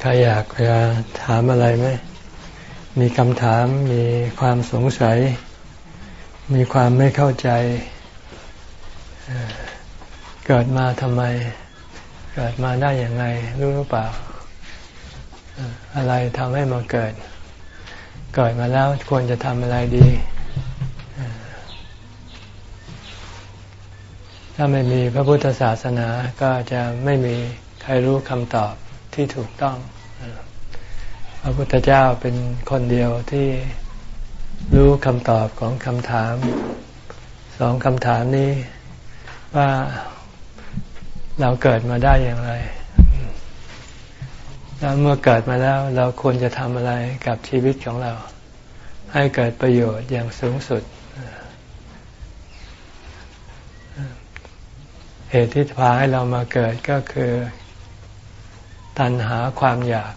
ใครอยากจะถามอะไรไหม มีคำถาม มีความสงสัย มีความไม่เข้าใจ เกิดมาทำไม เกิดมาได้อย่างไรรู้หรือเปล่า อะไรทำให้มาเกิด เกิดมาแล้วควรจะทำอะไรดี ถ้าไม่มีพระพุทธศาสนาก็จะไม่มีใครรู้คำตอบที่ถูกต้อง พระพุทธเจ้าเป็นคนเดียวที่รู้คำตอบของคำถามสองคำถามนี้ว่าเราเกิดมาได้อย่างไร แล้วเมื่อเกิดมาแล้วเราควรจะทำอะไรกับชีวิตของเรา ให้เกิดประโยชน์อย่างสูงสุด เหตุที่พาให้เรามาเกิดก็คือ ตัณหาความอยาก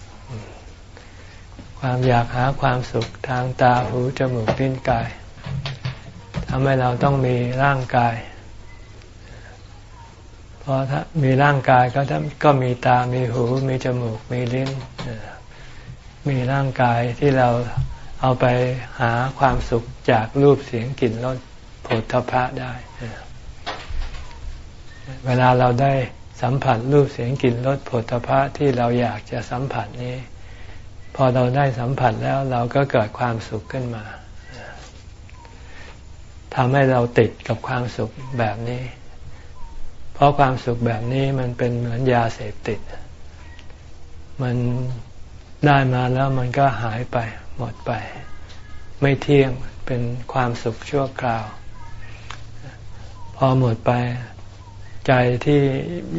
ความอยากหาความสุขทางตาหูจมูกลิ้นกายทำให้เราต้องมีร่างกาย เพราะถ้ามีร่างกายก็ก็มีตา มีหู มีจมูก มีลิ้น มีร่างกายที่เราเอาไปหาความสุขจากรูปเสียงกลิ่นรสผลทพะได้ เวลาเราได้สัมผัสรูปเสียงกลิ่นรสผลพระที่เราอยากจะสัมผัสนี้ พอเราได้สัมผัสแล้วเราก็เกิดความสุขขึ้นมาทำให้เราติดกับความสุขแบบนี้ เพราะความสุขแบบนี้มันเป็นเหมือนยาเสพติด มันได้มาแล้วมันก็หายไปหมดไป ไม่เที่ยงเป็นความสุขชั่วคราว พอหมดไป ใจที่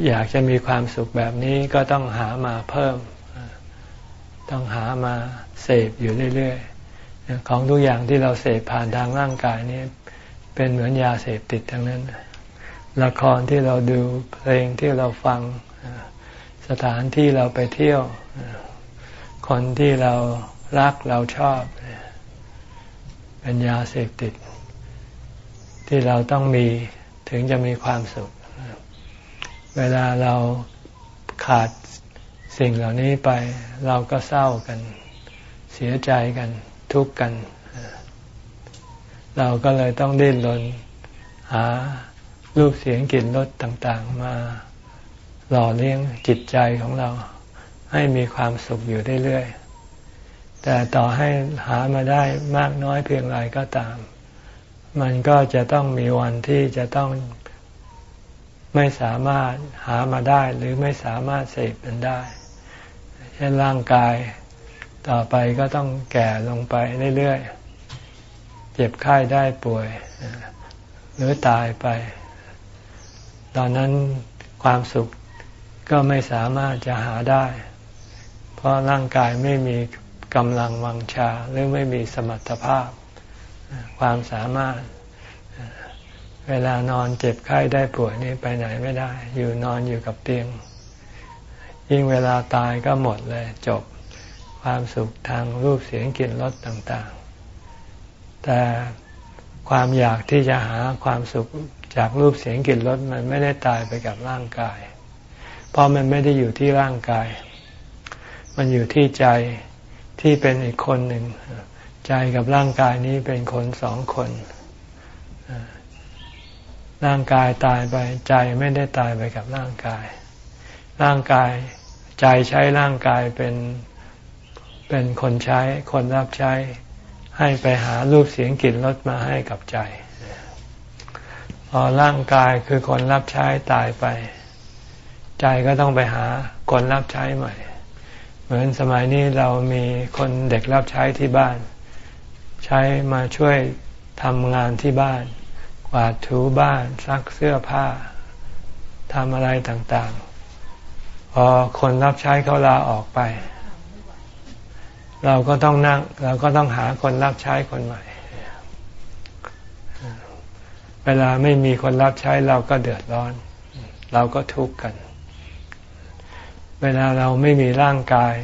อยากจะมีความสุขแบบนี้ก็ต้องหามาเพิ่ม ต้องหามาเสพอยู่เรื่อยๆ ของทุกอย่างที่เราเสพผ่านทางร่างกายนี้ เป็นเหมือนยาเสพติดทั้งนั้น ละครที่เราดูเพลงที่เราฟังสถานที่เราไปเที่ยว คนที่เรารักเราชอบ เป็นยาเสพติด ที่เราต้องมีถึงจะมีความสุข เวลาเราขาดสิ่งเหล่านี้ไป เราก็เศร้ากัน เสียใจกันทุกข์กัน เราก็เลยต้องดิ้นรนหารูปเสียงกลิ่นรสต่างๆ มาหล่อเลี้ยงจิตใจของเราให้มีความสุขอยู่เรื่อยๆ แต่ต่อให้หามาได้มากน้อยเพียงไรก็ตาม มันก็จะต้องมีวันที่จะต้อง ไม่สามารถหามาได้หรือไม่สามารถเสพมันได้ เช่นร่างกายต่อไปก็ต้องแก่ลงไปเรื่อยๆ เจ็บไข้ได้ป่วย หรือตายไป ตอนนั้นความสุขก็ไม่สามารถจะหาได้ เพราะร่างกายไม่มีกำลังวังชาหรือไม่มีสมรรถภาพ ความสามารถ เวลานอนเจ็บไข้ได้ป่วยนี่ไปไหนไม่ได้ อยู่นอนอยู่กับเตียง ยิ่งเวลาตายก็หมดเลยจบความสุขทางรูปเสียงกลิ่นรสต่างๆ แต่ความอยากที่จะหาความสุขจากรูปเสียงกลิ่นรสมันไม่ได้ตายไปกับร่างกาย เพราะมันไม่ได้อยู่ที่ร่างกาย มันอยู่ที่ใจที่เป็นอีกคนหนึ่ง ใจกับร่างกายนี้เป็นคนสองคน ร่างกายตายไปใจไม่ได้ตายไปกับร่างกาย ร่างกายใจใช้ร่างกายเป็นเป็นคนใช้คนรับใช้ ให้ไปหารูปเสียงกลิ่นรสมาให้กับใจ พอร่างกายคือคนรับใช้ตายไป ใจก็ต้องไปหาคนรับใช้ใหม่ เหมือนสมัยนี้เรามีคนเด็กรับใช้ที่บ้าน ใช้มาช่วยทำงานที่บ้าน กวาดถูบ้านซักเสื้อผ้าทำอะไรต่างๆ พอคนรับใช้เขาลาออกไป เราก็ต้องนั่ง เราก็ต้องหาคนรับใช้คนใหม่ เวลาไม่มีคนรับใช้เราก็เดือดร้อน เราก็ทุกข์กัน เวลาเราไม่มีร่างกาย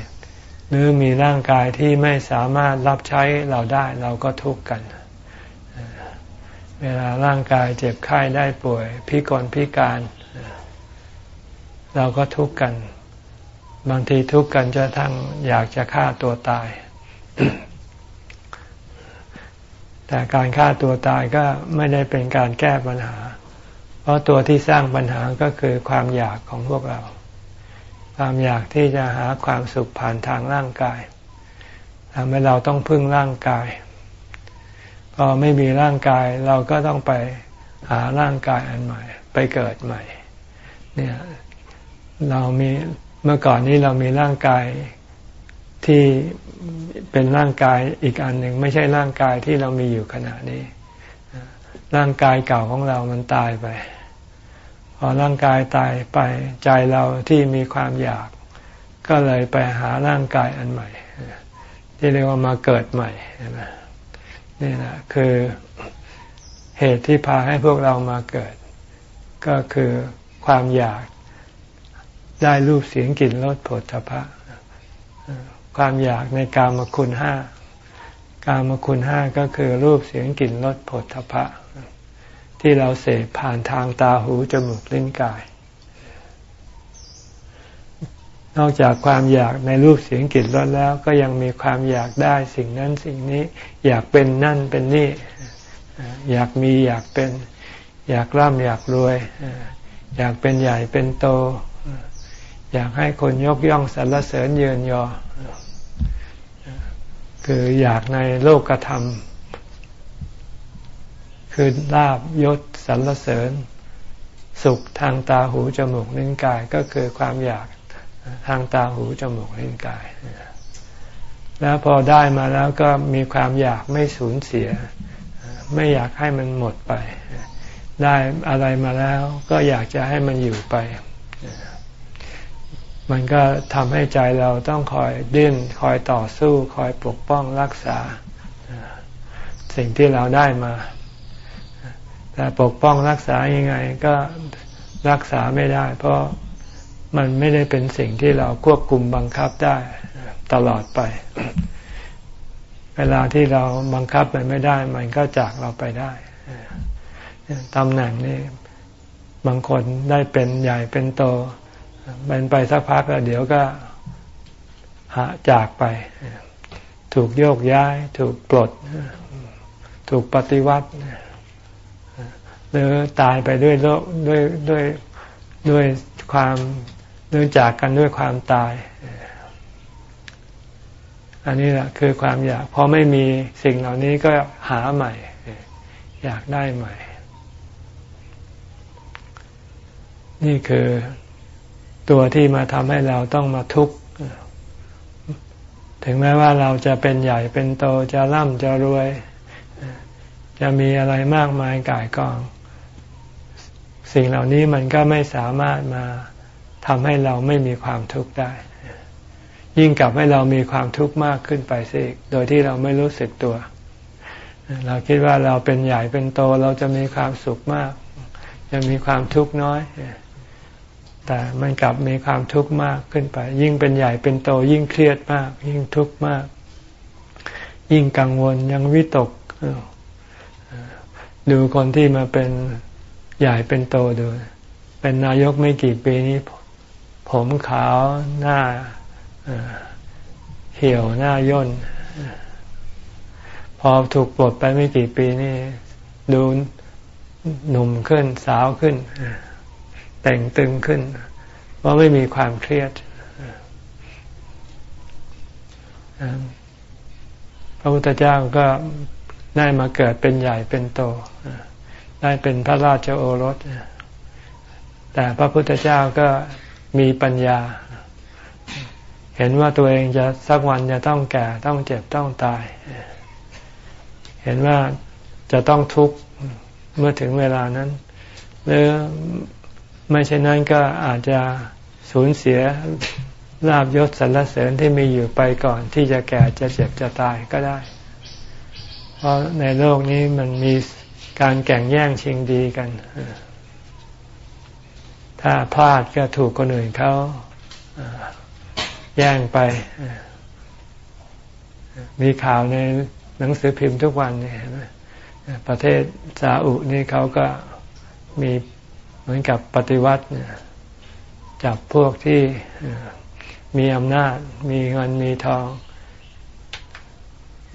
หรือมีร่างกายที่ไม่สามารถรับใช้เราได้ เราก็ทุกข์กัน เวลาร่างกายเจ็บไข้ได้ป่วย พิกลพิการ เราก็ทุกข์กัน บางทีทุกข์กันจะทั้งอยากจะฆ่าตัวตาย แต่การฆ่าตัวตายก็ไม่ได้เป็นการแก้ปัญหา เพราะตัวที่สร้างปัญหาก็คือความอยากของพวกเรา ความอยากที่จะหาความสุขผ่านทางร่างกายทำให้เราต้องพึ่งร่างกาย พอไม่มีร่างกายเราก็ต้องไปหาร่างกายอันใหม่ ไปเกิดใหม่ เนี่ยเรามีเมื่อก่อนนี้เรามีร่างกายที่เป็นร่างกายอีกอันหนึ่งไม่ใช่ร่างกายที่เรามีอยู่ขณะนี้ ร่างกายเก่าของเรามันตายไป พอร่างกายตายไปใจเราที่มีความอยาก ก็เลยไปหาร่างกายอันใหม่ ที่เรียกว่ามาเกิดใหม่ นี่นะคือเหตุที่พาให้พวกเรามาเกิด ก็คือความอยากได้รูปเสียงกลิ่นรสผลทพะความอยากในกามคุณห้ากามคุณห้าก็คือรูปเสียงกลิ่นรสผลทพะ ที่เราเสพผ่านทางตาหูจมูกลิ้นกาย นอกจากความอยากในรูปเสียงกลิ่นรสแล้ว ก็ยังมีความอยากได้สิ่งนั้นสิ่งนี้ อยากเป็นนั่นเป็นนี่ อยากมีอยากเป็น อยากร่ำอยากรวย อยากเป็นใหญ่เป็นโต อยากให้คนยกย่องสรรเสริญเยินยอ คืออยากในโลกธรรม คือลาบยศสรรเสริญ สุขทางตาหูจมูกลิ้นกายก็คือความอยาก ทางตาหูจมูกลิ้นกาย แล้วพอได้มาแล้วก็มีความอยากไม่สูญเสีย ไม่อยากให้มันหมดไป ได้อะไรมาแล้วก็อยากจะให้มันอยู่ไป มันก็ทำให้ใจเราต้องคอยดิ้นคอยต่อสู้ คอยปกป้องรักษา สิ่งที่เราได้มา แต่ปกป้องรักษายังไงก็รักษาไม่ได้ เพราะ มันไม่ได้เป็นสิ่งที่เราควบคุมบังคับได้ตลอดไป เวลาที่เราบังคับมันไม่ได้ มันก็จากเราไปได้ตำแหน่งนี้บางคนได้เป็นใหญ่เป็นโตเป็นไปสักพักแล้วเดี๋ยวก็หาจากไป ถูกโยกย้าย ถูกปลด ถูกปฏิวัติหรือตายไปด้วยโรคด้วยด้วยด้วยความ เนื่องจากกันด้วยความตาย อันนี้แหละคือความอยากพอไม่มีสิ่งเหล่านี้ก็หาใหม่ อยากได้ใหม่ นี่คือตัวที่มาทำให้เราต้องมาทุกข์ถึงแม้ว่าเราจะเป็นใหญ่เป็นโตจะร่ำจะรวย จะมีอะไรมากมายก่ายกอง สิ่งเหล่านี้มันก็ไม่สามารถมา ทำให้เราไม่มีความทุกข์ได้ ยิ่งกลับให้เรามีความทุกข์มากขึ้นไปสิโดยที่เราไม่รู้สึกตัว เราคิดว่าเราเป็นใหญ่เป็นโตเราจะมีความสุขมาก จะมีความทุกข์น้อย แต่มันกลับมีความทุกข์มากขึ้นไป ยิ่งเป็นใหญ่เป็นโต ยิ่งเครียดมาก ยิ่งทุกข์มาก ยิ่งกังวลยังวิตกดูคนที่มาเป็นใหญ่เป็นโตดู เป็นนายกไม่กี่ปีนี้ ผมขาวหน้าเหี่ยวหน้าย่น พอถูกปลดไปไม่กี่ปีนี่ ดูหนุ่มขึ้นสาวขึ้น แต่งตึงขึ้น เพราะไม่มีความเครียดพระพุทธเจ้าก็ได้มาเกิดเป็นใหญ่เป็นโต ได้เป็นพระราชโอรส แต่พระพุทธเจ้าก็ มีปัญญา เห็นว่าตัวเองจะสักวันจะต้องแก่ต้องเจ็บต้องตาย เห็นว่าจะต้องทุกข์เมื่อถึงเวลานั้น หรือไม่เช่นนั้นก็อาจจะสูญเสียลาบยศสรรเสริญที่มีอยู่ไปก่อน ที่จะแก่จะเจ็บจะตายก็ได้ เพราะในโลกนี้มันมีการแข่งแย่งชิงดีกัน ถ้าพลาดก็ถูกคนอื่นเขาแย่งไป มีข่าวในหนังสือพิมพ์ทุกวันเนี่ยประเทศซาอุนี่เขาก็มีเหมือนกับปฏิวัติจับพวกที่มีอำนาจ มีเงินมีทอง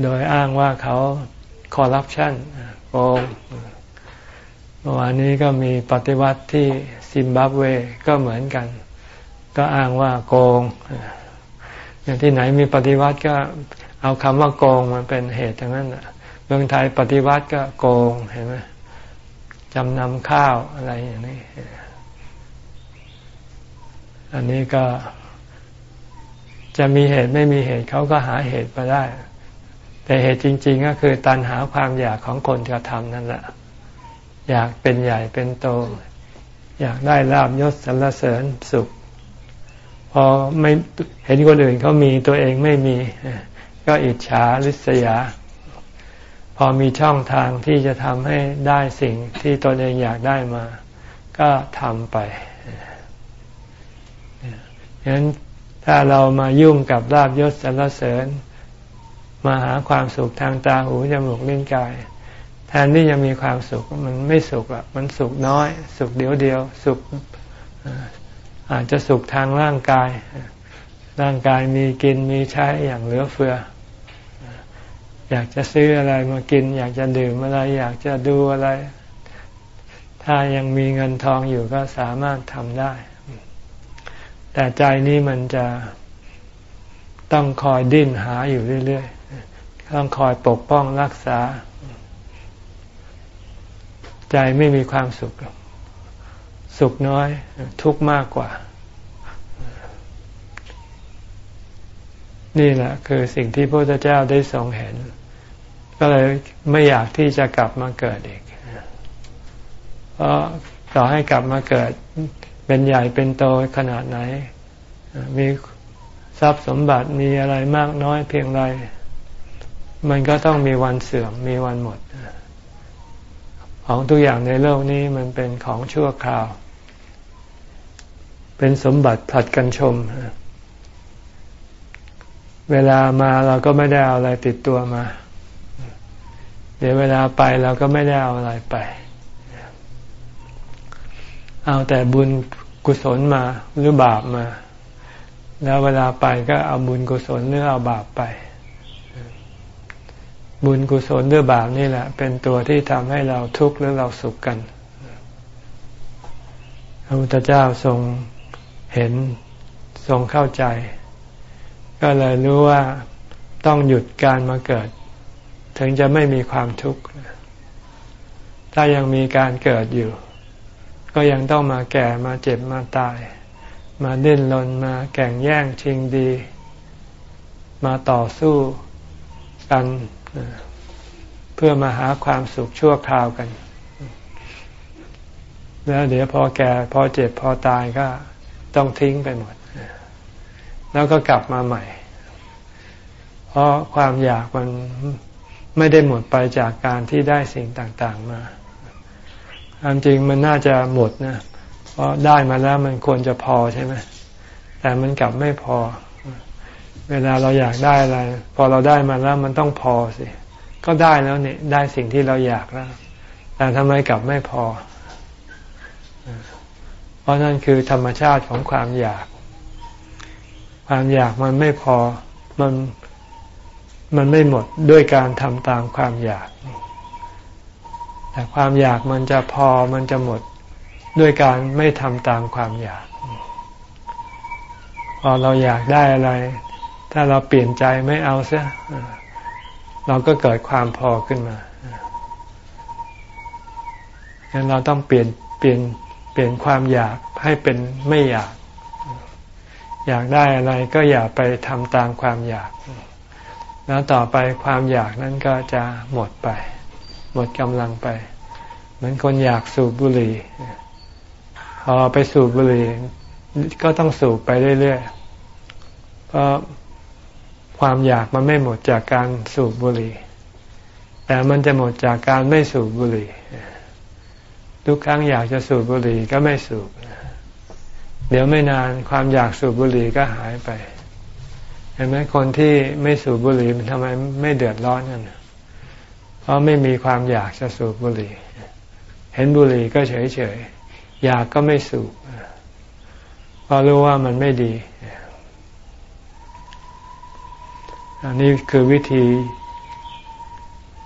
โดยอ้างว่าเขาคอร์รัปชันโกง เมื่อวานนี้ก็มีปฏิวัติที่ซิมบับเวก็เหมือนกัน ก็อ้างว่าโกง อย่างที่ไหนมีปฏิวัติก็เอาคำว่าโกงมาเป็นเหตุทั้งนั้นเมืองไทยปฏิวัติก็โกงเห็นไหมจำนำข้าวอะไรอย่างนี้ อันนี้ก็จะมีเหตุไม่มีเหตุเขาก็หาเหตุมาได้ แต่เหตุจริง ๆ ก็คือตันหาความอยากของคนกระทำนั่นแหละ อยากเป็นใหญ่เป็นโต อยากได้ลาบยศสรรเสริญสุข พอไม่เห็นคนอื่นเขามีตัวเองไม่มี ก็อิจฉาริษยา พอมีช่องทางที่จะทำให้ได้สิ่งที่ตนเองอยากได้มา ก็ทำไปฉะนั้นถ้าเรามายุ่งกับลาบยศสรรเสริญ มาหาความสุขทางตาหูจมูกลิ้นกาย แทนที่จะมีความสุขมันไม่สุขอะมันสุขน้อย สุขเดียวเดียว สุขอาจจะสุขทางร่างกาย ร่างกายมีกินมีใช้อย่างเหลือเฟือ อยากจะซื้ออะไรมากิน อยากจะดื่มอะไร อยากจะดูอะไร ถ้ายังมีเงินทองอยู่ก็สามารถทำได้ แต่ใจนี้มันจะต้องคอยดิ้นหาอยู่เรื่อยๆ ต้องคอยปกป้องรักษา ใจไม่มีความสุข สุขน้อย ทุกข์มากกว่า นี่แหละคือสิ่งที่พระพุทธเจ้าได้ทรงเห็น ก็เลยไม่อยากที่จะกลับมาเกิดอีกเพราะต่อให้กลับมาเกิดเป็นใหญ่เป็นโตขนาดไหน มีทรัพย์สมบัติมีอะไรมากน้อยเพียงไร มันก็ต้องมีวันเสื่อมมีวันหมด ของทุกอย่างในโลกนี้มันเป็นของชั่วคราว เป็นสมบัติผัดกันชม เวลามาเราก็ไม่ได้เอาอะไรติดตัวมา เดี๋ยวเวลาไปเราก็ไม่ได้เอาอะไรไป เอาแต่บุญกุศลมาหรือบาปมา แล้วเวลาไปก็เอาบุญกุศลหรือเอาบาปไป บุญกุศลหรือบาปนี่แหละ เป็นตัวที่ทำให้เราทุกข์หรือเราสุขกันพระพุทธเจ้าทรงเห็นทรงเข้าใจ ก็เลยรู้ว่าต้องหยุดการมาเกิด ถึงจะไม่มีความทุกข์ ถ้ายังมีการเกิดอยู่ ก็ยังต้องมาแก่มาเจ็บมาตาย มาดิ้นรนมาแข่งแย่งชิงดี มาต่อสู้กัน เพื่อมาหาความสุขชั่วคราวกัน แล้วเดี๋ยวพอแก่พอเจ็บพอตายก็ต้องทิ้งไปหมด แล้วก็กลับมาใหม่ เพราะความอยากมันไม่ได้หมดไปจากการที่ได้สิ่งต่าง ๆ มาความจริงมันน่าจะหมดนะ เพราะได้มาแล้วมันควรจะพอใช่ไหมแต่มันกลับไม่พอ เวลาเราอยากได้อะไร พอเราได้มาแล้วมันต้องพอสิ ก็ได้แล้วเนี่ยได้สิ่งที่เราอยากแล้ว แต่ทำไมกลับไม่พอ เพราะนั่นคือธรรมชาติของความอยาก ความอยากมันไม่พอมันมันไม่หมดด้วยการทำตามความอยาก แต่ความอยากมันจะพอมันจะหมดด้วยการไม่ทำตามความอยาก พอเราอยากได้อะไร ถ้าเราเปลี่ยนใจไม่เอาเสียเราก็เกิดความพอขึ้นมาดังนั้นเราต้องเปลี่ยนเปลี่ยนเปลี่ยนความอยากให้เป็นไม่อยาก อยากได้อะไรก็อย่าไปทำตามความอยาก แล้วต่อไปความอยากนั้นก็จะหมดไป หมดกำลังไป เหมือนคนอยากสูบบุหรี่พอไปสูบบุหรี่ก็ต้องสูบไปเรื่อยๆเพราะ ความอยากมันไม่หมดจากการสูบบุหรี่ แต่มันจะหมดจากการไม่สูบบุหรี่ ทุกครั้งอยากจะสูบบุหรี่ก็ไม่สูบ เดี๋ยวไม่นานความอยากสูบบุหรี่ก็หายไปเห็นไหมคนที่ไม่สูบบุหรี่ทำไมไม่เดือดร้อนกันเพราะไม่มีความอยากจะสูบบุหรี่ เห็นบุหรี่ก็เฉยเฉยอยากก็ไม่สูบเพราะรู้ว่ามันไม่ดี อันนี้คือวิธี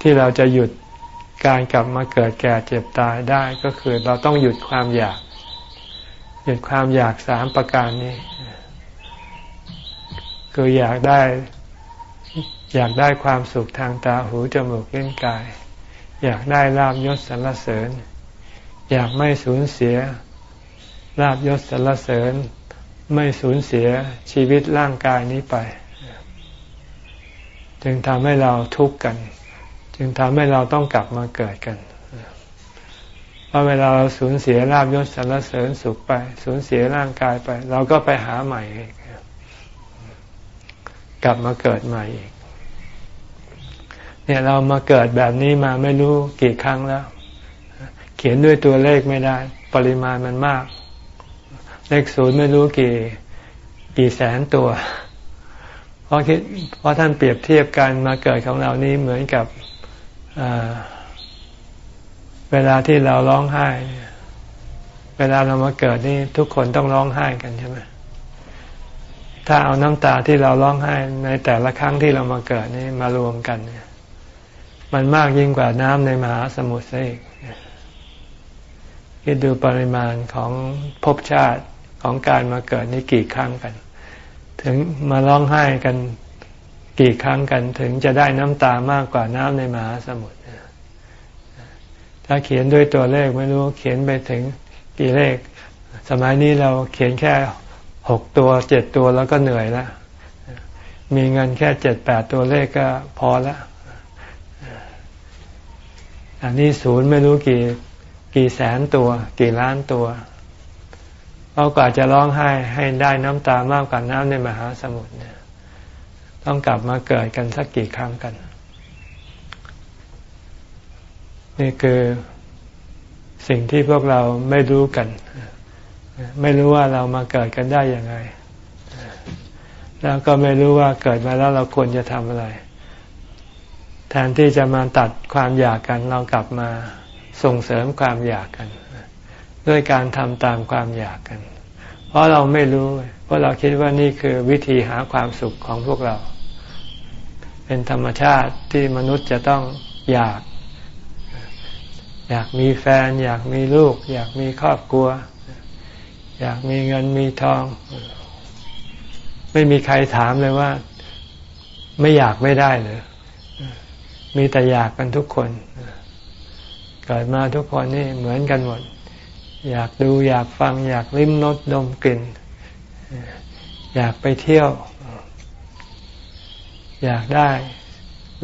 ที่เราจะหยุดการกลับมาเกิดแก่เจ็บตายได้ก็คือเราต้องหยุดความอยาก หยุดความอยากสามประการนี้ คืออยากได้ อยากได้ความสุขทางตาหูจมูกเล่นกาย อยากได้ลาบยศสรรเสริญ อยากไม่สูญเสียลาบยศสรรเสริญ ไม่สูญเสียชีวิตร่างกายนี้ไป จึงทำให้เราทุกข์กัน จึงทำให้เราต้องกลับมาเกิดกันเพราะเวลาเราสูญเสียลาบยศสรรเสริญสุขไป สูญเสียร่างกายไป เราก็ไปหาใหม่อีกกลับมาเกิดใหม่อีก เนี่ยเรามาเกิดแบบนี้มาไม่รู้กี่ครั้งแล้ว เขียนด้วยตัวเลขไม่ได้ ปริมาณมันมาก เลขศูนย์ไม่รู้กี่ กี่แสนตัว เพราะคิดเพราะท่านเปรียบเทียบการมาเกิดของเรานี้เหมือนกับเวลาที่เราร้องไห้ เวลาเรามาเกิดนี่ทุกคนต้องร้องไห้กันใช่ไหมถ้าเอาน้ำตาที่เราร้องไห้ในแต่ละครั้งที่เรามาเกิดนี่มารวมกันเนี่ยมันมากยิ่งกว่าน้ำในมหาสมุทรซะอีกคิดดูปริมาณของภพชาติของการมาเกิดนี่กี่ครั้งกัน ถึงมาร้องไห้กันกี่ครั้งกันถึงจะได้น้ำตามากกว่าน้ำในมหาสมุทรถ้าเขียนด้วยตัวเลขไม่รู้เขียนไปถึงกี่เลข สมัยนี้เราเขียนแค่หกตัวเจ็ดตัวแล้วก็เหนื่อยแล้วมีเงินแค่เจ็ดแปดตัวเลขก็พอแล้วอันนี้ศูนย์ไม่รู้กี่กี่แสนตัว กี่ล้านตัว เรากว่าจะร้องไห้ให้ได้น้ำตามากกว่าน้ำในมหาสมุทรเนี่ยต้องกลับมาเกิดกันสักกี่ครั้งกัน นี่คือสิ่งที่พวกเราไม่รู้กัน ไม่รู้ว่าเรามาเกิดกันได้ยังไง แล้วก็ไม่รู้ว่าเกิดมาแล้วเราควรจะทำอะไร แทนที่จะมาตัดความอยากกันเรากลับมาส่งเสริมความอยากกัน ด้วยการทำตามความอยากกัน เพราะเราไม่รู้ เพราะเราคิดว่านี่คือวิธีหาความสุขของพวกเรา เป็นธรรมชาติที่มนุษย์จะต้องอยาก อยากมีแฟน อยากมีลูก อยากมีครอบครัว อยากมีเงินมีทอง ไม่มีใครถามเลยว่า ไม่อยากไม่ได้เลยมีแต่อยากกันทุกคนเกิดมาทุกคนนี่เหมือนกันหมด อยากดูอยากฟัง อยากลิ้มรสดมกลิ่น อยากไปเที่ยว อยากได้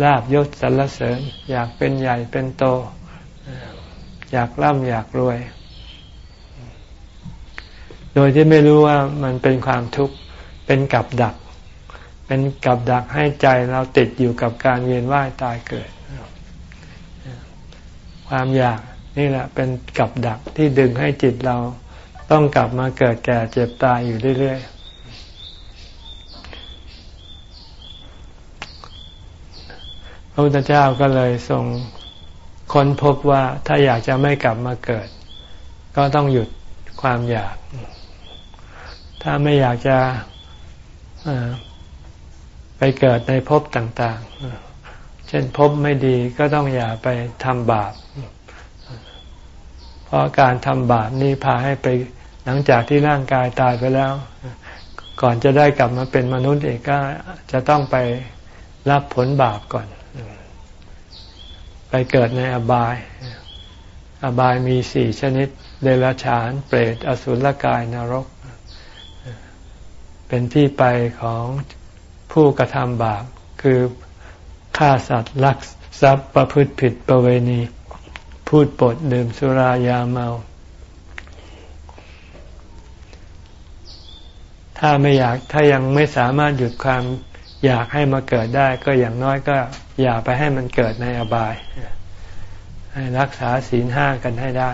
ลาบยศสรรเสริญ อยากเป็นใหญ่เป็นโต อยากร่ำอยากรวย โดยที่ไม่รู้ว่ามันเป็นความทุกข์เป็นกับดัก เป็นกับดักให้ใจเราติดอยู่กับการเวียนว่ายตายเกิด ความอยาก นี่แหละเป็นกับดักที่ดึงให้จิตเราต้องกลับมาเกิดแก่เจ็บตายอยู่เรื่อยๆ พระพุทธเจ้าก็เลยทรงค้นพบว่าถ้าอยากจะไม่กลับมาเกิด ก็ต้องหยุดความอยาก ถ้าไม่อยากจะไปเกิดในภพต่าง ๆ เช่นภพไม่ดีก็ต้องอย่าไปทำบาป เพราะการทำบาปนี่พาให้ไปหลังจากที่ร่างกายตายไปแล้ว ก่อนจะได้กลับมาเป็นมนุษย์เองก็จะต้องไปรับผลบาปก่อน ไปเกิดในอบาย อบายมีสี่ชนิด เดรัจฉาน เปรต อสุรกายนรก เป็นที่ไปของผู้กระทำบาป คือฆ่าสัตว์ลักทรัพย์ประพฤติผิดประเวณี พูดปดดื่มสุรายาเมา ถ้าไม่อยากถ้ายังไม่สามารถหยุดความอยากให้มาเกิดได้ ก็อย่างน้อยก็อย่าไปให้มันเกิดในอบาย ให้รักษาศีลห้ากันให้ได้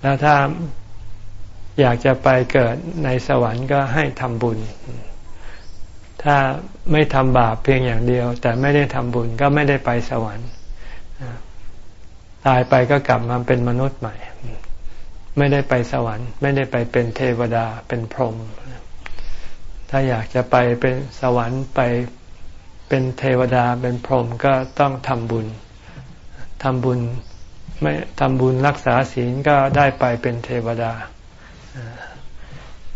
แล้วถ้าอยากจะไปเกิดในสวรรค์ก็ให้ทำบุญ ถ้าไม่ทำบาปเพียงอย่างเดียว แต่ไม่ได้ทำบุญก็ไม่ได้ไปสวรรค์ ตายไปก็กลับมาเป็นมนุษย์ใหม่ ไม่ได้ไปสวรรค์ ไม่ได้ไปเป็นเทวดาเป็นพรหมถ้าอยากจะไปเป็นสวรรค์ไปเป็นเทวดาเป็นพรหมก็ต้องทำบุญทำบุญไม่ทำบุญรักษาศีลก็ได้ไปเป็นเทวดา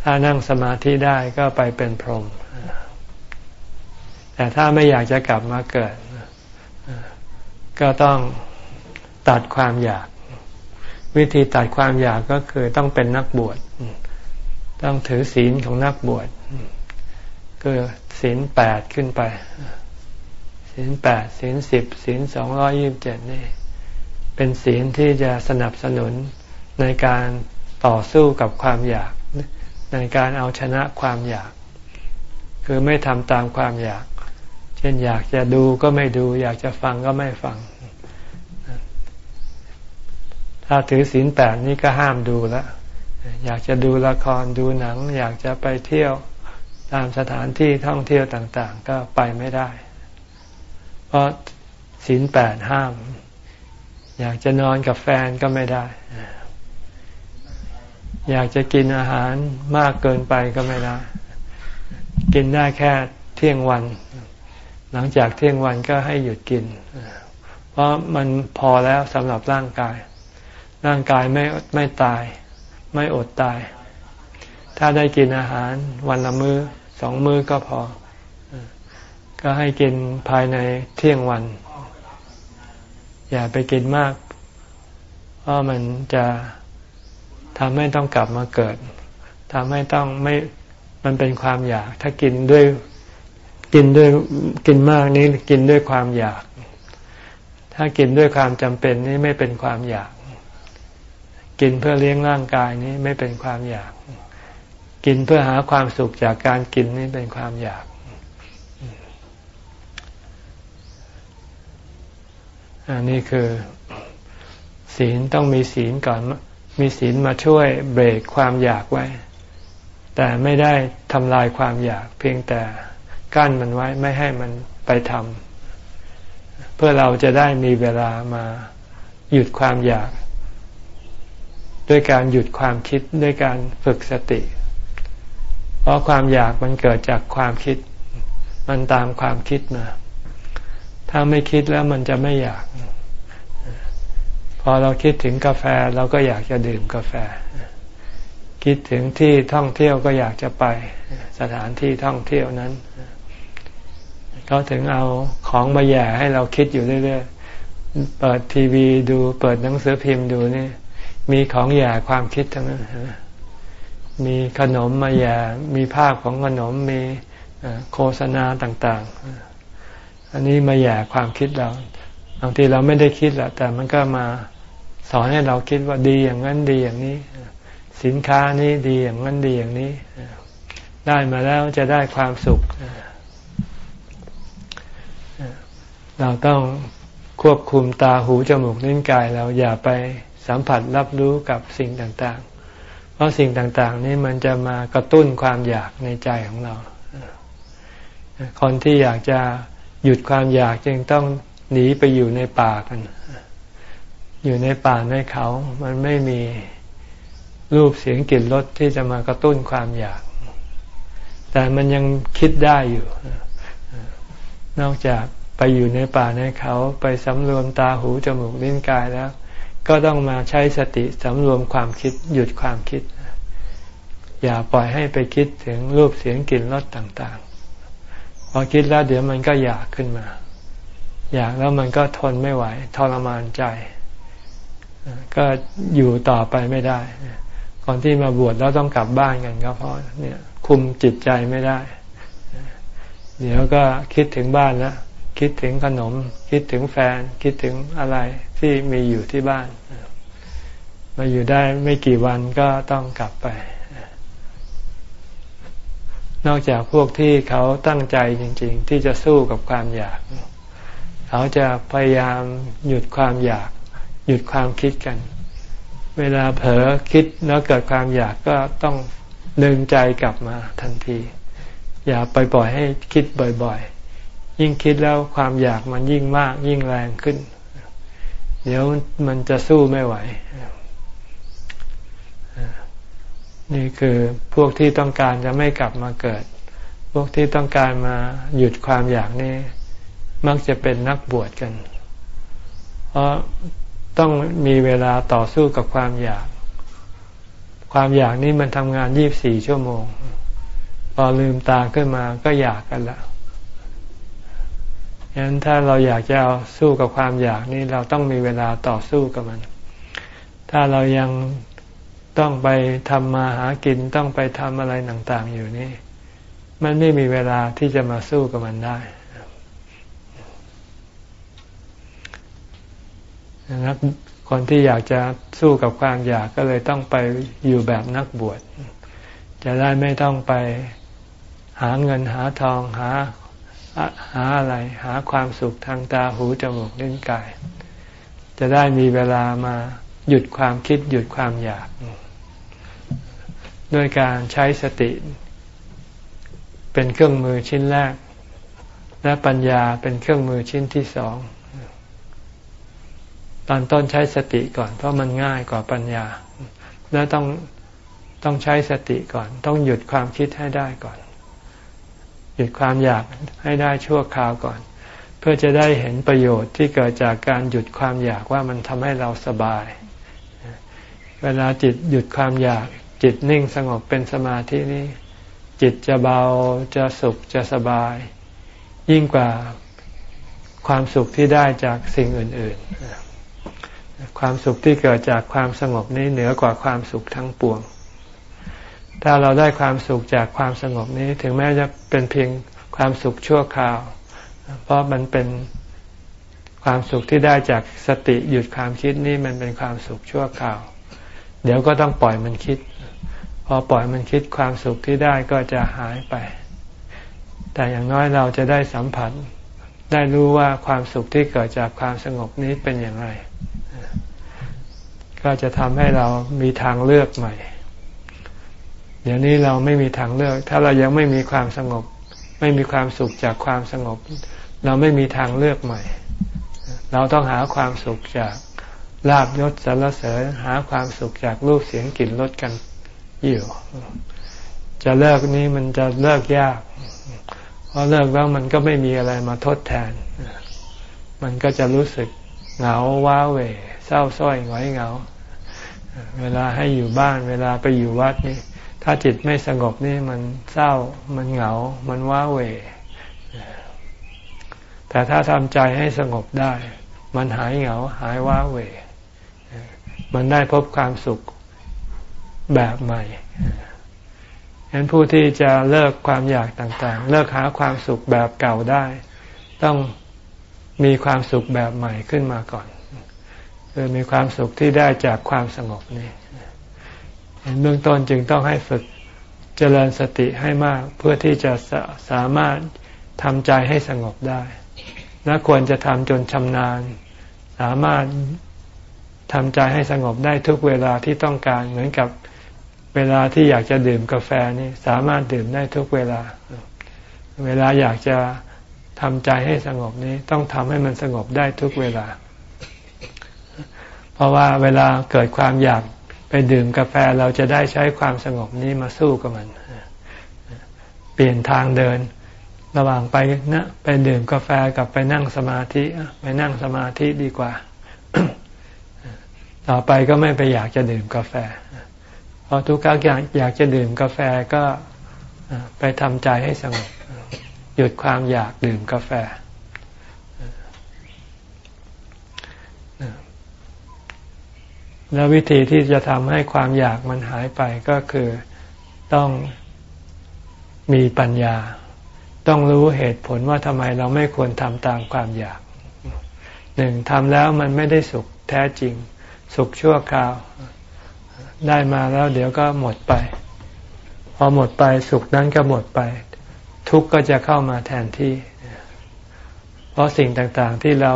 ถ้านั่งสมาธิได้ก็ไปเป็นพรหมแต่ถ้าไม่อยากจะกลับมาเกิด ก็ต้อง ตัดความอยาก วิธีตัดความอยากก็คือต้องเป็นนักบวชต้องถือศีลของนักบวชคือศีลแปดขึ้นไปศีลแปดศีลสิบศีลสองร้อยี่บเจ็ดนี่ เป็นศีลที่จะสนับสนุนในการต่อสู้กับความอยาก ในการเอาชนะความอยาก คือไม่ทำตามความอยาก เช่นอยากจะดูก็ไม่ดู อยากจะฟังก็ไม่ฟัง ถ้าถือศีลแปดนี่ก็ห้ามดูแล้วอยากจะดูละครดูหนัง อยากจะไปเที่ยวตามสถานที่ท่องเที่ยวต่างๆ ก็ไปไม่ได้ เพราะศีลแปดห้าม อยากจะนอนกับแฟนก็ไม่ได้ อยากจะกินอาหารมากเกินไปก็ไม่ได้ กินได้แค่เที่ยงวัน หลังจากเที่ยงวันก็ให้หยุดกิน เพราะมันพอแล้วสำหรับร่างกาย ร่างกายไม่ไม่ตาย ไม่อดตาย ถ้าได้กินอาหารวันละมือ้อสองมื้อก็พอ ก็ให้กินภายในเที่ยงวัน อย่าไปกินมาก เพราะมันจะทำให้ต้องกลับมาเกิดทำให้ต้องไม่มันเป็นความอยาก ถ้ากินด้วยกินด้วยกินมากนี้กินด้วยความอยาก ถ้ากินด้วยความจำเป็นนี่ไม่เป็นความอยาก กินเพื่อเลี้ยงร่างกายนี้ไม่เป็นความอยาก กินเพื่อหาความสุขจากการกินนี่เป็นความอยาก อันนี้คือ ศีลต้องมีศีลก่อน มีศีลมาช่วยเบรกความอยากไว้ แต่ไม่ได้ทำลายความอยาก เพียงแต่กั้นมันไว้ไม่ให้มันไปทำเพื่อเราจะได้มีเวลามาหยุดความอยาก ด้วยการหยุดความคิดด้วยการฝึกสติ เพราะความอยากมันเกิดจากความคิด มันตามความคิดมา ถ้าไม่คิดแล้วมันจะไม่อยาก พอเราคิดถึงกาแฟเราก็อยากจะดื่มกาแฟ คิดถึงที่ท่องเที่ยวก็อยากจะไป สถานที่ท่องเที่ยวนั้นเขาถึงเอาของมาแย่ให้เราคิดอยู่เรื่อยๆ เปิดทีวีดู เปิดหนังสือพิมพ์ดูนี่ มีของแย่ความคิดทั้งนั้นมีขนมมาแย่ มีภาพของขนม มีโฆษณาต่าง ๆ อันนี้มาแย่ความคิดเรา บางทีเราไม่ได้คิดแหละแต่มันก็มาสอนให้เราคิดว่าดีอย่างนั้นดีอย่างนี้ สินค้านี้ดีอย่างนั้นดีอย่างนี้ ได้มาแล้วจะได้ความสุข เราต้องควบคุมตาหูจมูกลิ้นกายเราอย่าไป สัมผัสรับรู้กับสิ่งต่างๆ เพราะสิ่งต่างๆ นี้มันจะมากระตุ้นความอยากในใจของเรา คนที่อยากจะหยุดความอยากจึงต้องหนีไปอยู่ในป่ากัน อยู่ในป่าในเขา มันไม่มีรูปเสียงกลิ่นรสที่จะมากระตุ้นความอยาก แต่มันยังคิดได้อยู่ นอกจากไปอยู่ในป่าในเขาไปสำรวมตาหูจมูกลิ้นกายแล้ว ก็ต้องมาใช้สติสำรวมความคิดหยุดความคิด อย่าปล่อยให้ไปคิดถึงรูปเสียงกลิ่นรสต่างๆ พอคิดแล้วเดี๋ยวมันก็อยากขึ้นมา อยากแล้วมันก็ทนไม่ไหวทรมานใจ ก็อยู่ต่อไปไม่ได้ก่อนที่มาบวชแล้วต้องกลับบ้านกันก็เพราะเนี่ยคุมจิตใจไม่ได้ เดี๋ยวก็คิดถึงบ้านแล้ว คิดถึงขนม คิดถึงแฟน คิดถึงอะไรที่มีอยู่ที่บ้าน มาอยู่ได้ไม่กี่วันก็ต้องกลับไป นอกจากพวกที่เขาตั้งใจจริง ๆ ที่จะสู้กับความอยาก เขาจะพยายามหยุดความอยาก หยุดความคิดกัน เวลาเผลอคิดแล้วเกิดความอยากก็ต้องดึงใจกลับมาทันที อย่าไปปล่อยให้คิดบ่อย ๆ ยิ่งคิดแล้วความอยากมันยิ่งมากยิ่งแรงขึ้น เดี๋ยวมันจะสู้ไม่ไหว นี่คือพวกที่ต้องการจะไม่กลับมาเกิด พวกที่ต้องการมาหยุดความอยากนี่มักจะเป็นนักบวชกัน เพราะต้องมีเวลาต่อสู้กับความอยาก ความอยากนี้มันทำงานยี่บสี่ชั่วโมง พอลืมตาขึ้นมาก็อยากกันละ ฉะนั้นถ้าเราอยากจะเอาสู้กับความอยากนี้เราต้องมีเวลาต่อสู้กับมัน ถ้าเรายังต้องไปทำมาหากินต้องไปทำอะไรต่างๆอยู่นี่ มันไม่มีเวลาที่จะมาสู้กับมันได้นักคนที่อยากจะสู้กับความอยากก็เลยต้องไปอยู่แบบนักบวช จะได้ไม่ต้องไปหาเงินหาทองหา หาอะไรหาความสุขทางตาหูจมูกลิ้นกาย จะได้มีเวลามาหยุดความคิดหยุดความอยากด้วยการใช้สติ เป็นเครื่องมือชิ้นแรก และปัญญาเป็นเครื่องมือชิ้นที่สอง ตอนต้นใช้สติก่อน เพราะมันง่ายกว่าปัญญา แล้วต้องต้องใช้สติก่อน ต้องหยุดความคิดให้ได้ก่อน หยุดความอยากให้ได้ชั่วคราวก่อน เพื่อจะได้เห็นประโยชน์ที่เกิดจากการหยุดความอยากว่ามันทำให้เราสบาย เวลาจิตหยุดความอยาก จิตนิ่งสงบเป็นสมาธินี้ จิตจะเบาจะสุขจะสบาย ยิ่งกว่าความสุขที่ได้จากสิ่งอื่น ๆ ความสุขที่เกิดจากความสงบนี้เหนือกว่าความสุขทั้งปวง ถ้าเราได้ความสุขจากความสงบนี้ถึงแม้จะเป็นเพียงความสุขชั่วคราว เพราะมันเป็นความสุขที่ได้จากสติหยุดความคิดนี่มันเป็นความสุขชั่วคราว เดี๋ยวก็ต้องปล่อยมันคิด พอปล่อยมันคิดความสุขที่ได้ก็จะหายไป แต่อย่างน้อยเราจะได้สัมผัส ได้รู้ว่าความสุขที่เกิดจากความสงบนี้เป็นอย่างไร ก็จะทำให้เรามีทางเลือกใหม่ เดี๋ยวนี้เราไม่มีทางเลือก ถ้าเรายังไม่มีความสงบ ไม่มีความสุขจากความสงบ เราไม่มีทางเลือกใหม่ เราต้องหาความสุขจากลาบยศสารเสริญหาความสุขจากรูปเสียงกลิ่นรสกันอยู่จะเลิกนี้มันจะเลิกยาก เพราะเลิกแล้วมันก็ไม่มีอะไรมาทดแทน มันก็จะรู้สึกเหงาว้าเหวเศร้าส้อยหงอยเหงา เวลาให้อยู่บ้าน เวลาไปอยู่วัดนี่ ถ้าจิตไม่สงบนี่มันเศร้ามันเหงา มันว้าเหวแต่ถ้าทำใจให้สงบได้ มันหายเหงา หายว้าเหวมันได้พบความสุขแบบใหม่ฉะนั้นผู้ที่จะเลิกความอยากต่าง ๆ เลิกหาความสุขแบบเก่าได้ ต้องมีความสุขแบบใหม่ขึ้นมาก่อนคือมีความสุขที่ได้จากความสงบนี่ เบื้องต้นจึงต้องให้ฝึกเจริญสติให้มาก เพื่อที่จะสาสามารถทำใจให้สงบได้ และควรจะทำจนชำนาญ สามารถทำใจให้สงบได้ทุกเวลาที่ต้องการเหมือนกับเวลาที่อยากจะดื่มกาแฟนี่สามารถดื่มได้ทุกเวลา เวลาอยากจะทำใจให้สงบนี้ต้องทำให้มันสงบได้ทุกเวลา เพราะว่าเวลาเกิดความอยาก ไปดื่มกาแฟเราจะได้ใช้ความสงบนี้มาสู้กับมัน เปลี่ยนทางเดิน ระหว่างไปนะไปดื่มกาแฟกับไปนั่งสมาธิไปนั่งสมาธิดีกว่า ต่อไปก็ไม่ไปอยากจะดื่มกาแฟพอทุกครั้งอยากจะดื่มกาแฟก็ไปทำใจให้สงบ หยุดความอยากดื่มกาแฟ แล้ววิธีที่จะทำให้ความอยากมันหายไปก็คือต้องมีปัญญา ต้องรู้เหตุผลว่าทำไมเราไม่ควรทำตามความอยากหนึ่งทำแล้วมันไม่ได้สุขแท้จริง สุขชั่วคราว ได้มาแล้วเดี๋ยวก็หมดไป พอหมดไปสุขนั้นก็หมดไป ทุกข์ก็จะเข้ามาแทนที่ เพราะสิ่งต่างๆที่เรา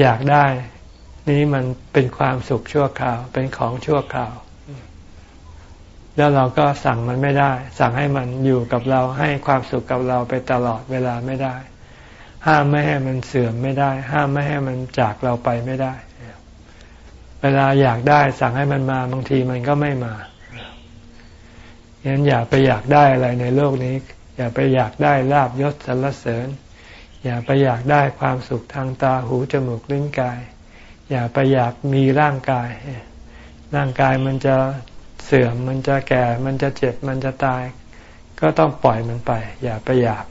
อยากได้ นี้มันเป็นความสุขชั่วคราว เป็นของชั่วคราว แล้วเราก็สั่งมันไม่ได้ สั่งให้มันอยู่กับเราให้ความสุขกับเราไปตลอดเวลาไม่ได้ ห้ามไม่ให้มันเสื่อมไม่ได้ ห้ามไม่ให้มันจากเราไปไม่ได้ เวลาอยากได้ สั่งให้มันมาบางทีมันก็ไม่มางั้นอย่าไปอยากได้อะไรในโลกนี้ อย่าไปอยากได้ลาบยศสรรเสริญ อย่าไปอยากได้ความสุขทางตาหูจมูกลิ้นกาย อย่าไปอยากมีร่างกาย ร่างกายมันจะเสื่อมมันจะแก่ มันจะเจ็บมันจะตาย ก็ต้องปล่อยมันไป อย่าไปอยาก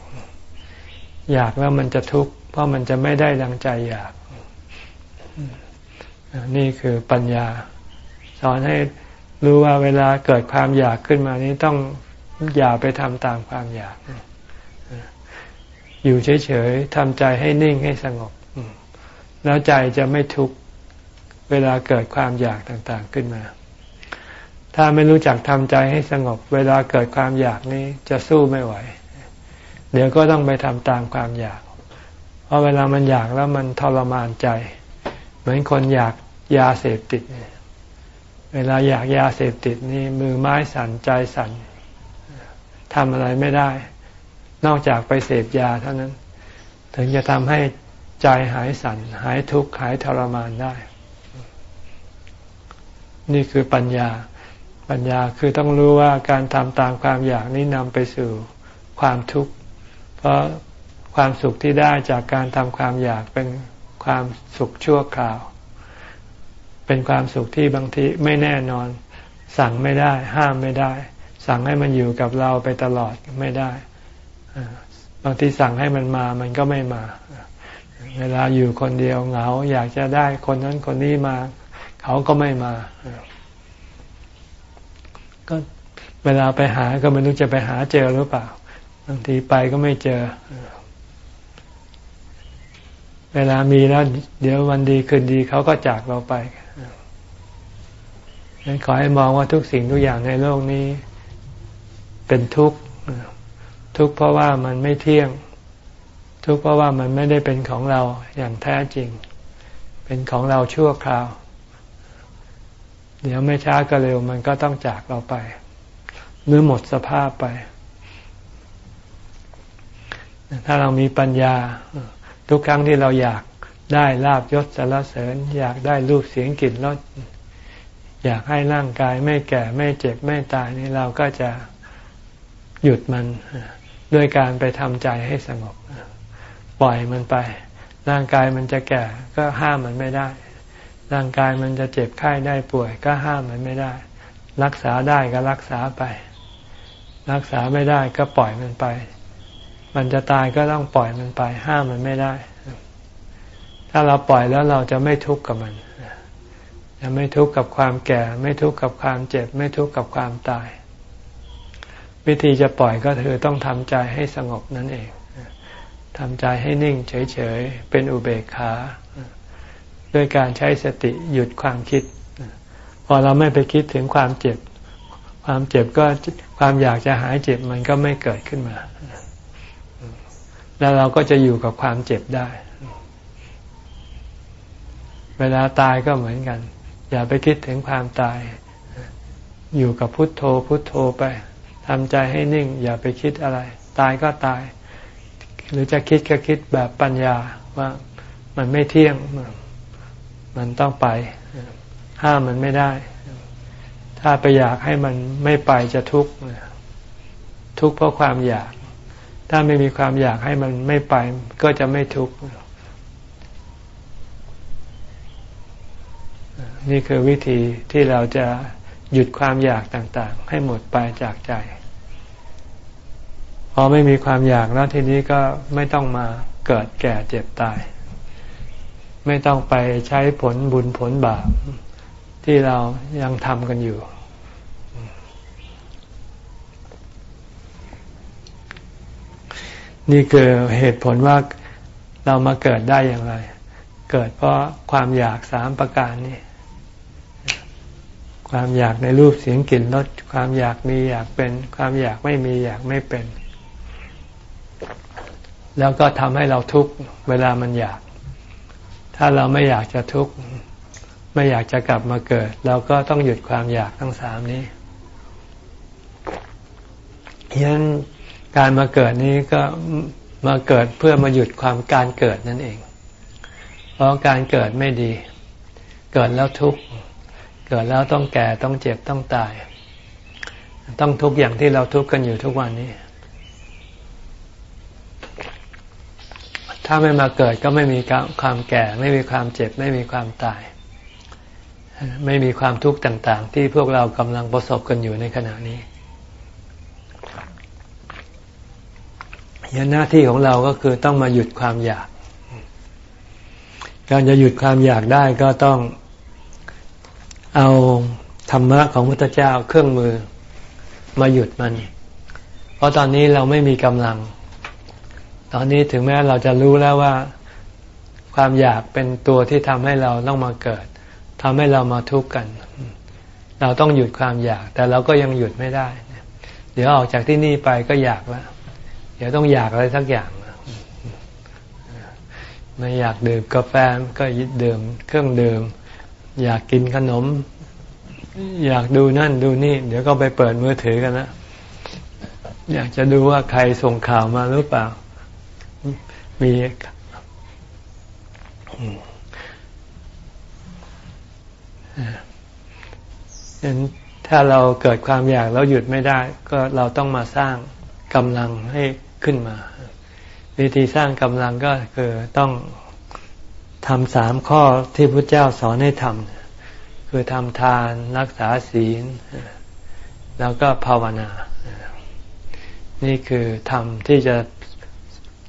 อยากแล้วมันจะทุกข์เพราะมันจะไม่ได้ดังใจอยาก นี่คือปัญญา สอนให้รู้ว่าเวลาเกิดความอยากขึ้นมานี้ต้องอย่าไปทำตามความอยาก อยู่เฉยๆทำใจให้นิ่งให้สงบ แล้วใจจะไม่ทุกข์ เวลาเกิดความอยากต่างๆขึ้นมา ถ้าไม่รู้จักทำใจให้สงบ เวลาเกิดความอยากนี้จะสู้ไม่ไหว เดี๋ยวก็ต้องไปทำตามความอยาก เพราะเวลามันอยากแล้วมันทรมานใจ เหมือนคนอยากยาเสพติด เวลาอยากยาเสพติดนี่มือไม้สั่นใจสั่นทำอะไรไม่ได้ นอกจากไปเสพยาเท่านั้น ถึงจะทำให้ใจหายสั่นหายทุกข์หายทรมานได้ นี่คือปัญญา ปัญญาคือต้องรู้ว่าการทำตามความอยากนี้นำไปสู่ความทุกข์ เพราะความสุขที่ได้จากการทำความอยากเป็นความสุขชั่วคราว เป็นความสุขที่บางทีไม่แน่นอน สั่งไม่ได้ ห้ามไม่ได้ สั่งให้มันอยู่กับเราไปตลอดไม่ได้ บางทีสั่งให้มันมามันก็ไม่มา เวลาอยู่คนเดียวเหงา อยากจะได้คนนั้นคนนี้มา เขาก็ไม่มา ก็เวลาไปหาก็ไม่รู้จะไปหาเจอหรือเปล่า บางทีไปก็ไม่เจอ เวลามีแล้ว เดี๋ยววันดีคืนดีเขาก็จากเราไปนั้นขอให้มองว่าทุกสิ่งทุกอย่างในโลกนี้ เป็นทุกข์ ทุกข์เพราะว่ามันไม่เที่ยง ทุกข์เพราะว่ามันไม่ได้เป็นของเราอย่างแท้จริง เป็นของเราชั่วคราว เดี๋ยวไม่ช้าก็เร็วมันก็ต้องจากเราไป หรือหมดสภาพไป ถ้าเรามีปัญญา ทุกครั้งที่เราอยากได้ลาบยศสารเสริญ อยากได้รูปเสียงกลิ่นรสอยากให้ร่างกายไม่แก่ไม่เจ็บไม่ตายนี่เราก็จะหยุดมันด้วยการไปทำใจให้สงบ ปล่อยมันไป ร่างกายมันจะแก่ก็ห้ามมันไม่ได้ ร่างกายมันจะเจ็บไข้ได้ป่วยก็ห้ามมันไม่ได้ รักษาได้ก็รักษาไป รักษาไม่ได้ก็ปล่อยมันไป มันจะตายก็ต้องปล่อยมันไป ห้ามมันไม่ได้ ถ้าเราปล่อยแล้วเราจะไม่ทุกข์กับมันจะไม่ทุกข์กับความแก่ ไม่ทุกข์กับความเจ็บ ไม่ทุกข์กับความตาย วิธีจะปล่อยก็คือต้องทำใจให้สงบนั่นเองทำใจให้นิ่งเฉยๆ เป็นอุเบกขา ด้วยการใช้สติหยุดความคิด พอเราไม่ไปคิดถึงความเจ็บ ความเจ็บก็ความอยากจะหายเจ็บมันก็ไม่เกิดขึ้นมา แล้วเราก็จะอยู่กับความเจ็บได้ เวลาตายก็เหมือนกัน อย่าไปคิดถึงความตาย อยู่กับพุทโธพุทโธไปทำใจให้นิ่ง อย่าไปคิดอะไร ตายก็ตาย หรือจะคิดก็คิดแบบปัญญาว่ามันไม่เที่ยง มันต้องไป ห้ามมันไม่ได้ ถ้าไปอยากให้มันไม่ไปจะทุกข์ทุกข์เพราะความอยาก ถ้าไม่มีความอยากให้มันไม่ไป ก็จะไม่ทุกข์นี่คือวิธีที่เราจะหยุดความอยากต่างๆ ให้หมดไปจากใจ พอไม่มีความอยากแล้วทีนี้ก็ไม่ต้องมาเกิดแก่เจ็บตาย ไม่ต้องไปใช้ผลบุญผลบาปที่เรายังทำกันอยู่ นี่คือเหตุผลว่าเรามาเกิดได้อย่างไร เกิดเพราะความอยากสามประการนี้ความอยากในรูปเสียงกลิ่นรส ความอยากมีอยากเป็น ความอยากไม่มีอยากไม่เป็น แล้วก็ทำให้เราทุกข์เวลามันอยาก ถ้าเราไม่อยากจะทุกข์ ไม่อยากจะกลับมาเกิด เราก็ต้องหยุดความอยากทั้งสามนี้ฉะนั้นการมาเกิดนี้ก็มาเกิดเพื่อมาหยุดความการเกิดนั่นเอง เพราะการเกิดไม่ดี เกิดแล้วทุกข์ เกิดแล้วต้องแก่ต้องเจ็บต้องตาย ต้องทุกข์อย่างที่เราทุกข์กันอยู่ทุกวันนี้ ถ้าไม่มาเกิดก็ไม่มีความแก่ ไม่มีความเจ็บ ไม่มีความตาย ไม่มีความทุกข์ต่าง ๆ ที่พวกเรากำลังประสบกันอยู่ในขณะนี้ยันหน้าที่ของเราก็คือต้องมาหยุดความอยาก การจะหยุดความอยากได้ก็ต้องเอาธรรมะของพระพุทธเจ้าเครื่องมือมาหยุดมัน เพราะตอนนี้เราไม่มีกำลัง ตอนนี้ถึงแม้เราจะรู้แล้วว่าความอยากเป็นตัวที่ทำให้เราต้องมาเกิดทำให้เรามาทุกข์กัน เราต้องหยุดความอยาก แต่เราก็ยังหยุดไม่ได้ เดี๋ยวออกจากที่นี่ไปก็อยากแล้วเดี๋ยวต้องอยากอะไรสักอย่างไม่อยากดื่มกาแฟก็ดื่มเครื่องดื่ม อยากกินขนม อยากดูนั่นดูนี่ เดี๋ยวก็ไปเปิดมือถือกันนะอยากจะดูว่าใครส่งข่าวมาหรือเปล่า มีฉะนั้นถ้าเราเกิดความอยากแล้วหยุดไม่ได้ ก็เราต้องมาสร้างกำลังให้ขึ้นมา วิธีสร้างกำลังก็คือต้องทำสามข้อที่พระเจ้าสอนให้ทำคือทำทานรักษาศีล แล้วก็ภาวนา นี่คือทำที่จะ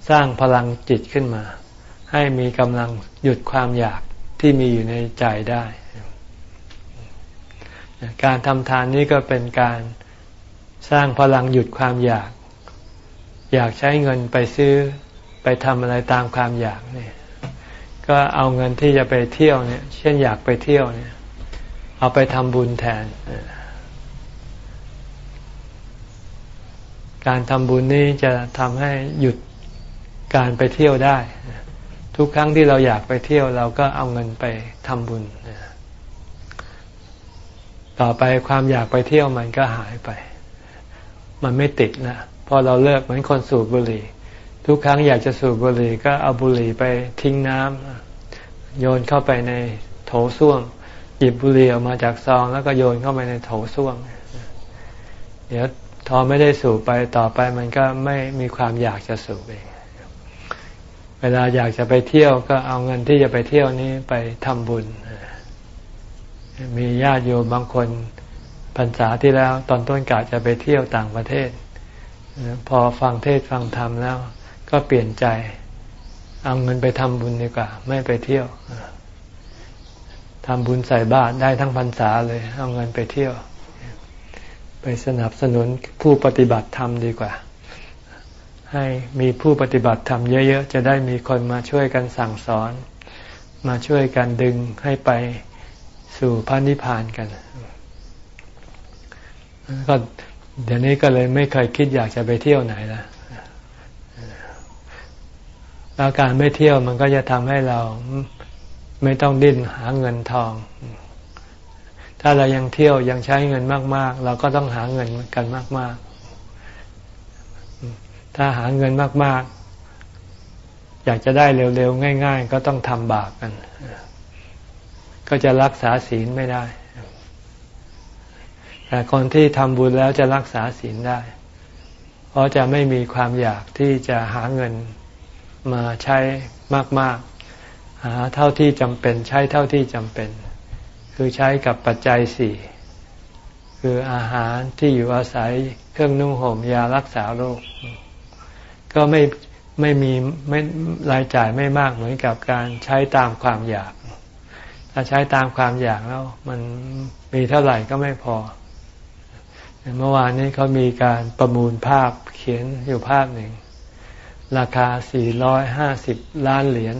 สร้างพลังจิตขึ้นมา ให้มีกำลังหยุดความอยากที่มีอยู่ในใจได้ การทำทานนี้ก็เป็นการสร้างพลังหยุดความอยาก อยากใช้เงินไปซื้อไปทำอะไรตามความอยากนี่ก็เอาเงินที่จะไปเที่ยวเนี่ย เช่นอยากไปเที่ยวเนี่ย เอาไปทำบุญแทน การทำบุญนี้จะทำให้หยุด การไปเที่ยวได้ ทุกครั้งที่เราอยากไปเที่ยวเราก็เอาเงินไปทำบุญ ต่อไปความอยากไปเที่ยวมันก็หายไป มันไม่ติดนะพอเราเลิกเหมือนคนสูบบุหรี่ ทุกครั้งอยากจะสูบบุหรี่ก็เอาบุหรี่ไปทิ้งน้ำโยนเข้าไปในโถส้วมหยิบบุหรี่ออกมาจากซองแล้วก็โยนเข้าไปในโถส้วมเดี๋ยวทอไม่ได้สูบไปต่อไปมันก็ไม่มีความอยากจะสูบเอง เวลาอยากจะไปเที่ยวก็เอาเงินที่จะไปเที่ยวนี้ไปทำบุญ มีญาติโยมบางคนพรรษาที่แล้ว ตอนต้นกาจะไปเที่ยวต่างประเทศ พอฟังเทศฟังธรรมแล้ว ก็เปลี่ยนใจเอาเงินไปทำบุญดีกว่า ไม่ไปเที่ยวทำบุญใส่บาตรได้ทั้งพรรษาเลย เอาเงินไปเที่ยว ไปสนับสนุนผู้ปฏิบัติธรรมดีกว่า ให้มีผู้ปฏิบัติธรรมเยอะ ๆ จะได้มีคนมาช่วยกันสั่งสอน มาช่วยกันดึงให้ไปสู่พระนิพพานกันก็เดี๋ยวนี้ก็เลยไม่เคยคิดอยากจะไปเที่ยวไหนแล้วแล้วการไม่เที่ยวมันก็จะทำให้เราไม่ต้องดิ้นหาเงินทอง ถ้าเรายังเที่ยวยังใช้เงินมาก ๆ เราก็ต้องหาเงินกันมาก ๆ ถ้าหาเงินมาก ๆ อยากจะได้เร็ว ๆ ง่าย ๆ ก็ต้องทำบาปกัน ก็จะรักษาศีลไม่ได้ แต่คนที่ทำบุญแล้วจะรักษาศีลได้ เพราะจะไม่มีความอยากที่จะหาเงินมาใช้มาก ๆ หาเท่าที่จำเป็น ใช้เท่าที่จำเป็น คือใช้กับปัจจัยสี่คืออาหารที่อยู่อาศัยเครื่องนุ่งห่มยารักษาโรค ก็ไม่ไม่มีไม่รายจ่ายไม่มากเหมือนกับการใช้ตามความอยาก ถ้าใช้ตามความอยากแล้ว มันมีเท่าไหร่ก็ไม่พอ เมื่อวานนี้เขามีการประมูลภาพเขียนอยู่ภาพหนึ่ง ราคาสี่ร้อยห้าสิบล้านเหรียญ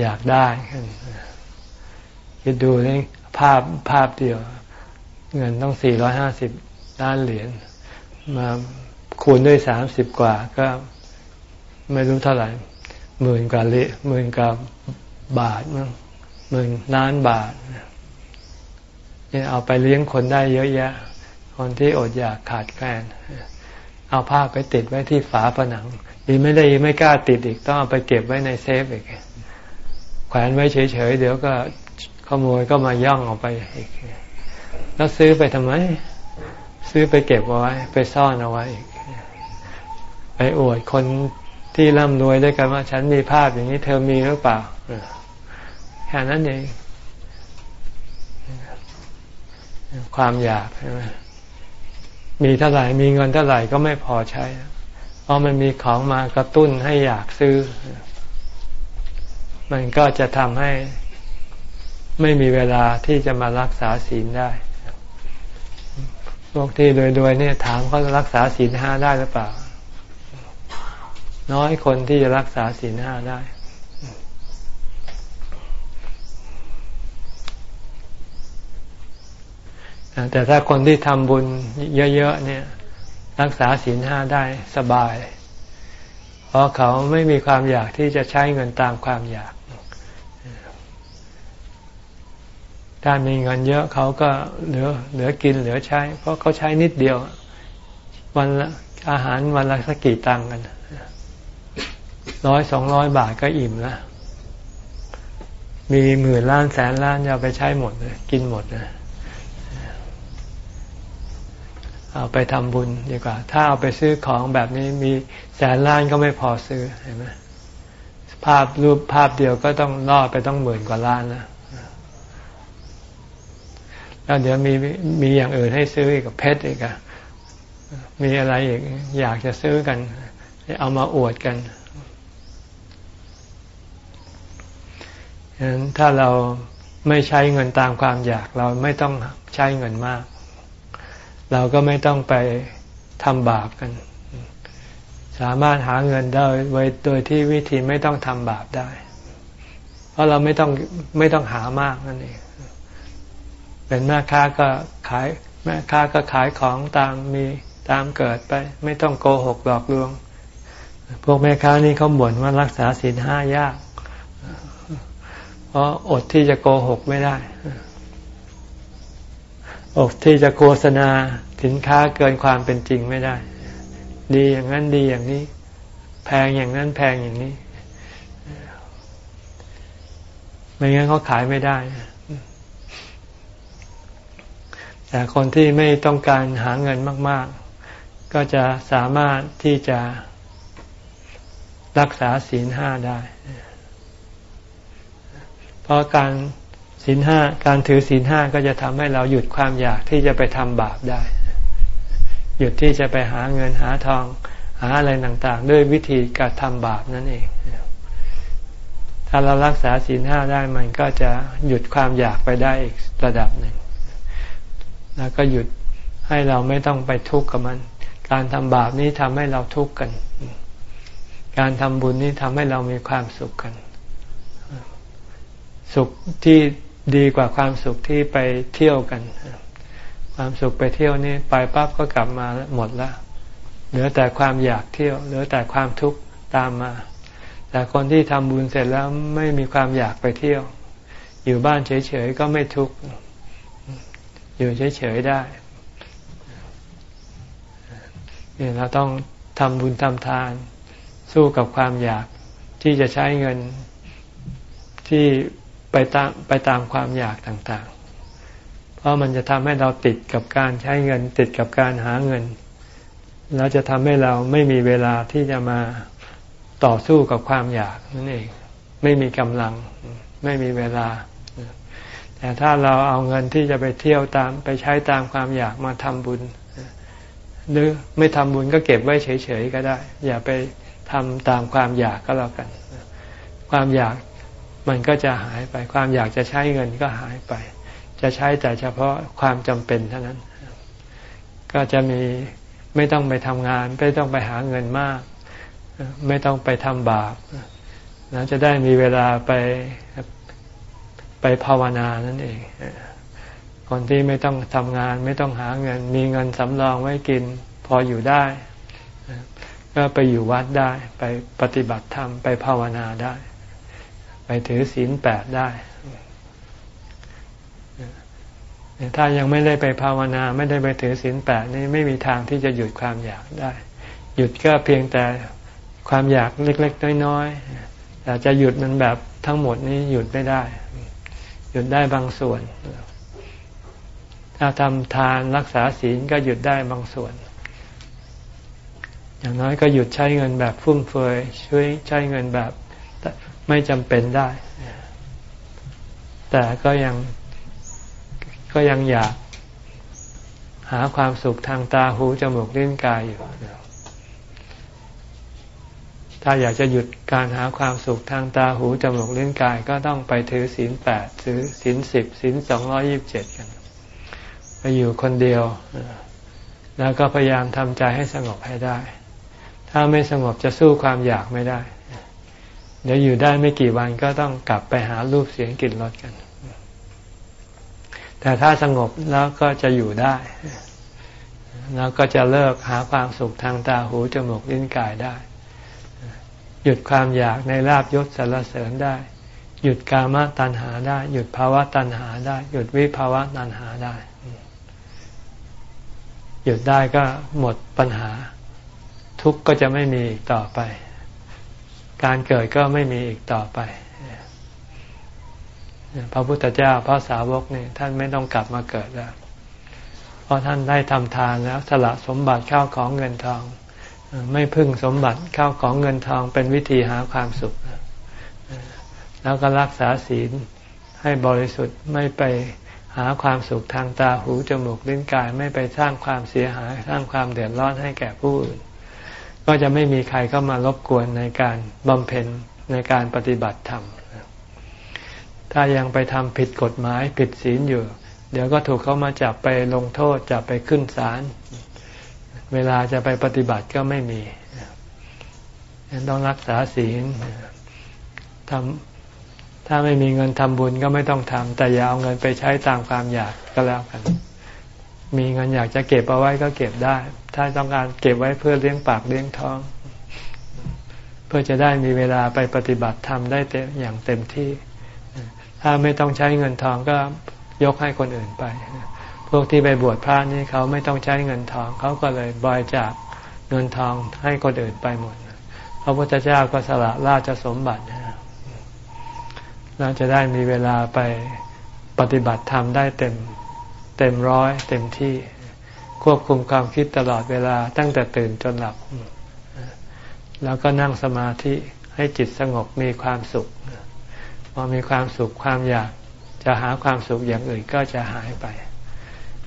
อยากได้คิดดูนี่ภาพภาพเดียว เงินต้องสี่ร้อยห้าสิบล้านเหรียญมา คูณด้วยสามสิบกว่าก็ไม่รู้เท่าไหร่หมื่นกว่าเลหมื่นกับบาทมั้งหมื่นล้านบาทเนี่ยเอาไปเลี้ยงคนได้เยอะแยะ คนที่อดอยากขาดแคลนเอาผ้าไปติดไว้ที่ฝาผนังดีไม่ได้ไม่กล้าติดอีกต้องเอาไปเก็บไว้ในเซฟอีกแขวนไว้เฉยๆเดี๋ยวก็ขโมยก็มาย่องออกไปอีก แล้วซื้อไปทำไม ซื้อไปเก็บเอาไว้ ไปซ่อนเอาไว้อีก ไปอวดคนที่ร่ำรวยด้วยกันว่า ฉันมีภาพอย่างนี้เธอมีหรือเปล่าแค่นั้นเองความอยากใช่ไหมมีเท่าไหร่มีเงินเท่าไหร่ก็ไม่พอใช้ เพราะมันมีของมากระตุ้นให้อยากซื้อ มันก็จะทำให้ไม่มีเวลาที่จะมารักษาศีลได้พวกที่รวยๆเนี่ยถามเขารักษาศีลห้าได้หรือเปล่า น้อยคนที่จะรักษาศีลห้าได้ แต่ถ้าคนที่ทำบุญเยอะๆเนี่ย รักษาศีลห้าได้สบาย เพราะเขาไม่มีความอยากที่จะใช้เงินตามความอยากถ้ามีเงินเยอะเขาก็เหลือเหลือกินเหลือใช้ เพราะเขาใช้นิดเดียว วันละอาหารวันละสักกี่ตังกัน ร้อยสองร้อยบาทก็อิ่มแล้วมีหมื่นล้านแสนล้านจะไปใช้หมดเลยกินหมดเลยเอาไปทำบุญดีกว่า ถ้าเอาไปซื้อของแบบนี้มีแสนล้านก็ไม่พอซื้อเห็นไหมภาพรูปภาพเดียวก็ต้องล่อไปต้องหมื่นกว่าล้านแล้วแล้วเดี๋ยวมีมีอย่างอื่นให้ซื้ออีกกับเพชรอีกอะมีอะไรอีกอยากจะซื้อกัน เอามาอวดกัน ฉะนั้นถ้าเราไม่ใช้เงินตามความอยาก เราไม่ต้องใช้เงินมาก เราก็ไม่ต้องไปทำบาปกัน สามารถหาเงินได้ไว้โดยที่วิธีไม่ต้องทำบาปได้ เพราะเราไม่ต้องไม่ต้องหามากนั่นเองเป็นแม่ค้าก็ขายแม่ค้าก็ขายของตามมีตามเกิดไป ไม่ต้องโกหกหลอกลวง พวกแม่ค้านี่เขาบ่นว่ารักษาศีลห้ายาก เพราะอดที่จะโกหกไม่ได้อกที่จะโฆษณาสินค้าเกินความเป็นจริงไม่ได้ ดีอย่างนั้นดีอย่างนี้ แพงอย่างนั้นแพงอย่างนี้ ไม่งั้นเขาขายไม่ได้ แต่คนที่ไม่ต้องการหาเงินมาก ๆ ก็จะสามารถที่จะรักษาศีลห้าได้ ราะการศีลห้าการถือศีลห้าก็จะทำให้เราหยุดความอยากที่จะไปทำบาปได้ หยุดที่จะไปหาเงินหาทองหาอะไรต่างๆ ด้วยวิธีการทำบาปนั่นเอง ถ้าเรารักษาศีลห้าได้มันก็จะหยุดความอยากไปได้อีกระดับหนึ่ง แล้วก็หยุดให้เราไม่ต้องไปทุกข์กับมัน การทำบาปนี้ทำให้เราทุกข์กัน การทำบุญนี้ทำให้เรามีความสุขกัน สุขที่ดีกว่าความสุขที่ไปเที่ยวกัน ความสุขไปเที่ยวนี่ไปปั๊บก็กลับมาหมดแล้วเหลือแต่ความอยากเที่ยว เหลือแต่ความทุกข์ตามมา แต่คนที่ทำบุญเสร็จแล้วไม่มีความอยากไปเที่ยว อยู่บ้านเฉยๆก็ไม่ทุกข์ อยู่เฉยๆได้เนี่ยเราต้องทำบุญทำทาน สู้กับความอยากที่จะใช้เงินที่ ไปตามไปตามความอยากต่างๆ เพราะมันจะทำให้เราติดกับการใช้เงิน ติดกับการหาเงิน แล้วจะทำให้เราไม่มีเวลาที่จะมาต่อสู้กับความอยากนั่นเอง ไม่มีกำลัง ไม่มีเวลา แต่ถ้าเราเอาเงินที่จะไปเที่ยวตามไปใช้ตามความอยากมาทำบุญ หรือไม่ทำบุญก็เก็บไว้เฉยๆก็ได้ อย่าไปทำตามความอยากก็แล้วกัน ความอยาก มันก็จะหายไปความอยากจะใช้เงินก็หายไป จะใช้แต่เฉพาะความจำเป็นเท่านั้น ก็จะมีไม่ต้องไปทำงาน ไม่ต้องไปหาเงินมาก ไม่ต้องไปทำบาปแล้วจะได้มีเวลาไปไปภาวนานั่นเอง คนที่ไม่ต้องทำงาน ไม่ต้องหาเงิน มีเงินสำรองไว้กิน พออยู่ได้ ก็ไปอยู่วัดได้ ไปปฏิบัติธรรม ไปภาวนาได้ ไปถือศีลแปดได้ ถ้ายังไม่ได้ไปภาวนา ไม่ได้ไปถือศีลแปดนี่ไม่มีทางที่จะหยุดความอยากได้ หยุดก็เพียงแต่ความอยากเล็ก ๆ น้อยๆแต่จะหยุดมันแบบทั้งหมดนี้หยุดไม่ได้ หยุดได้บางส่วนถถ้าทำทานรักษาศีลก็หยุดได้บางส่วนอย่างน้อยก็หยุดใช้เงินแบบฟุ่มเฟือยช่วยใช้เงินแบบ ไม่จำเป็นได้ แต่ก็ยังก็ยังอยากหาความสุขทางตาหูจมูกลิ้นกายอยู่ ถ้าอยากจะหยุดการหาความสุขทางตาหูจมูกลิ้นกาย ก็ต้องไปถือศีลแปดถือศีลสิบศีลสองร้อยิบเจ็ดกัน ไปอยู่คนเดียว แล้วก็พยายามทำใจให้สงบให้ได้ ถ้าไม่สงบจะสู้ความอยากไม่ได้ เดี๋ยวอยู่ได้ไม่กี่วันก็ต้องกลับไปหารูปเสียงกลิ่นรสกัน แต่ถ้าสงบแล้วก็จะอยู่ได้ แล้วก็จะเลิกหาความสุขทางตาหูจมูกลิ้นกายได้ หยุดความอยากในลาบยศสรรเสริญได้ หยุดกามตัณหาได้ หยุดภาวะตัณหาได้ หยุดวิภาวะตัณหาได้ หยุดได้ก็หมดปัญหา ทุกข์ก็จะไม่มีต่อไป การเกิดก็ไม่มีอีกต่อไป พระพุทธเจ้าพระสาวกนี่ท่านไม่ต้องกลับมาเกิดแล้ว เพราะท่านได้ทำทานแล้วสละสมบัติข้าวของเงินทอง ไม่พึ่งสมบัติข้าวของเงินทองเป็นวิธีหาความสุข แล้วก็รักษาศีลให้บริสุทธิ์ไม่ไปหาความสุขทางตาหูจมูกลิ้นกายไม่ไปสร้างความเสียหายสร้างความเดือดร้อนให้แก่ผู้อื่น ก็จะไม่มีใครเข้ามารบกวนในการบำเพ็ญในการปฏิบัติธรรม ถ้ายังไปทำผิดกฎหมายผิดศีลอยู่ เดี๋ยวก็ถูกเขามาจับไปลงโทษจับไปขึ้นศาล เวลาจะไปปฏิบัติก็ไม่มีต้องรักษาศีลทำถ้าไม่มีเงินทำบุญก็ไม่ต้องทำแต่อย่าเอาเงินไปใช้ตามความอยากก็แล้วกัน มีเงินอยากจะเก็บเอาไว้ก็เก็บได้ ถ้าต้องการเก็บไว้เพื่อเลี้ยงปากเลี้ยงท้อง เพื่อจะได้มีเวลาไปปฏิบัติธรรมได้เต็มอย่างเต็มที่ ถ้าไม่ต้องใช้เงินทองก็ยกให้คนอื่นไป พวกที่ไปบวชพระนี่เขาไม่ต้องใช้เงินทอง เขาก็เลยบริจาคเงินทองให้คนอื่นไปหมดพระพุทธเจ้าก็สละราชสมบัติเราจะได้มีเวลาไปปฏิบัติธรรมได้เต็ม เต็มร้อยเต็มที่ ควบคุมความคิดตลอดเวลาตั้งแต่ตื่นจนหลับ แล้วก็นั่งสมาธิให้จิตสงบมีความสุข พอมีความสุขความอยากจะหาความสุขอย่างอื่นก็จะหายไป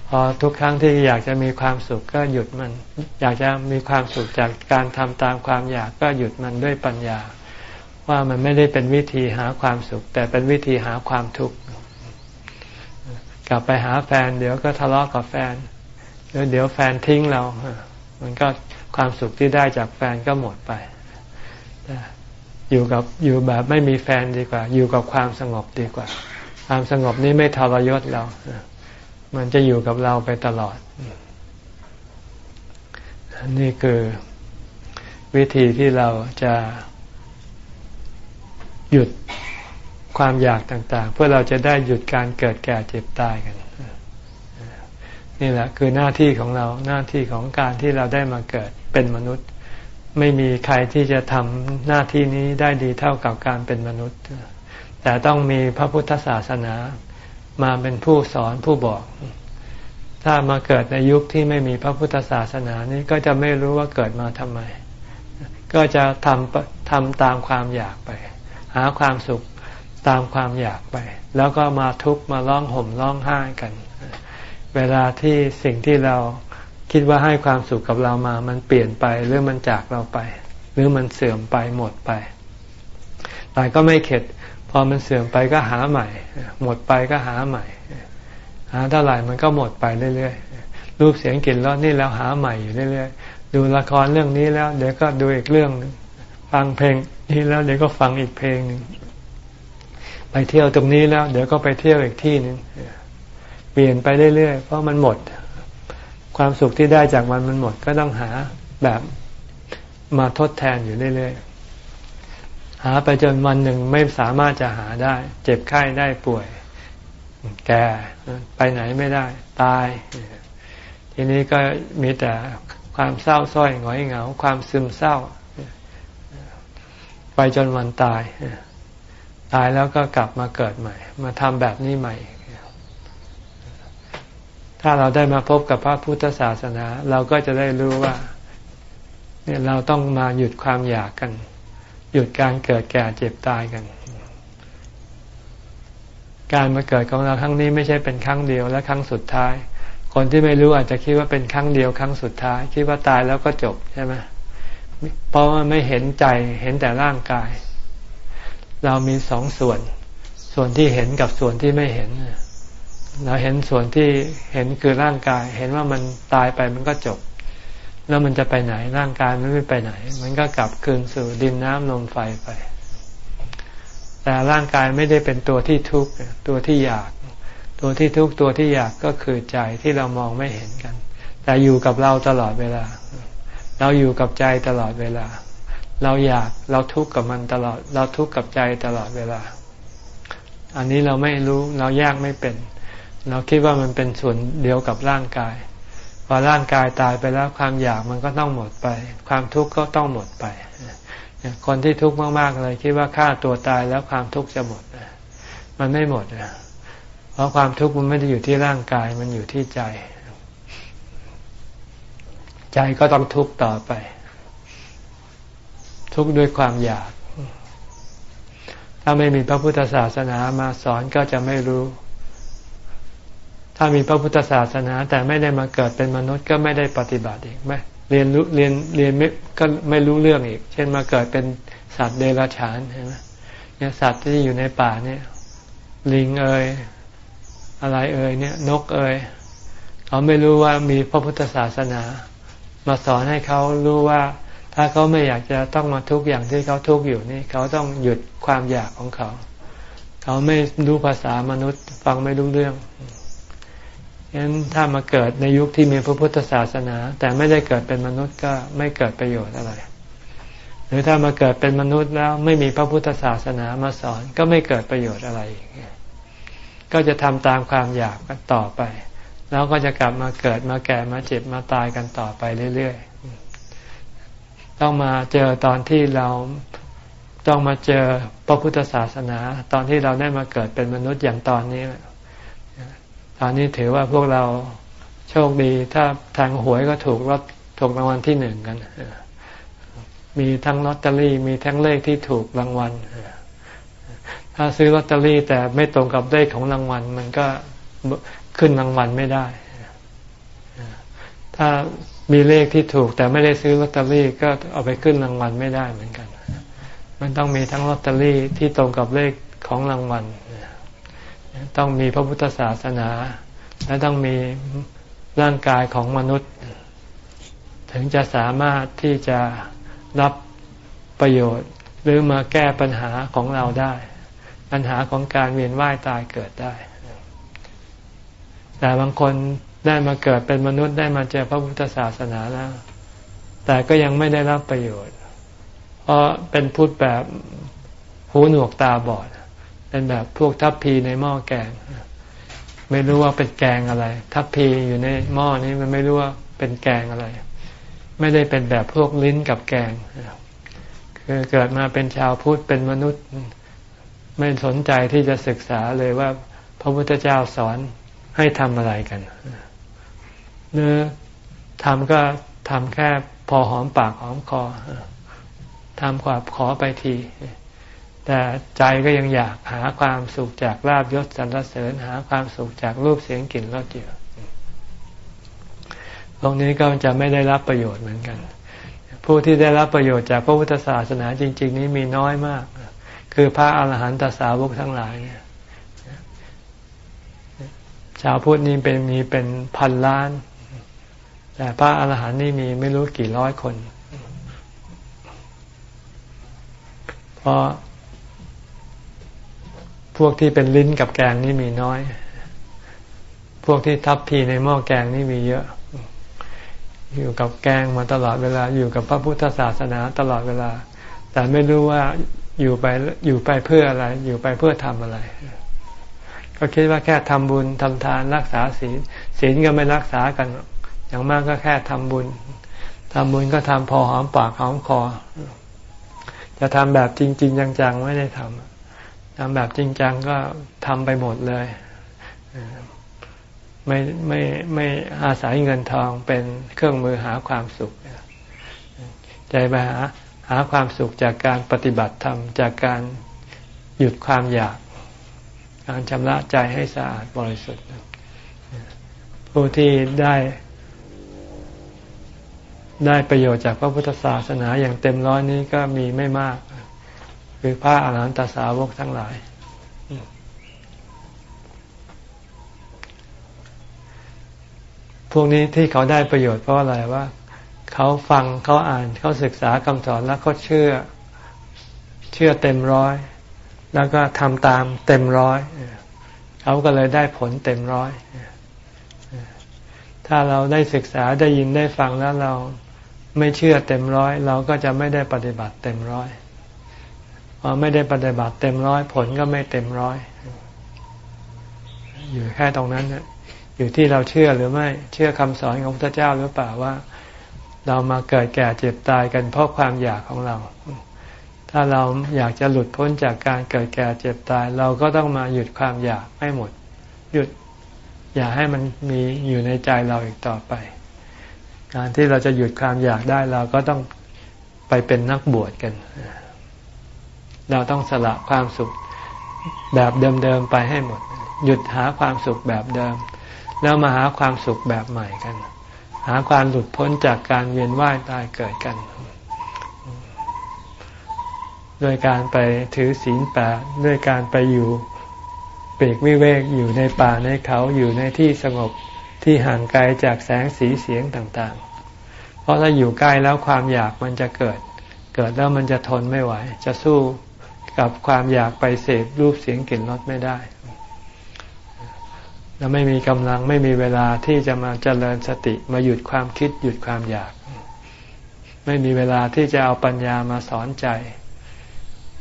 พอทุกครั้งที่อยากจะมีความสุขก็หยุดมัน อยากจะมีความสุขจากการทำตามความอยากก็หยุดมันด้วยปัญญา ว่ามันไม่ได้เป็นวิธีหาความสุข แต่เป็นวิธีหาความทุกข์ กลับไปหาแฟน เดี๋ยวก็ทะเลาะกับแฟนเดี๋ยวเดี๋ยวแฟนทิ้งเรา มันก็ความสุขที่ได้จากแฟนก็หมดไป อยู่กับอยู่แบบไม่มีแฟนดีกว่า อยู่กับความสงบดีกว่า ความสงบนี้ไม่ทรยศเรา มันจะอยู่กับเราไปตลอด นี่คือวิธีที่เราจะหยุด ความอยากต่างๆ เพื่อเราจะได้หยุดการเกิดแก่เจ็บตายกัน นี่แหละคือหน้าที่ของเราหน้าที่ของการที่เราได้มาเกิดเป็นมนุษย์ ไม่มีใครที่จะทำหน้าที่นี้ได้ดีเท่ากับการเป็นมนุษย์ แต่ต้องมีพระพุทธศาสนามาเป็นผู้สอนผู้บอก ถ้ามาเกิดในยุคที่ไม่มีพระพุทธศาสนานี้ก็จะไม่รู้ว่าเกิดมาทำไม ก็จะทำทำตามความอยากไป หาความสุข ตามความอยากไป แล้วก็มาทุกข์มาร้องห่มร้องไห้กัน เวลาที่สิ่งที่เราคิดว่าให้ความสุขกับเรามา มันเปลี่ยนไปหรือมันจากเราไป หรือมันเสื่อมไปหมดไป แต่ก็ไม่เข็ด พอมันเสื่อมไปก็หาใหม่ หมดไปก็หาใหม่ หาเท่าไหร่มันก็หมดไปเรื่อยๆ รูปเสียงกลิ่นรสนี่แล้วหาใหม่อยู่เรื่อยๆ ดูละครเรื่องนี้แล้ว เดี๋ยวก็ดูอีกเรื่อง ฟังเพลงนี้แล้วเดี๋ยวก็ฟังอีกเพลงหนึ่ง ไปเที่ยวตรงนี้แล้ว เดี๋ยวก็ไปเที่ยวอีกที่หนึ่งเปลี่ยนไปเรื่อยๆเพราะมันหมด ความสุขที่ได้จากมันมันหมด ก็ต้องหาแบบมาทดแทนอยู่เรื่อยๆหาไปจนวันหนึ่งไม่สามารถจะหาได้ เจ็บไข้ได้ป่วย แก่ไปไหนไม่ได้ ตาย ทีนี้ก็มีแต่ความเศร้าส้อยหงอยเหงา ความซึมเศร้า ไปจนวันตาย ตายแล้วก็กลับมาเกิดใหม่ มาทำแบบนี้ใหม่ถ้าเราได้มาพบกับพระพุทธศาสนา เราก็จะได้รู้ว่าเนี่ยเราต้องมาหยุดความอยากกัน หยุดการเกิดแก่เจ็บตายกัน การมาเกิดของเราครั้งนี้ไม่ใช่เป็นครั้งเดียวและครั้งสุดท้าย คนที่ไม่รู้อาจจะคิดว่าเป็นครั้งเดียวครั้งสุดท้าย คิดว่าตายแล้วก็จบใช่ไหมเพราะว่าไม่เห็นใจเห็นแต่ร่างกาย เรามีสองส่วน ส่วนที่เห็นกับส่วนที่ไม่เห็น เราเห็นส่วนที่เห็นคือร่างกาย เห็นว่ามันตายไปมันก็จบ แล้วมันจะไปไหนร่างกายมันไม่ไปไหน มันก็กลับคืนสู่ดินน้ำลมไฟไป แต่ร่างกายไม่ได้เป็นตัวที่ทุกข์ตัวที่อยาก ตัวที่ทุกข์ตัวที่อยากก็คือใจที่เรามองไม่เห็นกัน แต่อยู่กับเราตลอดเวลา เราอยู่กับใจตลอดเวลา เราอยากเราทุกข์กับมันตลอด เราทุกข์กับใจตลอดเวลา อันนี้เราไม่รู้เราแยกไม่เป็น เราคิดว่ามันเป็นส่วนเดียวกับร่างกาย พอร่างกายตายไปแล้วความอยากมันก็ต้องหมดไป ความทุกข์ก็ต้องหมดไป คนที่ทุกข์มากๆเลยคิดว่าฆ่าตัวตายแล้วความทุกข์จะหมด มันไม่หมดเพราะความทุกข์มันไม่ได้อยู่ที่ร่างกายมันอยู่ที่ใจ ใจก็ต้องทุกข์ต่อไป ทุกข์ด้วยความอยาก ถ้าไม่มีพระพุทธศาสนามาสอนก็จะไม่รู้ ถ้ามีพระพุทธศาสนา แต่ไม่ได้มาเกิดเป็นมนุษย์ก็ไม่ได้ปฏิบัติอีกไม่เรียนรู้เรียนเรียนไม่ก็ไม่รู้เรื่องอีก เช่นมาเกิดเป็นสัตว์เดรัจฉานใช่ไหมเนี่ยสัตว์ที่อยู่ในป่าเนี่ย ลิงเอ่ยอะไรเอ่ยเนี่ย นกเอ่ยเขาไม่รู้ว่ามีพระพุทธศาสนา มาสอนให้เขารู้ว่า ถ้าเขาไม่อยากจะต้องมาทุกข์อย่างที่เขาทุกข์อยู่นี่ เขาต้องหยุดความอยากของเขา เขาไม่รู้ภาษามนุษย์ ฟังไม่รู้เรื่องฉะนั้นถ้ามาเกิดในยุคที่มีพระพุทธศาสนา แต่ไม่ได้เกิดเป็นมนุษย์ก็ไม่เกิดประโยชน์อะไร หรือถ้ามาเกิดเป็นมนุษย์แล้วไม่มีพระพุทธศาสนามาสอน ก็ไม่เกิดประโยชน์อะไร ก็จะทำตามความอยากกันต่อไป แล้วก็จะกลับมาเกิดมาแก่มาเจ็บมาตายกันต่อไปเรื่อยๆ ต้องมาเจอตอนที่เราต้องมาเจอพระพุทธศาสนา ตอนที่เราได้มาเกิดเป็นมนุษย์อย่างตอนนี้ตอนนี้ถือว่าพวกเราโชคดีถ้าทางหวยก็ถูกรถถูกรางวัลที่หนึ่งกันมีทั้งลอตเตอรี่มีทั้งเลขที่ถูกรางวัลถ้าซื้อลอตเตอรี่แต่ไม่ตรงกับเลขของรางวัล มันก็ขึ้นรางวัลไม่ได้ ถ้า มีเลขที่ถูก แต่ไม่ได้ซื้อลอตเตอรี่ก็เอาไปขึ้นรางวัลไม่ได้เหมือนกัน มันต้องมีทั้งลอตเตอรี่ที่ตรงกับเลขของรางวัล ต้องมีพระพุทธศาสนา และต้องมีร่างกายของมนุษย์ ถึงจะสามารถที่จะรับประโยชน์หรือมาแก้ปัญหาของเราได้ ปัญหาของการเวียนว่ายตายเกิดได้ แต่บางคน ได้มาเกิดเป็นมนุษย์ได้มาเจอพระพุทธศาสนาแล้ว แต่ก็ยังไม่ได้รับประโยชน์ เพราะเป็นพุทธแบบหูหนวกตาบอด เป็นแบบพวกทัพพีในหม้อแกง ไม่รู้ว่าเป็นแกงอะไร ทัพพีอยู่ในหม้อนี้มันไม่รู้ว่าเป็นแกงอะไร ไม่ได้เป็นแบบพวกลิ้นกับแกง คือเกิดมาเป็นชาวพุทธเป็นมนุษย์ ไม่สนใจที่จะศึกษาเลยว่า พระพุทธเจ้าสอนให้ทำอะไรกัน เนื้อทำก็ทำแค่พอหอมปากหอมคอทำความขอไปที แต่ใจก็ยังอยากหาความสุขจากลาบยศสรรเสริญหาความสุขจากรูปเสียงกลิ่นรสอยู่ตรงนี้ก็จะไม่ได้รับประโยชน์เหมือนกัน ผู้ที่ได้รับประโยชน์จากพระพุทธศาสนาจริง ๆ นี้มีน้อยมาก คือพระอาหารหันตสาวกทั้งหลายเนี่ยชาวพุทธนี่เป็นมีเป็นพันล้าน แต่พระอาหารหันต์นี่มีไม่รู้กี่ร้อยคน เพราะ พวกที่เป็นลิ้นกับแกงนี่มีน้อย พวกที่ทับพีในหม้อแกงนี่มีเยอะ อยู่กับแกงมาตลอดเวลา อยู่กับพระพุทธศาสนาตลอดเวลา แต่ไม่รู้ว่าอยู่ไปอยู่ไปเพื่ออะไร อยู่ไปเพื่อทำอะไรก็คิดว่าแค่ทำบุญทำทานรักษาศีลศีลก็ไม่รักษากัน อย่างมากก็แค่ทำบุญทำบุญก็ทำพอหอมปากหอมคอ จะทำแบบจริงๆจังๆไม่ได้ทำทำแบบจริงจังก็ทำไปหมดเลย ไม่ไม่ไม่อาศัยเงินทองเป็นเครื่องมือหาความสุขใจไปหาหาความสุขจากการปฏิบัติธรรมจากการหยุดความอยาก การชำระใจให้สะอาดบริสุทธิ์ผู้ที่ได้ ได้ประโยชน์จากพระพุทธศาสนาอย่างเต็มร้อยนี้ก็มีไม่มาก คือพระอาหารหันตสาวกทั้งหลาย พวกนี้ที่เขาได้ประโยชน์เพราะอะไรว่าเขาฟังเขาอ่านเขาศึกษาคำสอนแล้วเขาเชื่อ เชื่อเต็มร้อย แล้วก็ทำตามเต็มร้อยเขาก็เลยได้ผลเต็มร้อยถ้าเราได้ศึกษาได้ยินได้ฟังแล้วเรา ไม่เชื่อเต็มร้อย เราก็จะไม่ได้ปฏิบัติเต็มร้อยพอไม่ได้ปฏิบัติเต็มร้อย ผลก็ไม่เต็มร้อย อยู่แค่ตรงนั้นอยู่ที่เราเชื่อหรือไม่เชื่อคำสอนของพระเจ้าหรือเปล่าว่า เรามาเกิดแก่เจ็บตายกันเพราะความอยากของเรา ถ้าเราอยากจะหลุดพ้นจากการเกิดแก่เจ็บตาย เราก็ต้องมาหยุดความอยากให้หมด หยุด อย่าให้มันมีอยู่ในใจเราอีกต่อไป การที่เราจะหยุดความอยากได้เราก็ต้องไปเป็นนักบวชกัน เราต้องสละความสุขแบบเดิมๆไปให้หมด หยุดหาความสุขแบบเดิม แล้วมาหาความสุขแบบใหม่กัน หาความหลุดพ้นจากการเวียนว่ายตายเกิดกันโดยการไปถือศีลแปดด้วยการไปอยู่เปรกวิเวกอยู่ในป่าในเขาอยู่ในที่สงบ ที่ห่างไกลจากแสงสีเสียงต่างๆ เพราะถ้าอยู่ใกล้แล้วความอยากมันจะเกิด เกิดแล้วมันจะทนไม่ไหว จะสู้กับความอยากไปเสพรูปเสียงกลิ่นรสไม่ได้ แล้วไม่มีกำลังไม่มีเวลาที่จะมาเจริญสติมาหยุดความคิดหยุดความอยาก ไม่มีเวลาที่จะเอาปัญญามาสอนใจ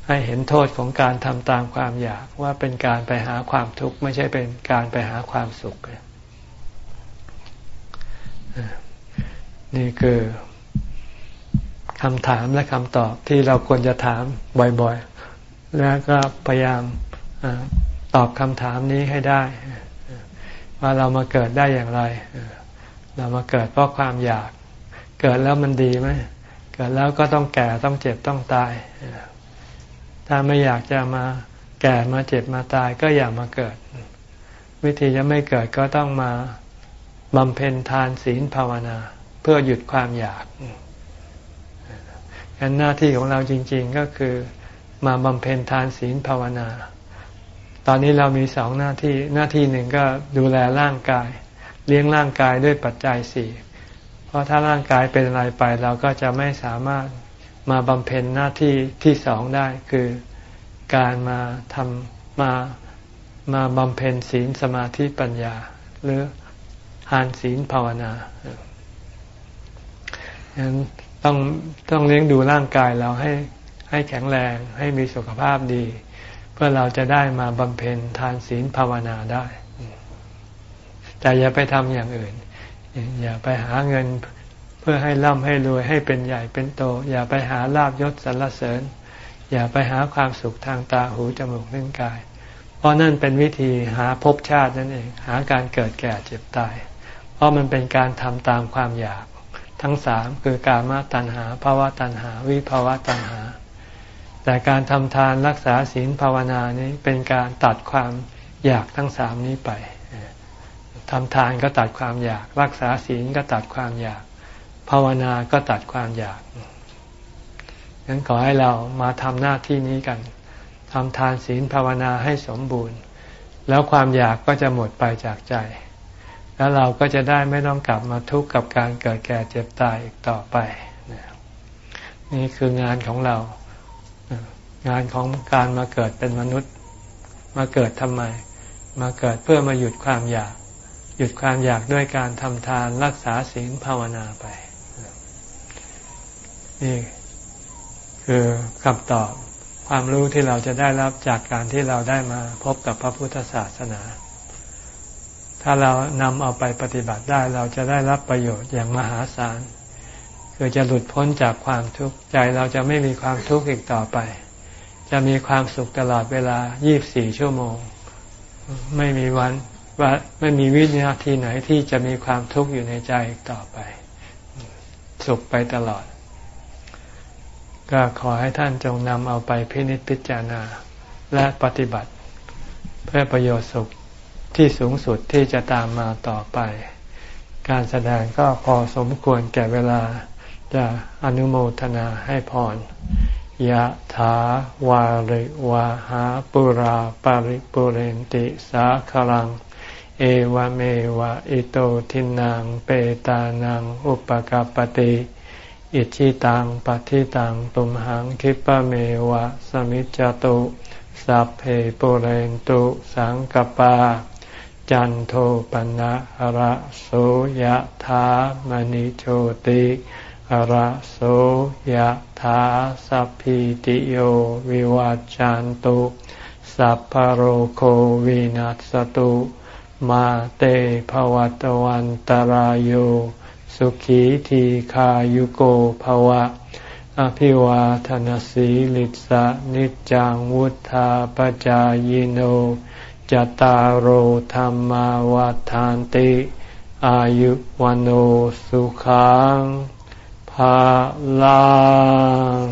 ให้เห็นโทษของการทำตามความอยากว่าเป็นการไปหาความทุกข์ไม่ใช่เป็นการไปหาความสุข นี่คือคำถามและคำตอบที่เราควรจะถามบ่อยๆ แล้วก็พยายามอตอบคำถามนี้ให้ได้ ว่าเรามาเกิดได้อย่างไร เรามาเกิดเพราะความอยาก เกิดแล้วมันดีไหมเกิดแล้วก็ต้องแก่ต้องเจ็บต้องตาย ถ้าไม่อยากจะมาแก่มาเจ็บมาตายก็อย่ามาเกิด วิธีจะไม่เกิดก็ต้องมา บำเพ็ญทานศีลภาวนา เพื่อหยุดความอยากอันหน้าที่ของเราจริง ๆก็คือมาบำเพ็ญทานศีลภาวนา ตอนนี้เรามีสองหน้าที่หน้าที่หนึ่งก็ดูแลร่างกาย เลี้ยงร่างกายด้วยปัจจัยสี่เพราะถ้าร่างกายเป็นอะไรไปเราก็จะไม่สามารถมาบำเพ็ญหน้าที่ที่สองได้คือการมาทำมามาบำเพ็ญศีลสมาธิปัญญา หรือ ทานศีลภาวนาฉะนั้นต้องต้องเลี้ยงดูร่างกายเราให้ให้แข็งแรงให้มีสุขภาพดี เพื่อเราจะได้มาบำเพ็ญทานศีลภาวนาได้ แต่อย่าไปทำอย่างอื่น อย่าไปหาเงินเพื่อให้ร่ำให้รวยให้เป็นใหญ่เป็นโต อย่าไปหาลาบยศสรรเสริญ อย่าไปหาความสุขทางตาหูจมูกลิ้นกาย เพราะนั่นเป็นวิธีหาภพชาตินั่นเอง หาการเกิดแก่เจ็บตาย ราะมันเป็นการทำตามความอยาก ทั้งสามคือกามาตัณหาภาวะตัณหา วิภาวะตัณหา แต่การทำทานรักษาศีลภาวนานี้เป็นการตัดความอยากทั้งสามนี้ไปทำทานก็ตัดความอยาก รักษาศีลก็ตัดความอยาก ภาวนาก็ตัดความอยากงั้นขอให้เรามาทำหน้าที่นี้กันทำทานศีลภาวนาให้สมบูรณ์ แล้วความอยากก็จะหมดไปจากใจ แล้วเราก็จะได้ไม่ต้องกลับมาทุกข์กับการเกิดแก่เจ็บตายอีกต่อไป นี่คืองานของเรา งานของการมาเกิดเป็นมนุษย์ มาเกิดทำไม มาเกิดเพื่อมาหยุดความอยาก หยุดความอยากด้วยการทำทานรักษาศีลภาวนาไป นี่คือคำตอบความรู้ที่เราจะได้รับจากการที่เราได้มาพบกับพระพุทธศาสนา ถ้าเรานำเอาไปปฏิบัติได้เราจะได้รับประโยชน์อย่างมหาศาลคือจะหลุดพ้นจากความทุกข์ใจเราจะไม่มีความทุกข์อีกต่อไป จะมีความสุขตลอดเวลา 24 ชั่วโมง ไม่มีวันว่าไม่มีวินาทีไหนที่จะมีความทุกข์อยู่ในใจอีกต่อไป สุขไปตลอด ก็ขอให้ท่านจงนำเอาไปพินิจพิจารณาและปฏิบัติ เพื่อประโยชน์สุข ที่สูงสุดที่จะตามมาต่อไป การแสดงก็พอสมควรแก่เวลาจะอนุโมทนาให้พรยะถาวาริวาหาปุราปาริปุเรนติสาคลัง เอวเมวะอิโตทินังเปตานังอุปกาปติอิชิตังปฏิตังตุมหังคิปะเมวะสมิจจตุสัพเพปุเรนตุสังกปา จันโทปนะระโสยะถามณิโชติระโสยถาสัพพิติโยวิวัจจันตุสัพพโรโควินัสตุมาเตภวัตวันตารโยสุขีทีขายุโกภวะ อภิวาทนสีลิสะนิจังวุธาปจายโน จตารโหธรรมวาทานติ อายุวันโอสุขังภาลัง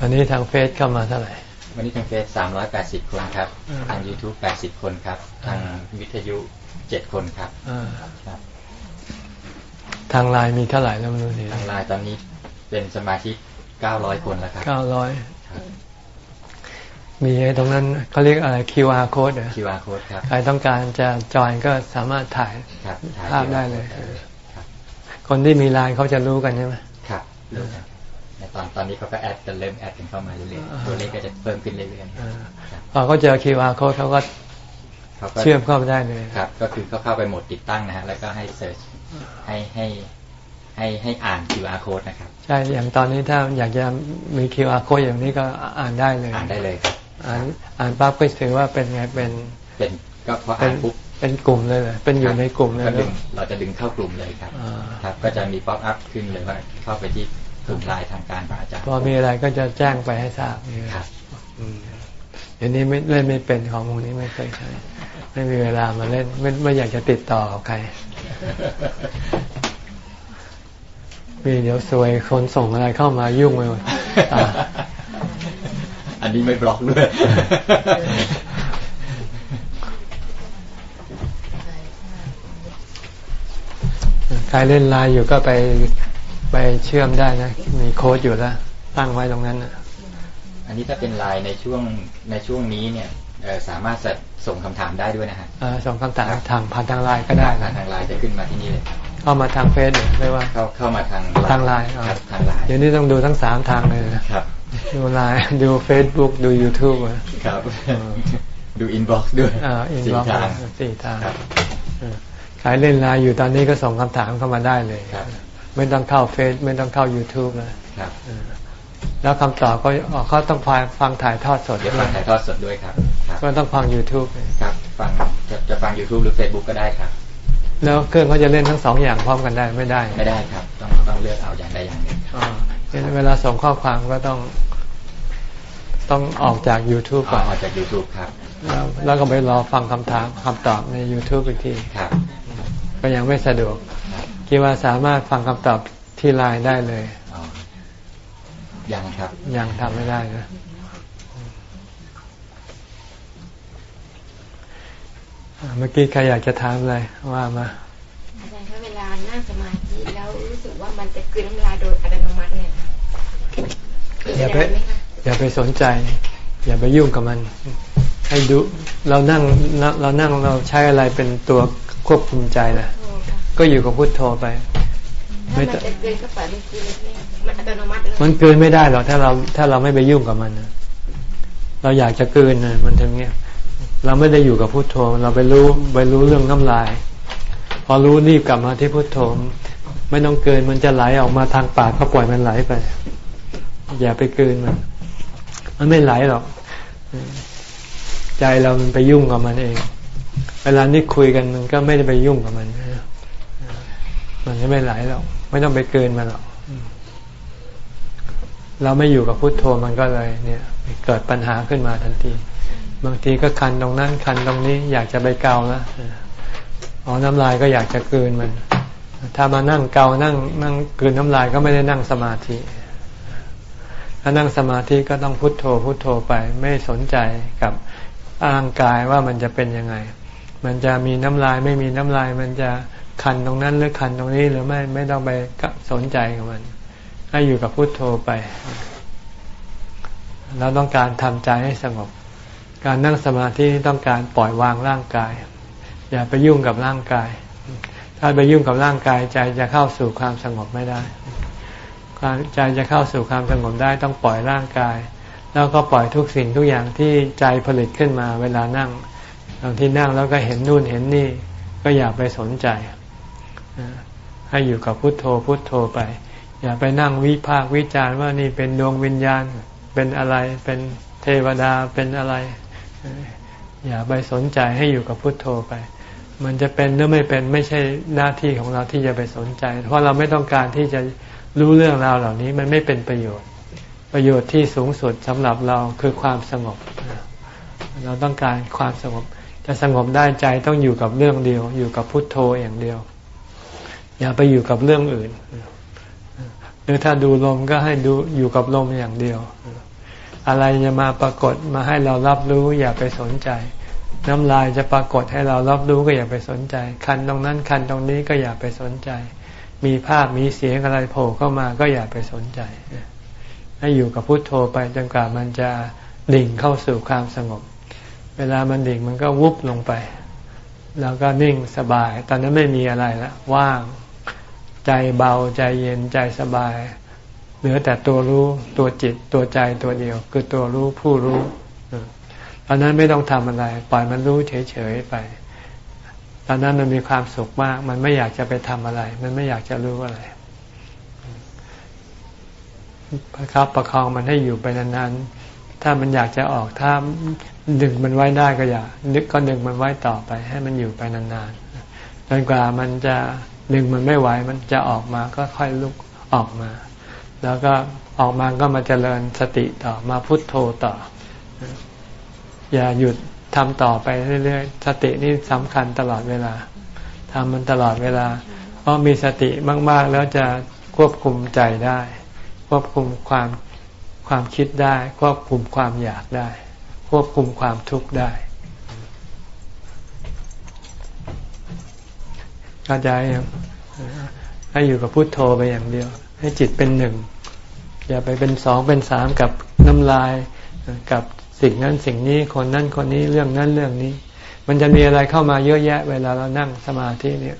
อันนี้ทางเฟซเข้ามาเท่าไหร่ วันนี้ทางเฟซสามร้อยแปดสิบคนครับ ทาง YouTube แปดสิบคนครับ ทางวิทยุเจ็ดคนครับครับ ทางไลน์มีเท่าไหร่แล้วไม่รู้นี่ทางไลน์ตอนนี้เป็นสมาชิกเก้าร้อยคนแล้วครับเก้าร้อย มีตรงนั้นเขาเรียกอะไร QR code เหรอ QR code ครับใครต้องการจะจอยก็สามารถถ่ายภาพได้เลย คนที่มีไลน์เขาจะรู้กันใช่ไหมครับรู้ครับตอนตอนนี้เขาก็ add กันเริ่ม add กันเข้ามาเรื่อยๆตัวเลขก็จะเพิ่มขึ้นเรื่อยๆพอเขาเจอ QR code เขาก็เชื่อมเข้าไปได้เลยครับ ก็คือเขาเข้าไปหมดติดตั้งนะฮะแล้วก็ให้ search ให้ให้ให้ให้อ่าน QR code นะครับ ใช่ อย่างตอนนี้ถ้าอยากจะมี QR code อย่างนี้ก็อ่านได้เลย อ่านได้เลยครับ อ่านอ่านปั๊บก็ถือว่าเป็นไงเป็นเป็นก็พออ่านปุ๊บเป็นกลุ่มเลยเลยเป็นอยู่ในกลุ่มเลยเราจะดึงเข้ากลุ่มเลยครับครับ ก็จะมี pop up ขึ้นเลยว่าเข้าไปที่กลุ่มไลน์ทางการพระอาจารย์พอมีอะไรก็จะแจ้งไปให้ทราบครับเดี๋ยวนี้ไม่เล่นไม่เป็นของพวกนี้ไม่เคยใช้ไม่มีเวลามาเล่นไม่ไม่อยากจะติดต่อกับใครมีเดี๋ยวสวยคนส่งอะไรเข้ามายุ่งไปหมด อันนี้ไม่บล็อกด้วยใครเล่นไลน์อยู่ก็ไปไปเชื่อมได้นะ มีโค้ดอยู่แล้ว ตั้งไว้ตรงนั้นนะอันนี้ถ้าเป็นไลน์ในช่วงในช่วงนี้เนี่ยสามารถส่งคำถามได้ด้วยนะฮะส่งคำถามทางผ่านทางไลน์ก็ได้ผ่านทางไลน์จะขึ้นมาที่นี่เลยเข้ามาทางเฟซหรือไม่ว่าเข้าเข้ามาทางทางไลน์ทางไลน์เดี๋ยวนี้ต้องดูทั้งสามทางเลยนะครับ ดูไลน์ดูเฟซบุ๊กดูยูทูบครับ ดู inbox ด้วยอ่า inbox สี่ทางใครเล่นไลน์อยู่ตอนนี้ก็ส่งคำถามเข้ามาได้เลยไม่ต้องเข้าเฟซไม่ต้องเข้า YouTube นะแล้วคำตอบก็เขาต้องฟังฟังถ่ายทอดสดด้วยฟังถ่ายทอดสดด้วยครับก็ต้องฟัง YouTube ครับ ฟังจะจะฟัง YouTube หรือ Facebook ก็ได้ครับ แล้วเครื่องเขาจะเล่นทั้งสองอย่างพร้อมกันได้ไม่ได้ ไม่ได้ครับ ต้องต้องเลือกเอาอย่างใดอย่างหนึ่งเวลาส่งข้อความก็ต้อง ต้องออกจาก YouTube ก่อนออกจาก YouTube ครับแล้วแล้วก็ไปรอฟังคำถามคำตอบใน YouTube อีกทีครับ ก็ยังไม่สะดวก คิดว่าสามารถฟังคำตอบที่ไลน์ได้เลยยังครับ ยังทำไม่ได้นะ เมื่อกี้ใครอยากจะถามอะไรว่ามาอาจารย์ถ้าเวลานั่งสมาธิแล้วรู้สึกว่ามันจะกลืนน้ำลายโดยอัตโนมัติเนี่ยอย่าไป อย่าไปสนใจ อย่าไปยุ่งกับมัน ให้ดูเรานั่งเรานั่งเราใช้อะไรเป็นตัวควบคุมใจนะก็อยู่กับพุทโธไปไม่จะเกินก็ปล่อยมันกินมันอัตโนมัติมันเกินไม่ได้หรอกถ้าเราถ้าเราไม่ไปยุ่งกับมันนะเราอยากจะเกินนะมันทำเงี้ยเราไม่ได้อยู่กับพุทโธ เราไปรู้ไปรู้เรื่องน้ำลาย พอรู้รีบกลับมาที่พุทโธ ไม่ต้องเกินมันจะไหลออกมาทางปากก็ปล่อยมันไหลไป อย่าไปเกินมัน มันไม่ไหลหรอก ใจเรามันไปยุ่งกับมันเอง เวลานี้คุยกันมันก็ไม่ได้ไปยุ่งกับมันมันจะไม่ไหลหรอกไม่ต้องไปเกินมันหรอกเราไม่อยู่กับพุทโธมันก็เลย เนี่ย เกิดปัญหาขึ้นมาทันที บางทีก็คันตรงนั้นคันตรงนี้ อยากจะไปเกาล้วอ๋อน้ำลายก็อยากจะเกืนมัน ถ้ามานั่งเกานั่งนั่งเกืนน้ำลายก็ไม่ได้นั่งสมาธิ ถ้านั่งสมาธิก็ต้องพุโทโธพุโทโธไปไม่สนใจกับร่างกายว่ามันจะเป็นยังไง มันจะมีน้ำลายไม่มีน้ำลาย มันจะคันตรงนั้นหรือคันตรงนี้หรือไม่ไม่ต้องไปสนใจกับมัน ให้อยู่กับพุโทโธไปเราต้องการทำใจให้สงบ การนั่งสมาธิต้องการปล่อยวางร่างกาย อย่าไปยุ่งกับร่างกาย ถ้าไปยุ่งกับร่างกายใจจะเข้าสู่ความสงบไม่ได้ ใจจะเข้าสู่ความสงบได้ต้องปล่อยร่างกาย แล้วก็ปล่อยทุกสิ่งทุกอย่างที่ใจผลิตขึ้นมาเวลานั่งบางที่นั่งแล้วก็เห็นนู่นเห็นนี่ ก็อย่าไปสนใจ ให้อยู่กับพุทโธพุทโธไป อย่าไปนั่งวิพากวิจารณ์ว่านี่เป็นดวงวิญญาณเป็นอะไรเป็นเทวดาเป็นอะไร อย่าไปสนใจให้อยู่กับพุทโธไป มันจะเป็นหรือไม่เป็นไม่ใช่หน้าที่ของเราที่จะไปสนใจ เพราะเราไม่ต้องการที่จะ รู้เรื่องราวเหล่านี้มันไม่เป็นประโยชน์ ประโยชน์ที่สูงสุดสำหรับเราคือความสงบ เราต้องการความสงบ จะสงบได้ใจต้องอยู่กับเรื่องเดียว อยู่กับพุทโธอย่างเดียว อย่าไปอยู่กับเรื่องอื่น หรือถ้าดูลมก็ให้ดูอยู่กับลมอย่างเดียว อะไรจะมาปรากฏมาให้เรารับรู้ อย่าไปสนใจน้ำลายจะปรากฏให้เรารับรู้ก็อย่าไปสนใจ คันตรงนั้นคันตรงนี้ก็อย่าไปสนใจ มีภาพมีเสียงอะไรโผล่เข้ามาก็อย่าไปสนใจ ให้อยู่กับพุโทโธไปจนกว่ามันจะดิ่งเข้าสู่ความสงบ เวลามันดิ่งมันก็วุบลงไป แล้วก็นิ่งสบาย ตอนนั้นไม่มีอะไรละว่างใจเบาใจเย็นใจสบาย เหลือแต่ตัวรู้ตัวจิตตัวใจตัวเดียว คือตัวรู้ผู้รู้ตอนนั้นไม่ต้องทำอะไร ปล่อยมันรู้เฉยๆไป ตอนนั้นมันมีความสุขมาก มันไม่อยากจะไปทำอะไร มันไม่อยากจะรู้อะไรประคับประคองมันให้อยู่ไปนานๆ ถ้ามันอยากจะออกถ้าดึงมันไว้ได้ก็อย่านึกก็ดึงมันไว้ต่อไป ให้มันอยู่ไปนานๆจนกว่ามันจะดึงมันไม่ไหวมันจะออกมาก็ค่อยลุกออกมา แล้วก็ออกมาก็มาเจริญสติต่อมาพุทโธต่อ อย่าหยุด ทำต่อไปเรื่อยๆ สตินี่สำคัญตลอดเวลาทำมันตลอดเวลา เพราะมีสติมาก ๆ แล้วจะควบคุมใจได้ ควบคุมความความคิดได้ ควบคุมความอยากได้ ควบคุมความทุกข์ได้เข้าใจยังให้อยู่กับพุโทโธไปอย่างเดียว ให้จิตเป็นหนึ่ง อย่าไปเป็นสองเป็นสามกับน้ำลายกับ สิ่งนั้นสิ่งนี้คนนั้นคนนี้เรื่องนั้นเรื่องนี้ มันจะมีอะไรเข้ามาเยอะแยะ เวลาเรานั่งสมาธิเนี่ย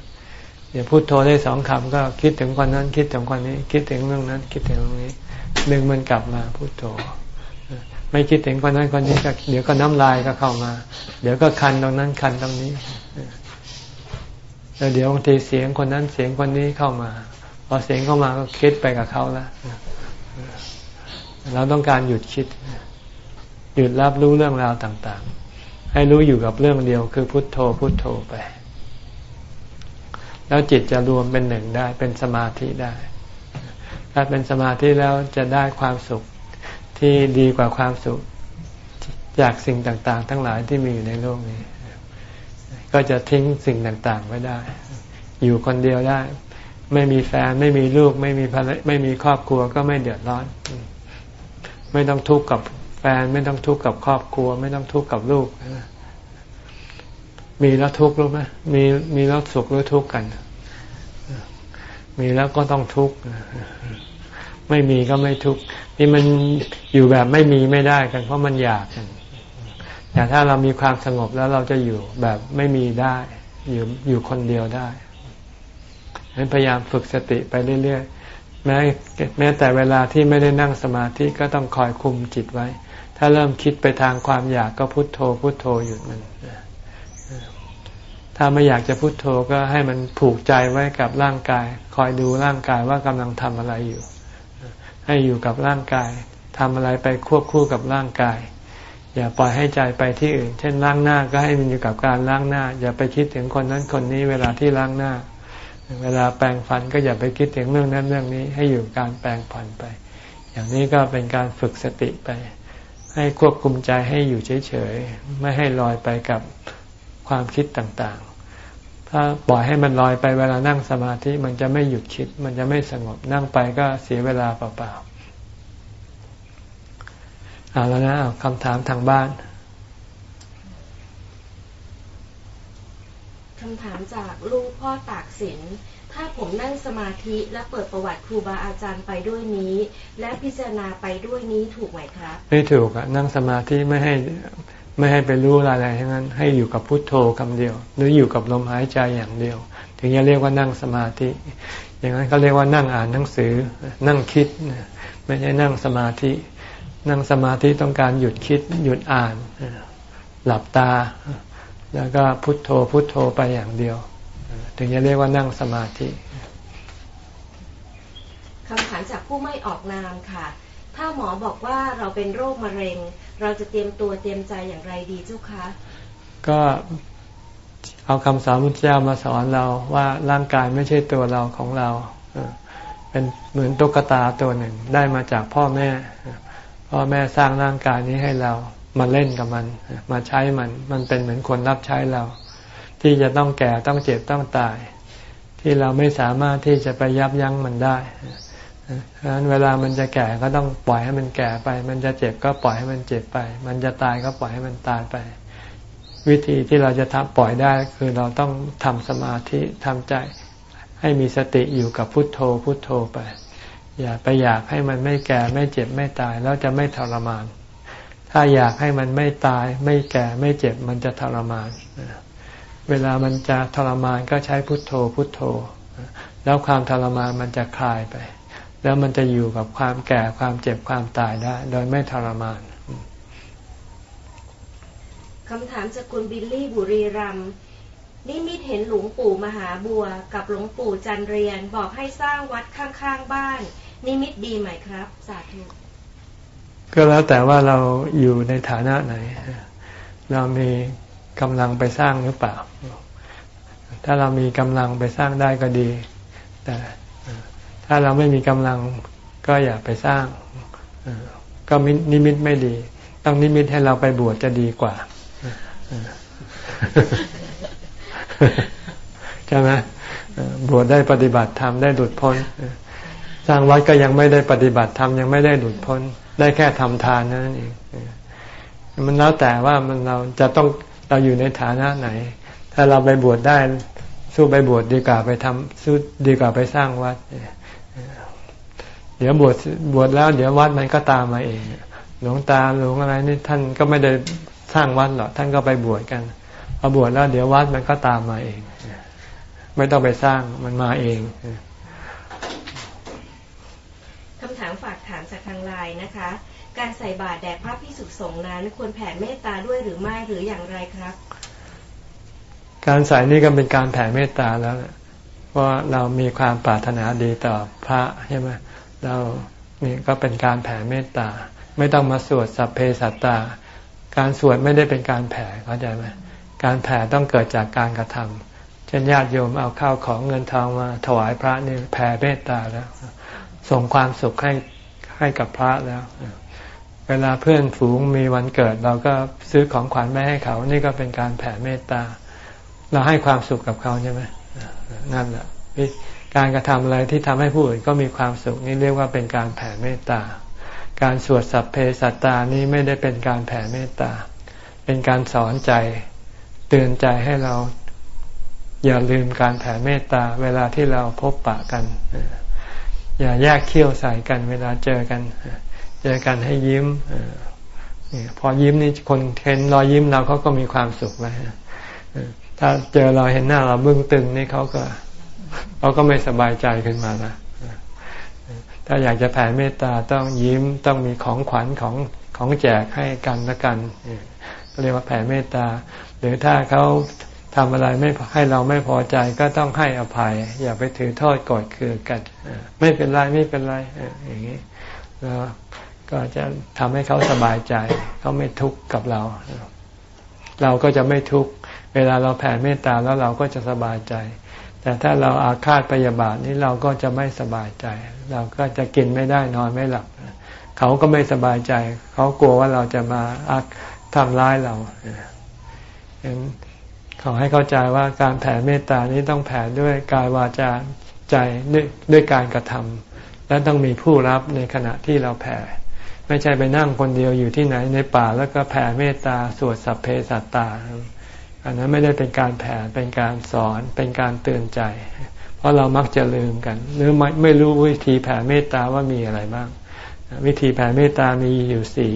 เดี๋ยวพูดโทรได้สองคำก็คิดถึงคนนั้น คิดถึงคนนี้ คิดถึงเรื่องนั้น คิดถึงเรื่องนี้ดึงมันกลับมาพูดโทไม่คิดถึงคนนั้นคนนี้ก็เดี๋ยวก็น้ำลายก็เข้ามา เดี๋ยวก็คันตรงนั้นคันตรงนี้แล้วเดี๋ยวบางทีเสียงคนนั้นเสียงคนนี้เข้ามา พอเสียงเข้ามาก็คิดไปกับเขาแล้วเราต้องการหยุดคิด หยุดรับรู้เรื่องราวต่างๆ ให้รู้อยู่กับเรื่องเดียวคือพุทโธพุทโธไป แล้วจิตจะรวมเป็นหนึ่งได้เป็นสมาธิได้ ถ้าเป็นสมาธิแล้วจะได้ความสุขที่ดีกว่าความสุขจากสิ่งต่างๆ ทั้งหลายที่มีอยู่ในโลกนี้ ก็จะทิ้งสิ่งต่างๆไว้ได้ อยู่คนเดียวได้ ไม่มีแฟนไม่มีลูกไม่มีภรรไม่มีครอบครัวก็ไม่เดือดร้อน ไม่ต้องทุกข์กับ ฟน ไม่ต้องทุกข์กับครอบครัว ไม่ต้องทุกข์กับลูก มีแล้วทุกข์รู้ไหมมีมีแล้วสุขหรือทุกข์กัน มีแล้วก็ต้องทุกข์ไม่มีก็ไม่ทุกข์นี่มันอยู่แบบไม่มีไม่ได้กัน เพราะมันอยากกันแต่ถ้าเรามีความสงบแล้วเราจะอยู่แบบไม่มีได้อยู่อยู่คนเดียวได้พยายามฝึกสติไปเรื่อยๆแม้แม้แต่เวลาที่ไม่ได้นั่งสมาธิก็ต้องคอยคุมจิตไว้ ถ้าเริ่มคิดไปทางความอยากก็พุโทโธพุโทโธหยุดมัน ถ้าไม่อยากจะพุโทโธก็ให้มันผูกใจไว้กับร่างกาย คอยดูร่างกายว่ากำลังทำอะไรอยู่ ให้อยู่กับร่างกายทำอะไรไปควบคู่กับร่างกาย อย่าปล่อยให้ใจไปที่อื่น เช่นล้างหน้าก็ให้มันอยู่กับการล้างหน้า อย่าไปคิดถึงคนนั้นคนนี้เวลาที่ล้างหน้า เวลาแปรงฟันก็อย่าไปคิดถึงเรื่องนั้นเรื่องนี้ ให้อยู่การแปรงฟันไป อย่างนี้ก็เป็นการฝึกสติไป ให้ควบคุมใจให้อยู่เฉยๆ ไม่ให้ลอยไปกับความคิดต่างๆ ถ้าปล่อยให้มันลอยไปเวลานั่งสมาธิมันจะไม่หยุดคิด มันจะไม่สงบนั่งไปก็เสียเวลาเปล่าๆ เอาแล้วนะคำถามทางบ้านคำถามจากลูกพ่อตากสิน ถ้าผมนั่งสมาธิและเปิดประวัติครูบาอาจารย์ไปด้วยนี้ และพิจารณาไปด้วยนี้ถูกไหมครับไม่ถูกอะนั่งสมาธิไม่ให้ไม่ให้ไปรู้อะไรทั้งนั้น ให้อยู่กับพุทโธคำเดียว หรืออยู่กับลมหายใจอย่างเดียว ถึงจะเรียกว่านั่งสมาธิ อย่างนั้นเขาเรียกว่านั่งอ่านหนังสือ นั่งคิด ไม่ใช่นั่งสมาธิ นั่งสมาธิต้องการหยุดคิด หยุดอ่าน หลับตา แล้วก็พุทโธพุทโธไปอย่างเดียว ถึงจะเรียกว่านั่งสมาธิคำถามจากผู้ไม่ออกนามค่ะ ถ้าหมอบอกว่าเราเป็นโรคมะเร็ง เราจะเตรียมตัวเตรียมใจอย่างไรดีเจ้าคะ ก็เอาคำสอนพุทธเจ้ามาสอนเราว่าร่างกายไม่ใช่ตัวเราของเรา เป็นเหมือนตุ๊กตาตัวหนึ่งได้มาจากพ่อแม่ พ่อแม่สร้างร่างกายนี้ให้เรามาเล่นกับมัน มาใช้มัน มันเป็นเหมือนคนรับใช้เรา ที่จะต้องแก่ต้องเจ็บต้องตาย ที่เราไม่สามารถที่จะไปยับยั้งมันได้ดังนั้นเวลามันจะแก่ก็ต้องปล่อยให้มันแก่ไป มันจะเจ็บก็ปล่อยให้มันเจ็บไป มันจะตายก็ปล่อยให้มันตายไป วิธีที่เราจะทำปล่อยได้คือเราต้องทำสมาธิทำใจ ให้มีสติอยู่กับพุทโธพุทโธไป อย่าไปอยากให้มันไม่แก่ไม่เจ็บไม่ตายแล้วจะไม่ทรมาน ถ้าอยากให้มันไม่ตาย ไม่แก่ไม่เจ็บมันจะทรมาน เวลามันจะทรมานก็ใช้พุทโธพุทโธ แล้วความทรมานมันจะคลายไป แล้วมันจะอยู่กับความแก่ความเจ็บความตายได้ โดยไม่ทรมานคำถามจากคุณบิลลี่บุรีรัมนิมิตเห็นหลวงปู่มหาบัว กับหลวงปู่จันเรียนบอกให้สร้างวัดข้างๆบ้าน นิมิตดีไหมครับสาธุก็แล้วแต่ว่าเราอยู่ในฐานะไหน เรามี กำลังไปสร้างหรือเปล่า ถ้าเรามีกำลังไปสร้างได้ก็ดี แต่ถ้าเราไม่มีกำลังก็อย่าไปสร้าง ก็นิมิตไม่ดี ต้องนิมิตให้เราไปบวชจะดีกว่าใช่ไหมบวชได้ปฏิบัติธรรมได้หลุดพ้น สร้างวัดก็ยังไม่ได้ปฏิบัติธรรมยังไม่ได้หลุดพ้น ได้แค่ทำทานนั่นเองมันแล้วแต่ว่ามันเราจะต้อง เราอยู่ในฐานะไหน ถ้าเราไปบวชได้ สู้ไปบวชดีกว่าไปทำสู้ดีกว่าไปสร้างวัด เดี๋ยวบวชบวชแล้ว เดี๋ยววัดมันก็ตามมาเอง หลวงตาหลวงอะไรนี่ท่านก็ไม่ได้สร้างวัดหรอกท่านก็ไปบวชกันพอบวชแล้วเดี๋ยววัดมันก็ตามมาเอง ไม่ต้องไปสร้างมันมาเองคำถามฝากถามจากทางไลน์นะคะ การใส่บาตรแด่พระพิสุสงฆ์นั้น ควรแผ่เมตตาด้วยหรือไม่หรืออย่างไรครับ การใส่นี่ก็เป็นการแผ่เมตตาแล้วเพราเรามีความปรารถนาดีต่อพระใช่ไหมเรานี่ก็เป็นการแผ่เมตตา ไม่ต้องมาสวดสัพเพสัตตา การสวดไม่ได้เป็นการแผ่เข้าใจไหมการแผ่ต้องเกิดจากการกระทำเช่นญาติโยมเอาข้าวของเงินทองมาถวายพระนี่แผ่เมตตาแล้ว ส่งความสุขให้ให้กับพระแล้ว เวลาเพื่อนฝูงมีวันเกิด เราก็ซื้อของขวัญไม่ให้เขา นี่ก็เป็นการแผ่เมตตา เราให้ความสุขกับเขาใช่ไหมนั่นแหละการกระทำอะไรที่ทำให้ผู้อื่นก็มีความสุขนี่เรียกว่าเป็นการแผ่เมตตา การสวดสัพเพสัตตานี้ไม่ได้เป็นการแผ่เมตตา เป็นการสอนใจเตือนใจให้เราอย่าลืมการแผ่เมตตาเวลาที่เราพบปะกัน อย่าแยกเขี้ยวใส่กันเวลาเจอกัน เจอกันให้ยิ้มพอยิ้มนี่คนเห็นรอยยิ้มเราเขาก็มีความสุขแล้วถ้าเจอเราเห็นหน้าเราเบื้องตึงนี่เขาก็เขาก็ไม่สบายใจขึ้นมาละถ้าอยากจะแผ่เมตตาต้องยิ้มต้องมีของขวัญของของแจกให้กันละกันเรียกว่าแผ่เมตตา หรือถ้าเขาทำอะไรไม่ให้เราไม่พอใจก็ต้องให้อภัย อย่าไปถือโทษกอดคือกันไม่เป็นไรไม่เป็นไรอย่างนี้แล้ว ก็จะทำให้เขาสบายใจ เขาไม่ทุกข์กับเรา เราก็จะไม่ทุกข์เวลาเราแผ่เมตตาแล้วเราก็จะสบายใจ แต่ถ้าเราอาฆาตพยาบาทนี้เราก็จะไม่สบายใจ เราก็จะกินไม่ได้นอนไม่หลับเขาก็ไม่สบายใจ เขากลัวว่าเราจะมาทำร้ายเราเห็นขอให้เข้าใจว่าการแผ่เมตตานี้ต้องแผ่ด้วยกายวาจาใจด้วยด้วยการกระทำและต้องมีผู้รับในขณะที่เราแผ่ ไม่ใช่ไปนั่งคนเดียวอยู่ที่ไหนในป่าแล้วก็แผ่เมตตาสวดสัพเพสัตตา อันนั้นไม่ได้เป็นการแผ่เป็นการสอนเป็นการเตือนใจ เพราะเรามักจะลืมกัน หรือไม่ไม่รู้วิธีแผ่เมตตาว่ามีอะไรบ้าง วิธีแผ่เมตตามีอยู่สี่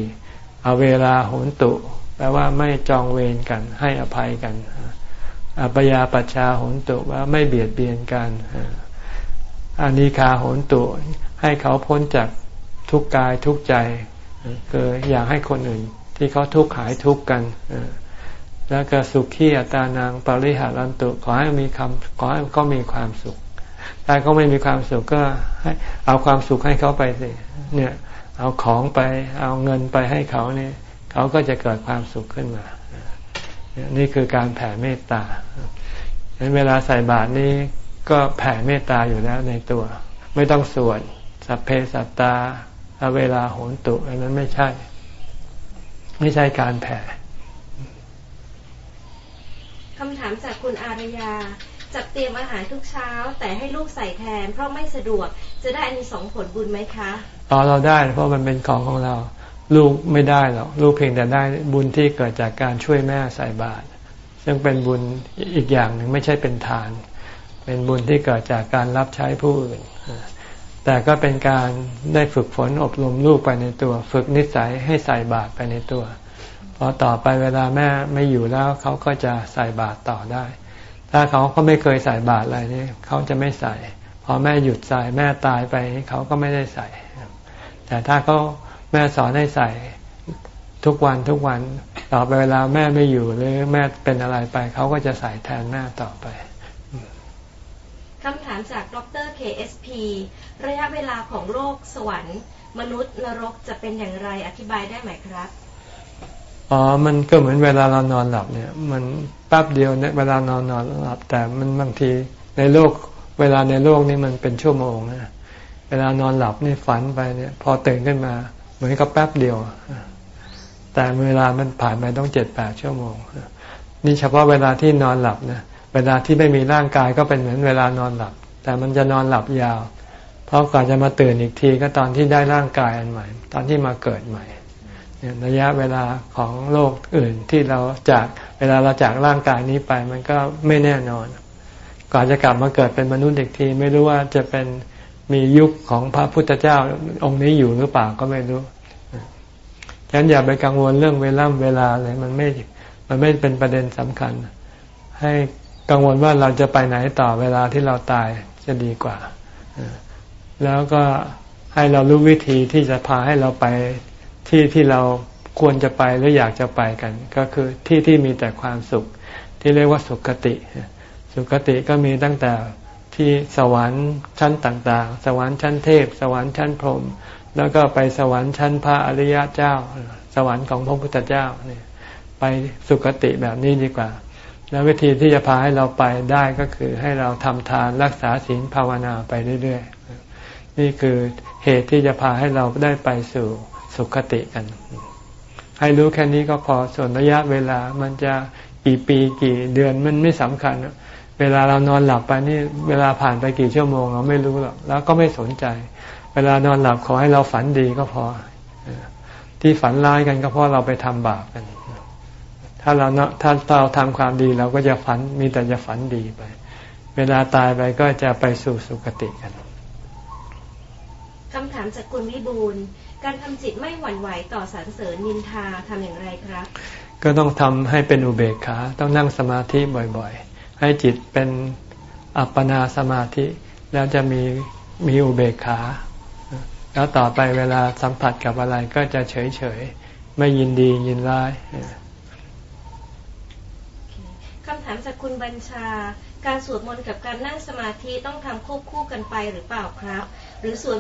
เอาเวลาโหนตุ แปลว่าไม่จองเวรกัน ให้อภัยกันอัปยาปัชชาโหนตุว่าไม่เบียดเบียนกันอานิคาโหนตุ ให้เขาพ้นจาก ทุกกายทุกใจคืออยากให้คนอื่น ที่เขาทุกข์หายทุกข์กันแล้วก็สุขีอัตานางปริหารันตุขอให้มีคำขอให้เขามีความสุขถ้าเขาไม่มีความสุขก็ให้เอาความสุขให้เขาไปสิเนี่ย เอาของไปเอาเงินไปให้เขาเนี่ยเขาก็จะเกิดความสุขขึ้นมา นี่คือการแผ่เมตตาฉะนั้นเวลาใส่บาตรนี้ก็แผ่เมตตาอยู่แล้วในตัว ไม่ต้องสวดสัพเพสัตตา เวลาโหนตุอันนั้นไม่ใช่ ไม่ใช่การแผ่คำถามจากคุณอารยาจัดเตรียมอาหารทุกเช้า แต่ให้ลูกใส่แทน เพราะไม่สะดวกจะได้อันนี้สองผลบุญไหมคะอ๋อเราได้เพราะมันเป็นของของเรา ลูกไม่ได้หรอกลูกเพียงแต่ได้บุญที่เกิดจากการช่วยแม่ใส่บาตรซึ่งเป็นบุญอีกอย่างหนึ่งไม่ใช่เป็นทาน เป็นบุญที่เกิดจากการรับใช้ผู้อื่น แต่ก็เป็นการได้ฝึกฝนอบรมลูกไปในตัว ฝึกนิสัยให้ใส่บาตรไปในตัวพอต่อไปเวลาแม่ไม่อยู่แล้วเขาก็จะใส่บาตรต่อได้ ถ้าเขาก็ไม่เคยใส่บาตรอะไรนี่เขาจะไม่ใส่พอแม่หยุดใส่แม่ตายไปเขาก็ไม่ได้ใส่ แต่ถ้าเขาแม่สอนให้ใส่ทุกวันทุกวันต่อไปเวลาแม่ไม่อยู่หรือแม่เป็นอะไรไป เขาก็จะใส่แทนแม่ต่อไป คำถามจากดร KSP ระยะเวลาของโลกสวรรค์ มนุษย์นรกจะเป็นอย่างไรอธิบายได้ไหมครับอ๋อ มันก็เหมือนเวลาเรานอนหลับเนี่ย มันแป๊บเดียวเนี่ยเวลานอนนอนหลับ แต่มันบางทีในโลกเวลาในโลกนี้มันเป็นชั่วโมงนะเวลานอนหลับนี่ฝันไปเนี่ย พอตื่นขึ้นมา เหมือนกับแป๊บเดียว แต่เวลามันผ่านไปต้องเจ็ดแปดชั่วโมงนี่เฉพาะเวลาที่นอนหลับนะ ลาที่ไม่มีร่างกายก็เป็นเหมือนเวลานอนหลับ แต่มันจะนอนหลับยาว เพราะก่อนจะมาตื่นอีกทีก็ตอนที่ได้ร่างกายอันใหม่ ตอนที่มาเกิดใหม่ระยะเวลาของโลกอื่นที่เราจากเวลาเราจากร่างกายนี้ไป มันก็ไม่แน่นอนก่อนจะกลับมาเกิดเป็นมนุษย์อีกที ไม่รู้ว่าจะเป็นมียุคของพระพุทธเจ้าองค์นี้อยู่หรือเปล่าก็ไม่รู้ฉะนั้นอย่าไปกังวลเรื่องเวลาเวลาเลยมันไม่ มันไม่เป็นประเด็นสำคัญ ให้ กังวลว่าเราจะไปไหนต่อเวลาที่เราตายจะดีกว่า แล้วก็ให้เรารู้วิธีที่จะพาให้เราไปที่ที่เราควรจะไปหรืออยากจะไปกัน ก็คือที่ที่มีแต่ความสุข ที่เรียกว่าสุขติ สุขติก็มีตั้งแต่ที่สวรรค์ชั้นต่าง ๆ สวรรค์ชั้นเทพ สวรรค์ชั้นพรหมแล้วก็ไปสวรรค์ชั้นพระอริยเจ้า สวรรค์ของพระพุทธเจ้าเนี่ยไปสุคติแบบนี้ดีกว่า แล้ววิธีที่จะพาให้เราไปได้ก็คือให้เราทำทานรักษาศีลภาวนาไปเรื่อยๆ นี่คือเหตุที่จะพาให้เราได้ไปสู่สุขติกัน ให้รู้แค่นี้ก็พอส่วนระยะเวลามันจะกี่ปีกี่เดือนมันไม่สำคัญ เวลาเรานอนหลับไปนี่เวลาผ่านไปกี่ชั่วโมงเราไม่รู้หรอกแล้วก็ไม่สนใจ เวลานอนหลับขอให้เราฝันดีก็พอ ที่ฝันร้ายกันก็เพราะเราไปทำบาปกัน ถ้าเราถ้าเราทำความดีเราก็จะฝันมีแต่จะฝันดีไป เวลาตายไปก็จะไปสู่สุคติกันคำถามจากคุณวิบูลการทำจิตไม่หวั่นไหวต่อสรรเสริญนินทาทำอย่างไรครับ ก็ต้องทำให้เป็นอุเบกขา ต้องนั่งสมาธิบ่อยๆ ให้จิตเป็นอัปปนาสมาธิ แล้วจะมีมีอุเบกขา แล้วต่อไปเวลาสัมผัสกับอะไรก็จะเฉยๆ ไม่ยินดียินร้าย คำถามจากคุณบัญชา การสวดมนต์กับการนั่งสมาธิต้องทำควบคู่กันไปหรือเปล่าครับ หรือส่วน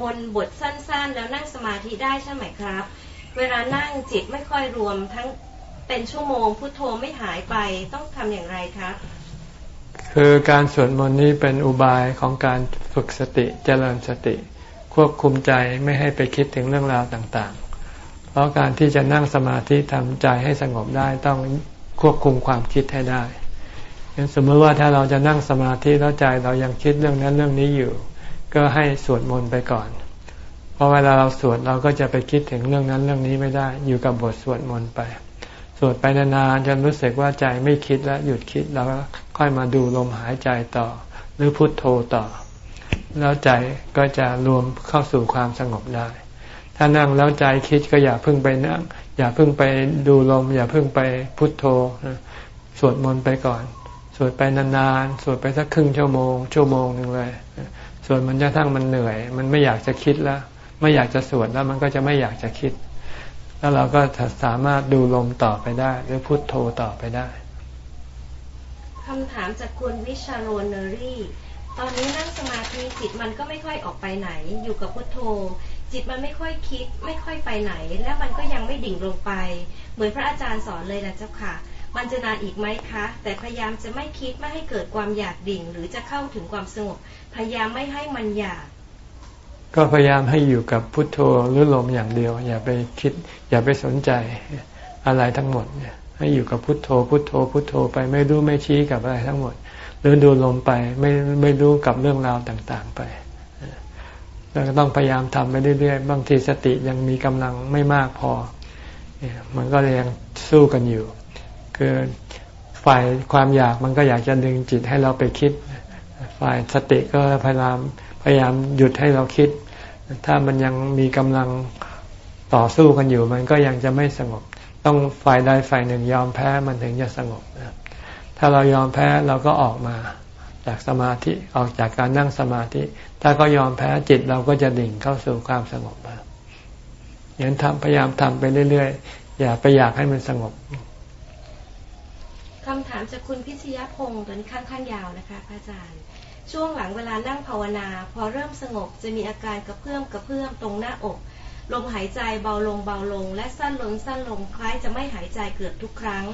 มนต์บทสั้นๆ แล้วนั่งสมาธิได้ใช่ไหมครับ เวลานั่งจิตไม่ค่อยรวมทั้งเป็นชั่วโมงพุโทโธไม่หายไปต้องทำอย่างไรครับ คือการสวดมนต์นี้เป็นอุบายของการฝึกสติเจริญสติ ควบคุมใจไม่ให้ไปคิดถึงเรื่องราวต่างๆ เพราะการที่จะนั่งสมาธิทำใจให้สงบได้ต้อง ควบคุมความคิดให้ได้สมมติว่าถ้าเราจะนั่งสมาธิแล้วใจเรายังคิดเรื่องนั้นเรื่องนี้อยู่ ก็ให้สวดมนต์ไปก่อน เพราะเวลาเราสวดเราก็จะไปคิดถึงเรื่องนั้นเรื่องนี้ไม่ได้ อยู่กับบทสวดมนต์ไป สวดไปนานๆจนรู้สึกว่าใจไม่คิดแล้วหยุดคิดแล้วค่อยมาดูลมหายใจต่อ หรือพุทโธต่อ แล้วใจก็จะรวมเข้าสู่ความสงบได้ ถ้านั่งแล้วใจคิดก็อย่าเพิ่งไปนั่ง อย่าเพิ่งไปดูลม อย่าเพิ่งไปพุทโธสวดมนต์ไปก่อน สวดไปนานๆ สวดไปสักครึ่งชั่วโมง ชั่วโมงหนึ่งเลยสวดมันจะทั้งมันเหนื่อย มันไม่อยากจะคิดแล้ว ไม่อยากจะสวดแล้วมันก็จะไม่อยากจะคิด แล้วเราก็สามารถดูลมต่อไปได้ หรือพุทโธต่อไปได้คำถามจากคุณวิชาโรเนอรี่ ตอนนี้นั่งสมาธิจิตมันก็ไม่ค่อยออกไปไหน อยู่กับพุทโธ จิตมันไม่ค่อยคิด ไม่ค่อยไปไหน และมันก็ยังไม่ดิ่งลงไป เหมือนพระอาจารย์สอนเลยนะเจ้าค่ะ มันจะนานอีกไหมคะ แต่พยายามจะไม่คิดไม่ให้เกิดความอยากดิ่ง หรือจะเข้าถึงความสงบ พยายามไม่ให้มันอยาก ก็พยายามให้อยู่กับพุทโธหรือลมอย่างเดียว อย่าไปคิด อย่าไปสนใจอะไรทั้งหมดเนี่ยให้อยู่กับพุทโธ พุทโธ พุทโธไปไม่รู้ไม่ชี้กับอะไรทั้งหมด หรือดูลมไปไม่ไม่รู้กับเรื่องราวต่างๆไป แล้วก็ต้องพยายามทำไปเรื่อยๆ บางทีสติยังมีกำลังไม่มากพอ มันก็ยังสู้กันอยู่ คือฝ่ายความอยากมันก็อยากจะดึงจิตให้เราไปคิด ฝ่ายสติก็พยายามพยายามหยุดให้เราคิด ถ้ามันยังมีกำลังต่อสู้กันอยู่ มันก็ยังจะไม่สงบ ต้องฝ่ายใดฝ่ายหนึ่งยอมแพ้มันถึงจะสงบ ถ้าเรายอมแพ้เราก็ออกมา จากสมาธิออกจากการนั่งสมาธิ ถ้าก็ยอมแพ้จิตเราก็จะดิ่งเข้าสู่ความสงบมาอย่างนั้นทำพยายามทำไปเรื่อยๆ อย่าไปอยากให้มันสงบคำถามจากคุณพิชยพงศ์ตัวนี้ค่อนข้างยาวนะคะพระอาจารย์ ช่วงหลังเวลานั่งภาวนา พอเริ่มสงบจะมีอาการกระเพื่อมกระเพื่อมตรงหน้าอก ลมหายใจเบาลงเบาลง และสั้นลงสั้นลงคล้ายจะไม่หายใจเกือบทุกครั้ง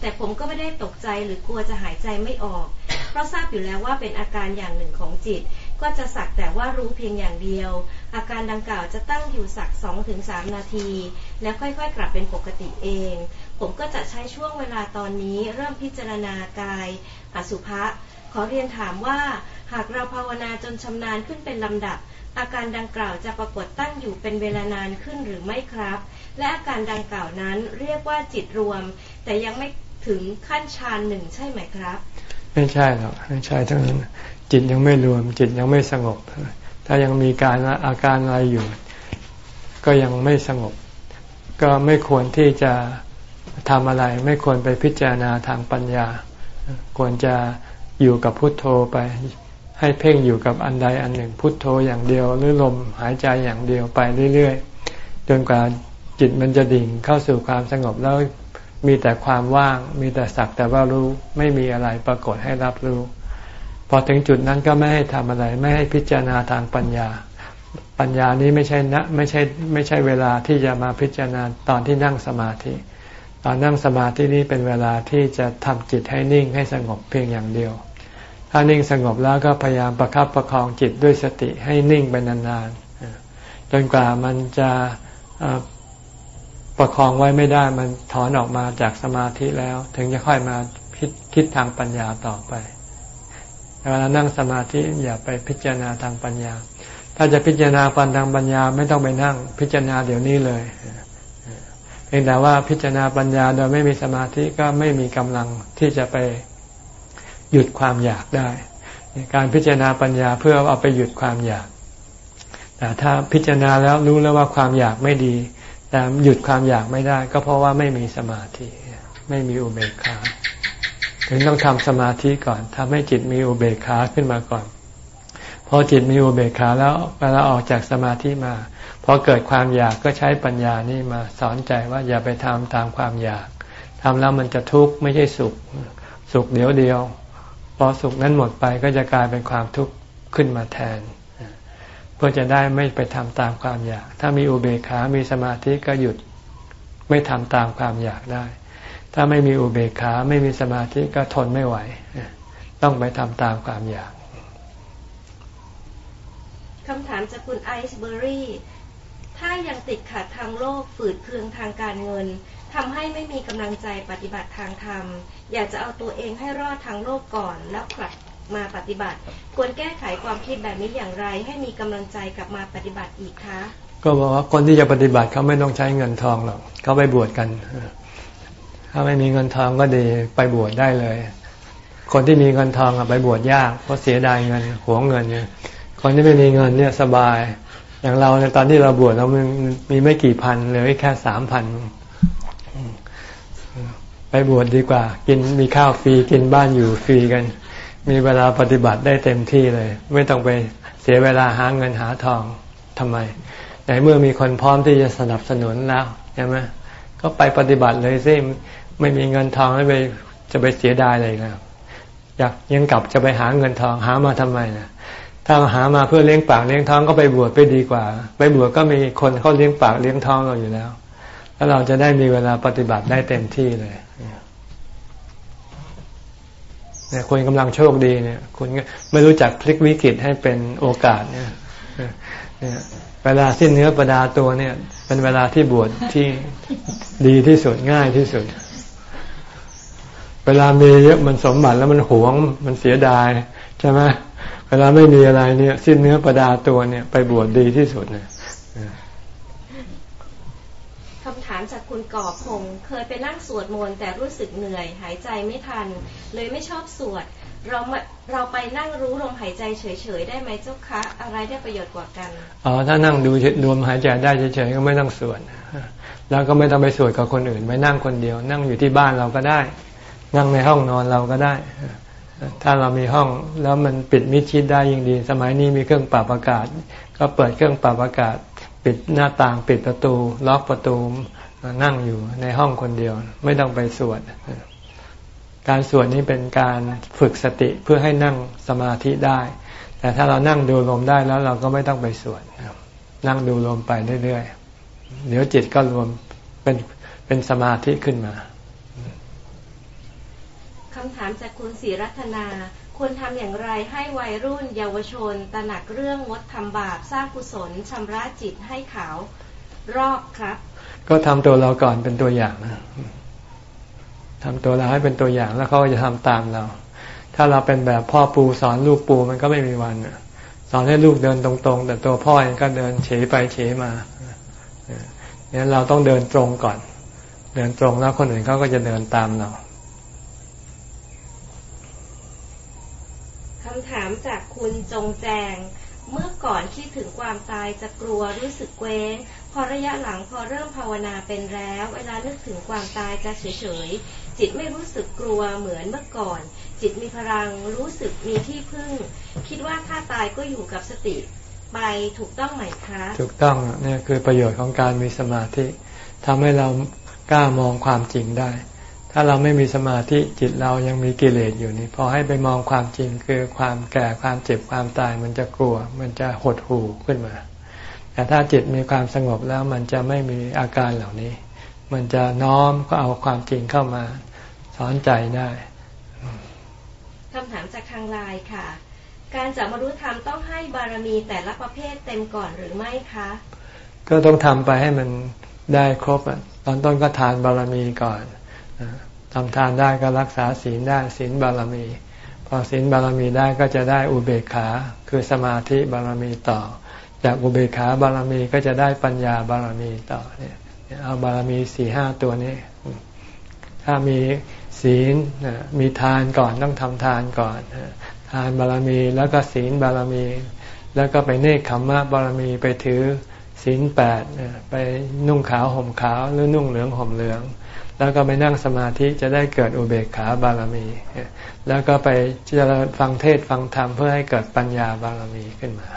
แต่ผมก็ไม่ได้ตกใจหรือกลัวจะหายใจไม่ออก ราะทราบอยู่แล้วว่าเป็นอาการอย่างหนึ่งของจิต ก็จะสักแต่ว่ารู้เพียงอย่างเดียว อาการดังกล่าวจะตั้งอยู่สักสองถึงสามนาที แล้วค่อยๆ กลับเป็นปกติเอง ผมก็จะใช้ช่วงเวลาตอนนี้เริ่มพิจารณากายอสุภะขอเรียนถามว่าหากเราภาวนาจนชำนาญขึ้นเป็นลำดับ อาการดังกล่าวจะปรากฏตั้งอยู่เป็นเวลานานขึ้นหรือไม่ครับ และอาการดังกล่าวนั้นเรียกว่าจิตรวม แต่ยังไม่ถึงขั้นฌานหนึ่งใช่ไหมครับ ไม่ใช่หรอกไม่ใช่ทั้งนั้น จิตยังไม่รวม จิตยังไม่สงบ ถ้ายังมีการอาการอะไรอยู่ ก็ยังไม่สงบ ก็ไม่ควรที่จะทำอะไร ไม่ควรไปพิจารณาทางปัญญา ควรจะอยู่กับพุทโธไป ให้เพ่งอยู่กับอันใดอันหนึ่ง พุทโธอย่างเดียวหรือลมหายใจอย่างเดียวไปเรื่อยๆจนกว่าจิตมันจะดิ่งเข้าสู่ความสงบแล้ว มีแต่ความว่าง มีแต่สักแต่ว่ารู้ ไม่มีอะไรปรากฏให้รับรู้ พอถึงจุดนั้นก็ไม่ให้ทำอะไร ไม่ให้พิจารณาทางปัญญา ปัญญานี้ไม่ใช่นะไม่ใช่ไม่ใช่เวลาที่จะมาพิจารณาตอนที่นั่งสมาธิ ตอนนั่งสมาธินี้เป็นเวลาที่จะทำจิตให้นิ่งให้สงบเพียงอย่างเดียว ถ้านิ่งสงบแล้วก็พยายามประครับประคองจิตด้วยสติให้นิ่งไปนานๆจนกว่ามันจะ ประคองไว้ไม่ได้มันถอนออกมาจากสมาธิแล้ว ถึงจะค่อยมาคิดทางปัญญาต่อไปเวลานั่งสมาธิอย่าไปพิจารณาทางปัญญา ถ้าจะพิจารณาปัญทางปัญญาไม่ต้องไปนั่ง พิจารณาเดี๋ยวนี้เลยเพียงแต่ว่าพิจารณาปัญญาโดยไม่มีสมาธิก็ไม่มีกำลังที่จะไปหยุดความอยากได้ การพิจารณาปัญญาเพื่อเอาไปหยุดความอยาก แต่ถ้าพิจารณาแล้วรู้แล้วว่าความอยากไม่ดี แต่หยุดความอยากไม่ได้ ก็เพราะว่าไม่มีสมาธิ ไม่มีอุเบกขาถึงต้องทำสมาธิก่อนทำให้จิตมีอุเบกขาขึ้นมาก่อน พอจิตมีอุเบกขาแล้วเวลาออกจากสมาธิมาพอเกิดความอยากก็ใช้ปัญญานี่มาสอนใจว่าอย่าไปทำตามความอยากทำแล้วมันจะทุกข์ไม่ใช่สุข สุขเดียวเดียว พอสุขนั้นหมดไปก็จะกลายเป็นความทุกข์ขึ้นมาแทน เพื่อจะได้ไม่ไปทำตามความอยาก ถ้ามีอุเบกขา มีสมาธิก็หยุดไม่ทำตามความอยากได้ ถ้าไม่มีอุเบกขาไม่มีสมาธิก็ทนไม่ไหว ต้องไปทำตามความอยากคำถามจากคุณไอซ์เบอรี่ ถ้ายังติดขัดทางโลกฝืดเคืองทางการเงินทำให้ไม่มีกำลังใจปฏิบัติทางธรรม อยากจะเอาตัวเองให้รอดทางโลกก่อนแล้วกลับ มาปฏิบัติ ควรแก้ไขความคิดแบบนี้อย่างไร ให้มีกำลังใจกลับมาปฏิบัติอีกคะ ก็บอกว่าคนที่จะปฏิบัติเขาไม่ต้องใช้เงินทองหรอกเขาไปบวชกัน ถ้าไม่มีเงินทองก็ดีไปบวชได้เลย คนที่มีเงินทองไปบวชยากเพราะเสียดายเงินหวงเงินเนี่ยคนที่ไม่มีเงินเนี่ยสบาย อย่างเราในตอนที่เราบวชเรามีไม่กี่พันเลยแค่สามพันไปบวชดดีกว่า กินมีข้าวฟรีกินบ้านอยู่ฟรีกัน มีเวลาปฏิบัติได้เต็มที่เลย ไม่ต้องไปเสียเวลาหาเงินหาทองทำไมในเมื่อมีคนพร้อมที่จะสนับสนุนแล้วใช่ไหมก็ไปปฏิบัติเลยซิไม่มีเงินทองแล้วไปจะไปเสียดายเลยนะอยากยังกลับจะไปหาเงินทองหามาทำไมนะถ้าหามาเพื่อเลี้ยงปากเลี้ยงท้องก็ไปบวชไปดีกว่า ไปบวชก็มีคนเขาเลี้ยงปากเลี้ยงท้องเราอยู่แล้ว แล้วเราจะได้มีเวลาปฏิบัติได้เต็มที่เลย เนี่ยคุณกำลังโชคดีเนี่ยคุณไม่รู้จักพลิกวิกฤตให้เป็นโอกาสเนี่ยเนี่ยเวลาสิ้นเนื้อประดาตัวเนี่ย เป็นเวลาที่บวชที่ดีที่สุดง่ายที่สุด เวลามีเยอะมันสมบัติแล้วมันหวงมันเสียดายใช่ไหมเวลาไม่มีอะไรเนี่ย สิ้นเนื้อประดาตัวเนี่ย ไปบวชดีที่สุดเนี่ยคำถาม จากคุณก่อพงเคยไปนั่งสวดมนต์แต่รู้สึกเหนื่อย หายใจไม่ทัน เลยไม่ชอบสวด เราเราไปนั่งรู้ลมหายใจเฉยๆได้ไหมเจ้าคะ อะไรได้ประโยชน์กว่ากันอ๋อถ้านั่งดูลมหายใจได้เฉยๆก็ไม่ต้องสวดแล้วก็ไม่ต้องไปสวดกับคนอื่นไปนั่งคนเดียว นั่งอยู่ที่บ้านเราก็ได้ นั่งในห้องนอนเราก็ได้ ถ้าเรามีห้องแล้วมันปิดมิดชิดได้ยิ่งดี สมัยนี้มีเครื่องปรับอากาศ ก็เปิดเครื่องปรับอากาศ ปิดหน้าต่างปิดประตู ล็อกประตู นั่งอยู่ในห้องคนเดียว ไม่ต้องไปสวด การสวดนี้เป็นการฝึกสติเพื่อให้นั่งสมาธิได้ แต่ถ้าเรานั่งดูลมได้แล้วเราก็ไม่ต้องไปสวดนั่งดูลมไปเรื่อยๆเดี๋ยวจิตก็รวมเป็นเป็นสมาธิขึ้นมาคำถามจากคุณศรีรัตนา ควรทำอย่างไรให้วัยรุ่นเยาวชน ตระหนักเรื่องงดทำบาปสร้างกุศลชำระจิตให้ขาวรอบครับ ก็ทำตัวเราก่อนเป็นตัวอย่างนะทำตัวเราให้เป็นตัวอย่างแล้วเขาก็จะทำตามเรา ถ้าเราเป็นแบบพ่อปูสอนลูกปูมันก็ไม่มีวันสอนให้ลูกเดินตรงๆ แต่ตัวพ่อเองก็เดินเฉยไปเฉยมาเนี่ยเราต้องเดินตรงก่อน เดินตรงแล้วคนอื่นเขาก็จะเดินตามเราคำถามจากคุณจงแจง เมื่อก่อนคิดถึงความตายจะกลัวรู้สึกเว้ง อระยะหลังพอเริ่มภาวนาเป็นแล้ว เวลานึกถึงความตายจะเฉยๆ จิตไม่รู้สึกกลัวเหมือนเมื่อก่อน จิตมีพลังรู้สึกมีที่พึ่ง คิดว่าถ้าตายก็อยู่กับสติไปถูกต้องไหมคะ ถูกต้องนี่คือประโยชน์ของการมีสมาธิทำให้เรากล้ามองความจริงได้ ถ้าเราไม่มีสมาธิจิตเรายังมีกิเลสอยู่นี่พอให้ไปมองความจริงคือความแก่ความเจ็บความตายมันจะกลัว มันจะหดหู่ขึ้นมา แต่ถ้าจิตมีความสงบแล้วมันจะไม่มีอาการเหล่านี้ มันจะน้อมก็เอาความจริงเข้ามาสอนใจได้คำถามจากทางไลน์ค่ะ การจะมารู้ธรรมต้องให้บารมีแต่ละประเภทเต็มก่อนหรือไม่คะ ก็ต้องทำไปให้มันได้ครบอะตอนต้นก็ทานบารมีก่อนทำทานได้ก็รักษาศีลได้ศีลบารมี พอศีลบารมีได้ก็จะได้อุเบกขา คือสมาธิบารมีต่อ จากอุเบกขาบารมีก็จะได้ปัญญาบารมีต่อเนี่ยเอาบารมีสี่ห้าตัวนี้ ถ้ามีศีลมีทานก่อนต้องทำทานก่อน ทานบารมีแล้วก็ศีลบารมี แล้วก็ไปเนคขมมะบารมีไปถือศีลแปดไปนุ่งขาวห่มขาวหรือนุ่งเหลืองห่มเหลือง แล้วก็ไปนั่งสมาธิจะได้เกิดอุเบกขาบารมี แล้วก็ไปจะฟังเทศฟังธรรมเพื่อให้เกิดปัญญาบารมีขึ้นมา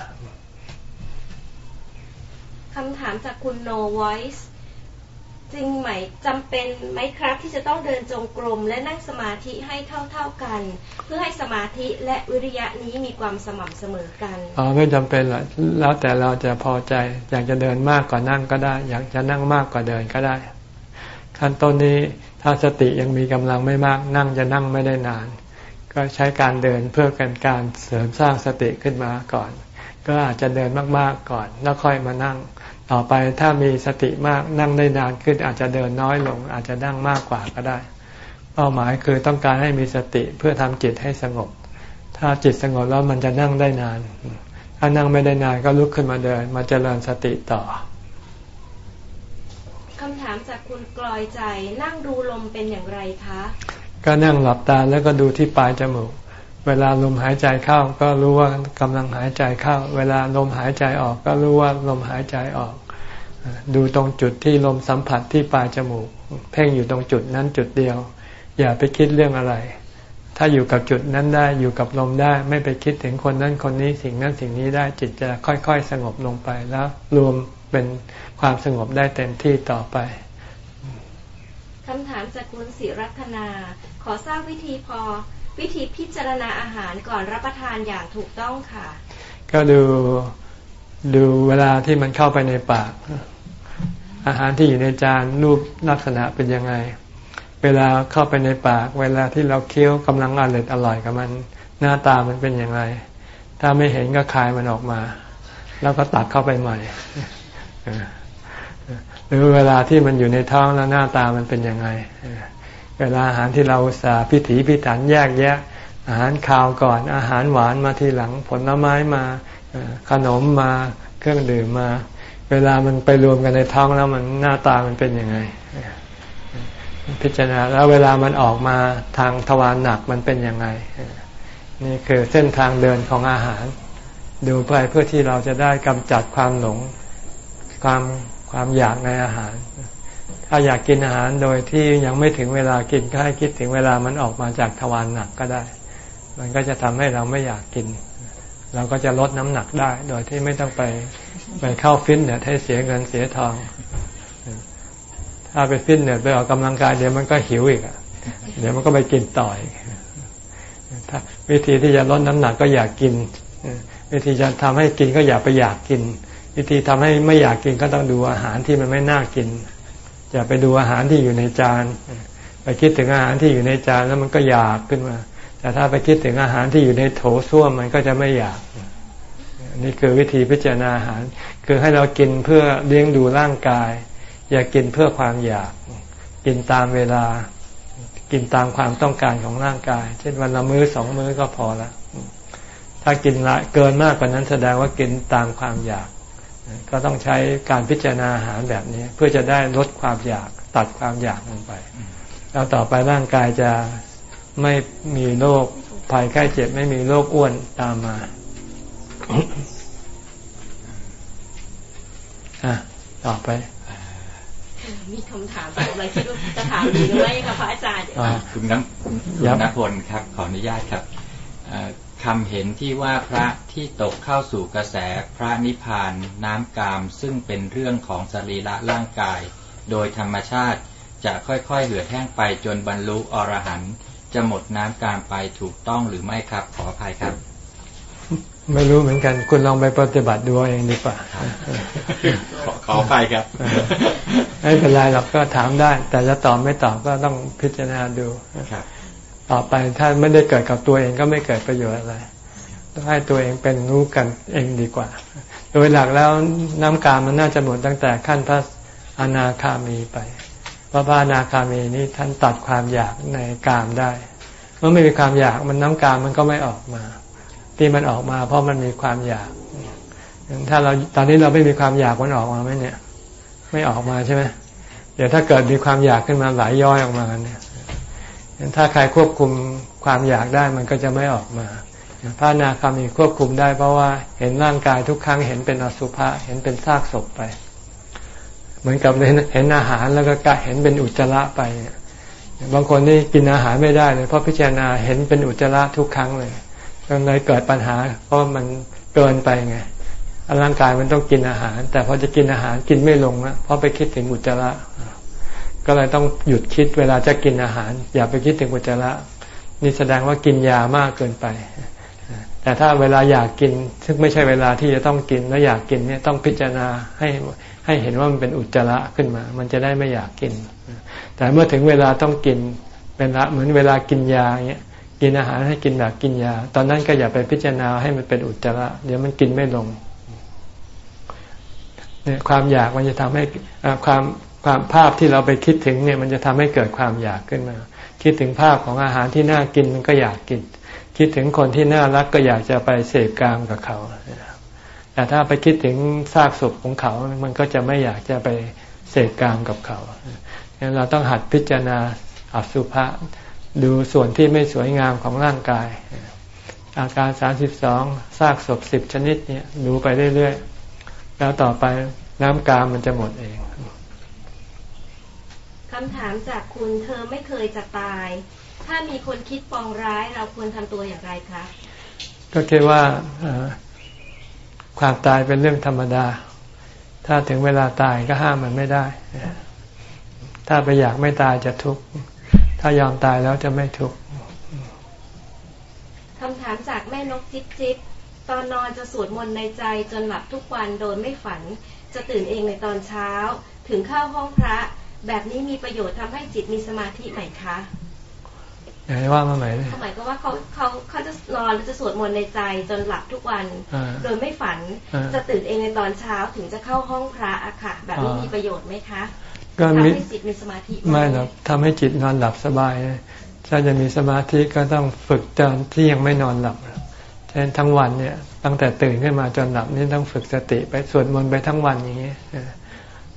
ำถามจากคุณ No Voice จริงไหมจำเป็นไหมครับที่จะต้องเดินจงกรมและนั่งสมาธิให้เท่าๆกัน เพื่อให้สมาธิและวิริยะนี้มีความสม่ำเสมอกันอ๋อไม่จำเป็นหรอกแล้วแต่เราจะพอใจ อยากจะเดินมากกว่านั่งก็ได้ อยากจะนั่งมากกว่าเดินก็ได้ ขั้นต้นนี้ถ้าสติยังมีกำลังไม่มากนั่งจะนั่งไม่ได้นาน ก็ใช้การเดินเพื่อการการเสริมสร้างสติขึ้นมาก่อน ก็อาจจะเดินมากๆก่อน แล้วค่อยมานั่ง ต่อไปถ้ามีสติมากนั่งได้นานขึ้น อาจจะเดินน้อยลง อาจจะนั่งมากกว่าก็ได้ เป้าหมายคือต้องการให้มีสติเพื่อทำจิตให้สงบ ถ้าจิตสงบแล้วมันจะนั่งได้นาน ถ้านั่งไม่ได้นานก็ลุกขึ้นมาเดิน มาเจริญสติต่อคำถามจากคุณกลอยใจนั่งดูลมเป็นอย่างไรคะ ก็นั่งหลับตาแล้วก็ดูที่ปลายจมูก เวลาลมหายใจเข้าก็รู้ว่ากำลังหายใจเข้า เวลาลมหายใจออกก็รู้ว่าลมหายใจออก ดูตรงจุดที่ลมสัมผัสที่ปลายจมูก เพ่งอยู่ตรงจุดนั้นจุดเดียว อย่าไปคิดเรื่องอะไร ถ้าอยู่กับจุดนั้นได้อยู่กับลมได้ ไม่ไปคิดถึงคนนั้นคนนี้สิ่งนั้นสิ่งนี้ได้จิตจะค่อยๆ สงบลงไปแล้วรวมเป็นความสงบได้เต็มที่ต่อไปคำถามจากคุณศิรัตนา ขอทราบวิธีพอ วิธีพิจารณาอาหารก่อนรับประทานอย่างถูกต้องค่ะ ก็ดูดูเวลาที่มันเข้าไปในปาก อาหารที่อยู่ในจานรูปลักษณะเป็นยังไง เวลาเข้าไปในปาก เวลาที่เราเคี้ยวกำลังอร่อยอร่อยกับมันหน้าตามันเป็นยังไงถ้าไม่เห็นก็คายมันออกมา แล้วก็ตักเข้าไปใหม่หรือเวลาที่มันอยู่ในท้องแล้วหน้าตามันเป็นยังไง เวลาอาหารที่เราสาพิถีพิถันแยกแยะ อาหารคาวก่อนอาหารหวานมาทีหลังผลไม้มาขนมมาเครื่องดื่มมา เวลามันไปรวมกันในท้องแล้วมันหน้าตามันเป็นยังไง พิจารณาแล้วเวลามันออกมาทางทวารหนักมันเป็นยังไง นี่คือเส้นทางเดินของอาหาร ดูไปเพื่อที่เราจะได้กำจัดความหลงความความอยากในอาหาร ถ้าอยากกินอาหารโดยที่ยังไม่ถึงเวลากินก็ให้คิดถึงเวลามันออกมาจากทวารหนักก็ได้ มันก็จะทำให้เราไม่อยากกิน เราก็จะลดน้ำหนักได้ โดยที่ไม่ต้องไปไปเข้าฟิตเนสให้เสียเงินเสียทอง ถ้าไปฟิตเนสไปออกกำลังกายเดี๋ยวมันก็หิวอีกเดี๋ยวมันก็ไปกินต่ออีกวิธีที่จะลดน้ำหนักก็อยากกิน วิธีจะทำให้กินก็อย่าไปอยากกิน วิธีทำให้ไม่อยากกินก็ต้องดูอาหารที่มันไม่น่ากิน อย่าไปดูอาหารที่อยู่ในจาน ไปคิดถึงอาหารที่อยู่ในจานแล้วมันก็อยากขึ้นมา แต่ถ้าไปคิดถึงอาหารที่อยู่ในโถส้วมมันก็จะไม่อยาก นี่คือวิธีพิจารณาอาหาร คือให้เรากินเพื่อเลี้ยงดูร่างกาย อย่ากินเพื่อความอยาก กินตามเวลา กินตามความต้องการของร่างกาย เช่นวันละมื้อสองมื้อก็พอละถ้ากินละเกินมากกว่านั้นแสดงว่ากินตามความอยาก ก็ต้องใช้การพิจารณาอาหารแบบนี้ เพื่อจะได้ลดความอยากตัดความอยากลงไป แล้วต่อไปร่างกายจะไม่มีโรคภัยไข้เจ็บไม่มีโรคอ้วนตามมาอะต่อไปมีคำถามอะไรคิดว่าจะถามดีหรือไม่คะพระอาจารย์คุณน้ำคุณนพลครับ ขออนุญาตครับ คำเห็นที่ว่าพระที่ตกเข้าสู่กระแสพระนิพพานน้ำกาม ซึ่งเป็นเรื่องของสรีระร่างกาย โดยธรรมชาติจะค่อยๆเหือดแห้งไปจนบรรลุอรหันต์จะหมดน้ำกามไปถูกต้องหรือไม่ครับ ขออภัยครับ ไม่รู้เหมือนกัน คุณลองไปปฏิบัติดูเองดีกว่าขอขออภัยครับไม่เป็นไรหรอกก็ถามได้ แต่จะตอบไม่ตอบก็ต้องพิจารณาดูครับ ต่อไปถ้าไม่ได้เกิดกับตัวเองก็ไม่เกิดประโยชน์อะไรต้องให้ตัวเองเป็นรู้กันเองดีกว่า โดยหลักแล้วน้ำกามันน่าจะหมดตั้งแต่ขั้นพระอนาคามีไปพระพระอนาคามีนี้ท่านตัดความอยากในกามได้ เมื่อไม่มีความอยากมันน้ำกามมันก็ไม่ออกมา ที่มันออกมา เพราะมันมีความอยาก ถ้าเราตอนนี้เราไม่มีความอยากมันออกมาไหมเนี่ย ไม่ออกมาใช่ไหมเดี๋ยวถ้าเกิดมีความอยากขึ้นมาหลายย้อยออกมาเนี่ย ถ้าใครควบคุมความอยากได้มันก็จะไม่ออกมา พระนาคามีควบคุมได้เพราะว่าเห็นร่างกายทุกครั้งเห็นเป็นอสุภะเห็นเป็นซากศพไป เหมือนกับเห็นอาหารแล้วก็กะเห็นเป็นอุจจาระไปบางคนนี่กินอาหารไม่ได้เลยเพราะพิจารณาเห็นเป็นอุจจาระทุกครั้งเลยก็เลยเกิดปัญหา เพราะมันเกินไปไงร่างกายมันต้องกินอาหาร แต่พอจะกินอาหารกินไม่ลงนะเพราะไปคิดถึงอุจจาระ ก็เลยต้องหยุดคิดเวลาจะกินอาหาร อย่าไปคิดถึงอุจจาระนี่แสดงว่ากินยามากเกินไป แต่ถ้าเวลาอยากกิน ซึ่งไม่ใช่เวลาที่จะต้องกินแล้วอยากกินเนี่ยต้องพิจารณาให้ให้เห็นว่ามันเป็นอุจจาระขึ้นมา มันจะได้ไม่อยากกิน แต่เมื่อถึงเวลาต้องกินเป็นละเหมือนเวลากินยาเงี้ยกินอาหารให้กินแบบกินยา ตอนนั้นก็อย่าไปพิจารณาให้มันเป็นอุจจาระ เดี๋ยวมันกินไม่ลงเนี่ยความอยากมันจะทำให้ความ ความภาพที่เราไปคิดถึงเนี่ยมันจะทำให้เกิดความอยากขึ้นมา คิดถึงภาพของอาหารที่น่ากินมันก็อยากกิน คิดถึงคนที่น่ารักก็อยากจะไปเสพกามกับเขา แต่ถ้าไปคิดถึงซากศพของเขา มันก็จะไม่อยากจะไปเสพกามกับเขาดังนั้นเราต้องหัดพิจารณาอสุภะดูส่วนที่ไม่สวยงามของร่างกาย อาการสามสิบสองซากศพสิบชนิดเนี่ยดูไปเรื่อยๆ แล้วต่อไปน้ำกามมันจะหมดเองำถามจากคุณเธอไม่เคยจะตาย ถ้ามีคนคิดปองร้ายเราควรทำตัวอย่างไรคะ ก็คิดว่าความตายเป็นเรื่องธรรมดา ถ้าถึงเวลาตายก็ห้ามมันไม่ได้ ถ้าไปอยากไม่ตายจะทุกข์ ถ้ายอมตายแล้วจะไม่ทุกข์คำถามจากแม่นกจิ๊บจิ๊บตอนนอนจะสวดมนต์ในใจจนหลับทุกวันโดยไม่ฝัน จะตื่นเองในตอนเช้า ถึงเข้าห้องพระ แบบนี้มีประโยชน์ทำให้จิตมีสมาธิไหมคะอยากว่ามาไหมเนี่ยหมายก็ว่าเขาเขาเขาจะนอนหรือจะสวดมนต์ในใจจนหลับทุกวัน โดยไม่ฝันจะตื่นเองในตอนเช้าถึงจะเข้าห้องพระอะค่ะ แบบนี้มีประโยชน์ไหมคะก็ทำให้จิตมีสมาธิไม่หรอกทำให้จิตนอนหลับสบายถ้าจะมีสมาธิก็ต้องฝึกตอนที่ยังไม่นอนหลับเช่นทั้งวันเนี่ยตั้งแต่ตื่นขึ้นมาจนหลับนี่ต้องฝึกสติไปสวดมนต์ไปทั้งวันอย่างนี้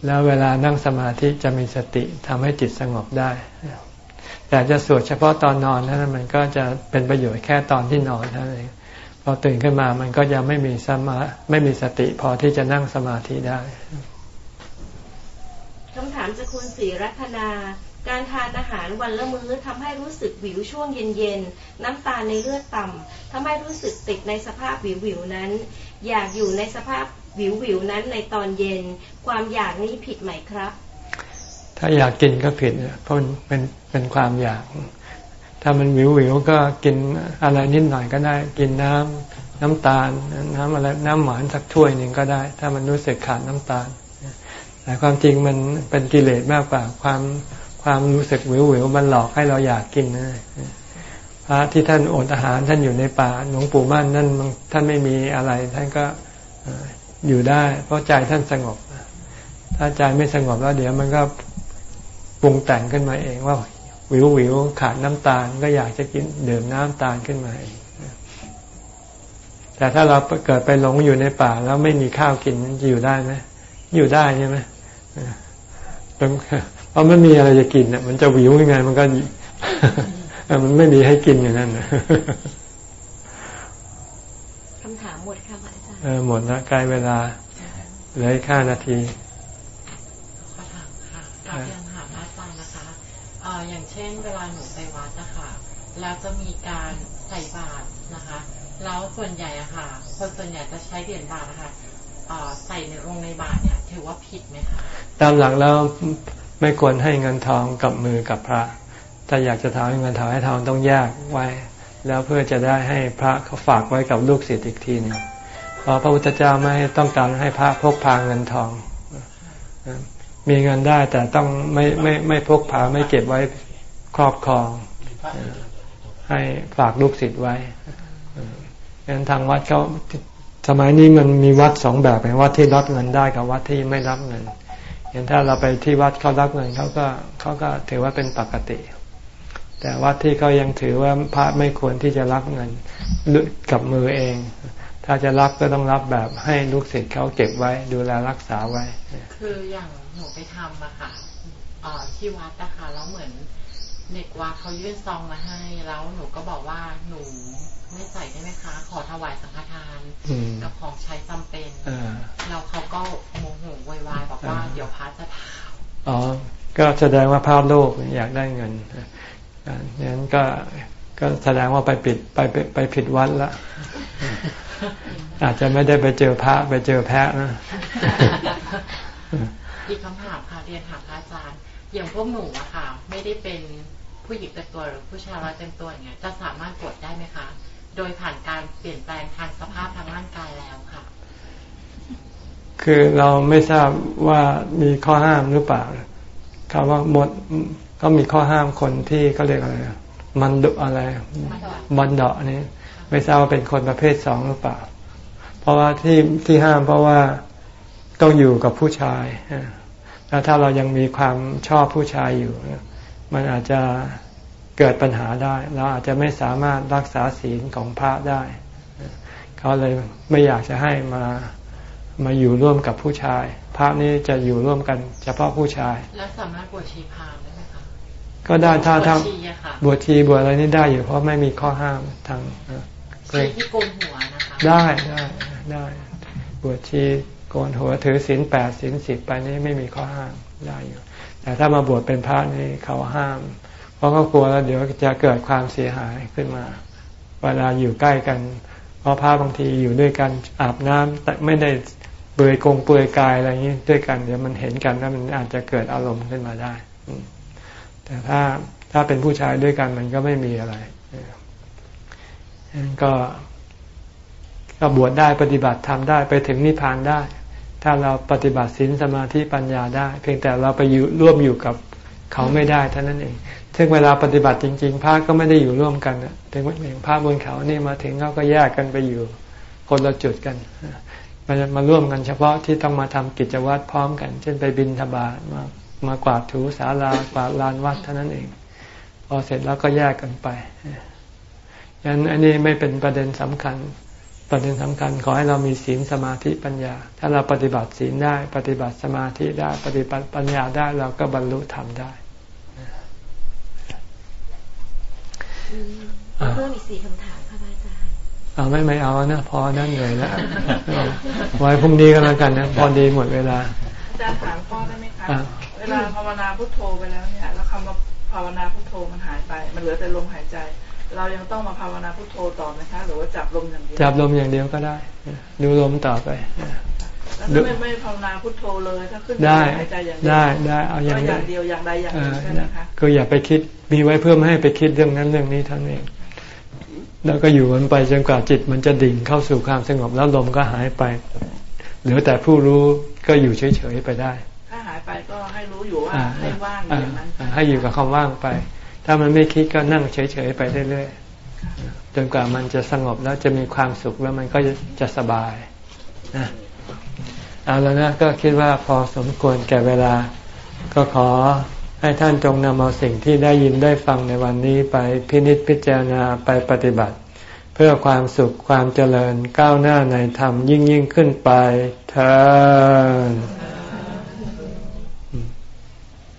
แล้วเวลานั่งสมาธิจะมีสติทำให้จิตสงบได้ แต่จะสวดเฉพาะตอนนอนเท่านั้นมันก็จะเป็นประโยชน์แค่ตอนที่นอนเท่านั้นเองพอตื่นขึ้นมามันก็จะไม่มีสมาไม่มีสติพอที่จะนั่งสมาธิได้คำถามจากคุณศรีรัตนา การทานอาหารวันละมื้อทำให้รู้สึกวิวช่วงเย็นๆ น้ำตาลในเลือดต่ำทำให้รู้สึกติดในสภาพวิววิวนั้น อยากอยู่ในสภาพ วิววิวนั้นในตอนเย็น ความอยากนี้ผิดไหมครับ ถ้าอยากกินก็ผิดเพราะเป็นเป็นความอยาก ถ้ามันวิววิวก็กินอะไรนิดหน่อยก็ได้ กินน้ำน้ำตาล น้ำอะไรน้ำหวานสักถ้วยหนึ่งก็ได้ ถ้ามันรู้สึกขาดน้ำตาลแต่ความจริงมันเป็นกิเลสมากกว่าความความรู้สึกวิววิวมันหลอกให้เราอยากกินนะพระที่ท่านอดอาหารท่านอยู่ในป่าหลวงปู่มั่นนั่นท่านไม่มีอะไร ท่านก็ อยู่ได้ เพราะใจท่านสงบ ถ้าใจไม่สงบแล้วเดี๋ยวมันก็ปรุงแต่งขึ้นมาเองว่าวิววิวขาดน้ำตาลก็อยากจะกินดื่มน้ำตาลขึ้นมาเองแต่ถ้าเราเกิดไปหลงอยู่ในป่า แล้วไม่มีข้าวกินจะอยู่ได้ไหมอยู่ได้ใช่ไหมเพราะมันมีอะไรจะกินเนี่ยมันจะวิวยังไง มันก็มันไม่มีให้กินอย่างนั้นคำถามหมดค่ะอาจารย์ เออหมดแล้วใกล้เวลาเหลือแค่นาทีขอถามค่ะกลับยังถามอาจารย์นะคะอย่างเช่น เวลาหนูไปวัดนะคะแล้วจะมีการใส่บาตรนะคะ แล้วส่วนใหญ่อะค่ะ คนส่วนใหญ่จะใช้เหรียญบาทนะคะใส่ในลงในบาทเนี่ย ถือว่าผิดไหมคะตามหลักแล้วไม่ควรให้เงินทองกับมือกับพระ ถ้าอยากจะทำเงินทองให้ทองต้องแยกไว้ แล้วเพื่อจะได้ให้พระเขาฝากไว้กับลูกศิษย์อีกทีนึง เพราะพระพุทธเจ้าไม่ต้องการให้พระพกพาเงินทอง มีเงินได้แต่ต้องไม่ไม่ไม่พกพาไม่เก็บไว้ครอบครอง ให้ฝากลูกศิษย์ไว้ดังนั้นทางวัดเขาสมัยนี้มันมีวัดสองแบบเป็นวัดที่รับเงินได้กับวัดที่ไม่รับเงินอย่างถ้าเราไปที่วัดเขารับเงินเขาก็เขาก็ถือว่าเป็นปกติ แต่วัดที่เขายังถือว่าพระไม่ควรที่จะรับเงินกับมือเอง ถ้าจะรับก็ต้องรับแบบให้ลูกศิษย์เขาเก็บไว้ ดูแลรักษาไว้ คืออย่างหนูไปทำอะค่ะที่วัดนะคะแล้วเหมือนเด็กวัดเขายื่นซองมาให้ แล้วหนูก็บอกว่าหนูไม่ใส่ได้ไหมคะ ขอถวายสังฆทานกับของใช้จำเป็นเราเขาก็โมโหววายบอกว่าเดี๋ยวพระจะถามอ๋อ ก็แสดงว่าภาพโลกอยากได้เงินนั้นก็ ก็แสดงว่าไปปิดไปไปผิดวัดละ อาจจะไม่ได้ไปเจอพระไปเจอแพะนะอีกคำถามค่ะเรียนถามพระอาจารย์ อย่างพวกหนูอะค่ะ ไม่ได้เป็นผู้หญิงเต็มตัวหรือผู้ชายร้อยเต็มตัวอย่างเงี้ยจะสามารถบวชได้ไหมคะ โดยผ่านการเปลี่ยนแปลงทางสภาพทางร่างกายแล้วค่ะ คือเราไม่ทราบว่ามีข้อห้ามหรือเปล่าคำว่าหมดก็มีข้อห้ามคนที่เขาเรียกอะไร มันดุอะไรบันเดาะนี่ไม่ทราบว่าเป็นคนประเภทสองหรือเปล่า เพราะว่าที่ที่ห้ามเพราะว่าต้องอยู่กับผู้ชายแล้วถ้าเรายังมีความชอบผู้ชายอยู่ มันอาจจะเกิดปัญหาได้ เราอาจจะไม่สามารถรักษาศีลของพระได้ เขาเลยไม่อยากจะให้มามาอยู่ร่วมกับผู้ชาย พระนี่จะอยู่ร่วมกันเฉพาะผู้ชาย แล้วสามารถบวชชีพามได้ไหมคะ ก็ได้ถ้าถ้าบวชชีอะค่ะบวชชีบวชอะไรนี่ได้อยู่เพราะไม่มีข้อห้ามทางเอ่อชีที่โกนหัวนะคะได้ได้ได้บวชชีโกนหัวถือศีลแปดศีลสิบไปนี่ไม่มีข้อห้ามได้อยู่ แต่ถ้ามาบวชเป็นพระนี่เขาห้าม เพราะเขากลัวแล้วเดี๋ยวจะเกิดความเสียหายขึ้นมา เวลาอยู่ใกล้กัน เพราะพระบางทีอยู่ด้วยกันอาบน้ำแต่ไม่ได้เปลือยกงเปลือยกายอะไรอย่างนี้ด้วยกันเดี๋ยวมันเห็นกันแล้วมันอาจจะเกิดอารมณ์ขึ้นมาได้ อืม แต่ถ้าถ้าเป็นผู้ชายด้วยกันมันก็ไม่มีอะไรฉะนั้นก็ก็บวชได้ปฏิบัติทำได้ไปถึงนิพพานได้ ถ้าเราปฏิบัติศีลสมาธิปัญญาได้ เพียงแต่เราไปอยู่ร่วมอยู่กับเขาไม่ได้เท่านั้นเองซึ่งเวลาปฏิบัติจริง ๆพระก็ไม่ได้อยู่ร่วมกันถึงอย่างพระบนเขานี่มาถึงเขาก็แยกกันไปอยู่คนละจุดกันมันมาร่วมกันเฉพาะที่ต้องมาทำกิจวัตรพร้อมกัน เช่นไปบินทบาทมา มากวาดถูศาลากวาดลานวัดเท่านั้นเอง พอเสร็จแล้วก็แยกกันไปยันอันนี้ไม่เป็นประเด็นสำคัญ ประเด็นสำคัญขอให้เรามีศีลสมาธิปัญญา ถ้าเราปฏิบัติศีลได้ ปฏิบัติสมาธิได้ ปฏิบัติปัญญาได้เราก็บรรลุธรรมได้เพิ่มอีกสี่คำถามค่ะอาจารย์เอาไม่ไม่เอานะพอนั่นเลยแล้วไว้พรุ่งนี้ก็แล้วกันนะพอดีหมดเวลาอาจารย์ถามข้อได้ไหมคะอะ เวลาภาวนาพุทโธไปแล้วเนี่ย แล้วคำว่าภาวนาพุทโธมันหายไป มันเหลือแต่ลมหายใจ เรายังต้องมาภาวนาพุทโธต่อไหมคะ หรือว่าจับลมอย่างเดียวจับลมอย่างเดียวก็ได้ดูลมต่อไปแล้วถ้าไม่ไม่ภาวนาพุทโธเลยถ้าขึ้นได้หายใจอย่างเดีวได้ได้เอาอก็ย่างอใดย่างเดียวอย่างใดอย่างเอหนึ่องใช่ไหมคะคืออย่าไปคิดมีไว้เพื่อไม่ให้ไปคิดเรื่องนั้นเรื่องนี้เท่านั้นเองแล้วก็อยู่มันไปจนกว่าจิตมันจะดิ่งเข้าสู่ความสงบแล้วลมก็หายไป เหลือแต่ผู้รู้ก็อยู่เฉยๆไปได้ถ้า หายไปก็ให้รู้อยู่ว่าอ่าให้ว่างออ่าย่างนั้นอ่าให้อยู่กับความว่างไป ถ้ามันไม่คิดก็นั่งเฉยๆไปเรื่อยๆจนกว่ามันจะสงบแล้วจะมีความสุขแล้วมันก็จะสบายนะเอาแล้วนะก็คิดว่าพอสมควรแก่เวลา ก็ขอให้ท่านจงนำเอาสิ่งที่ได้ยินได้ฟังในวันนี้ไปพินิจพิจารณาไปปฏิบัติ เพื่อความสุขความเจริญก้าวหน้าในธรรมยิ่งยิ่งขึ้นไปเธอ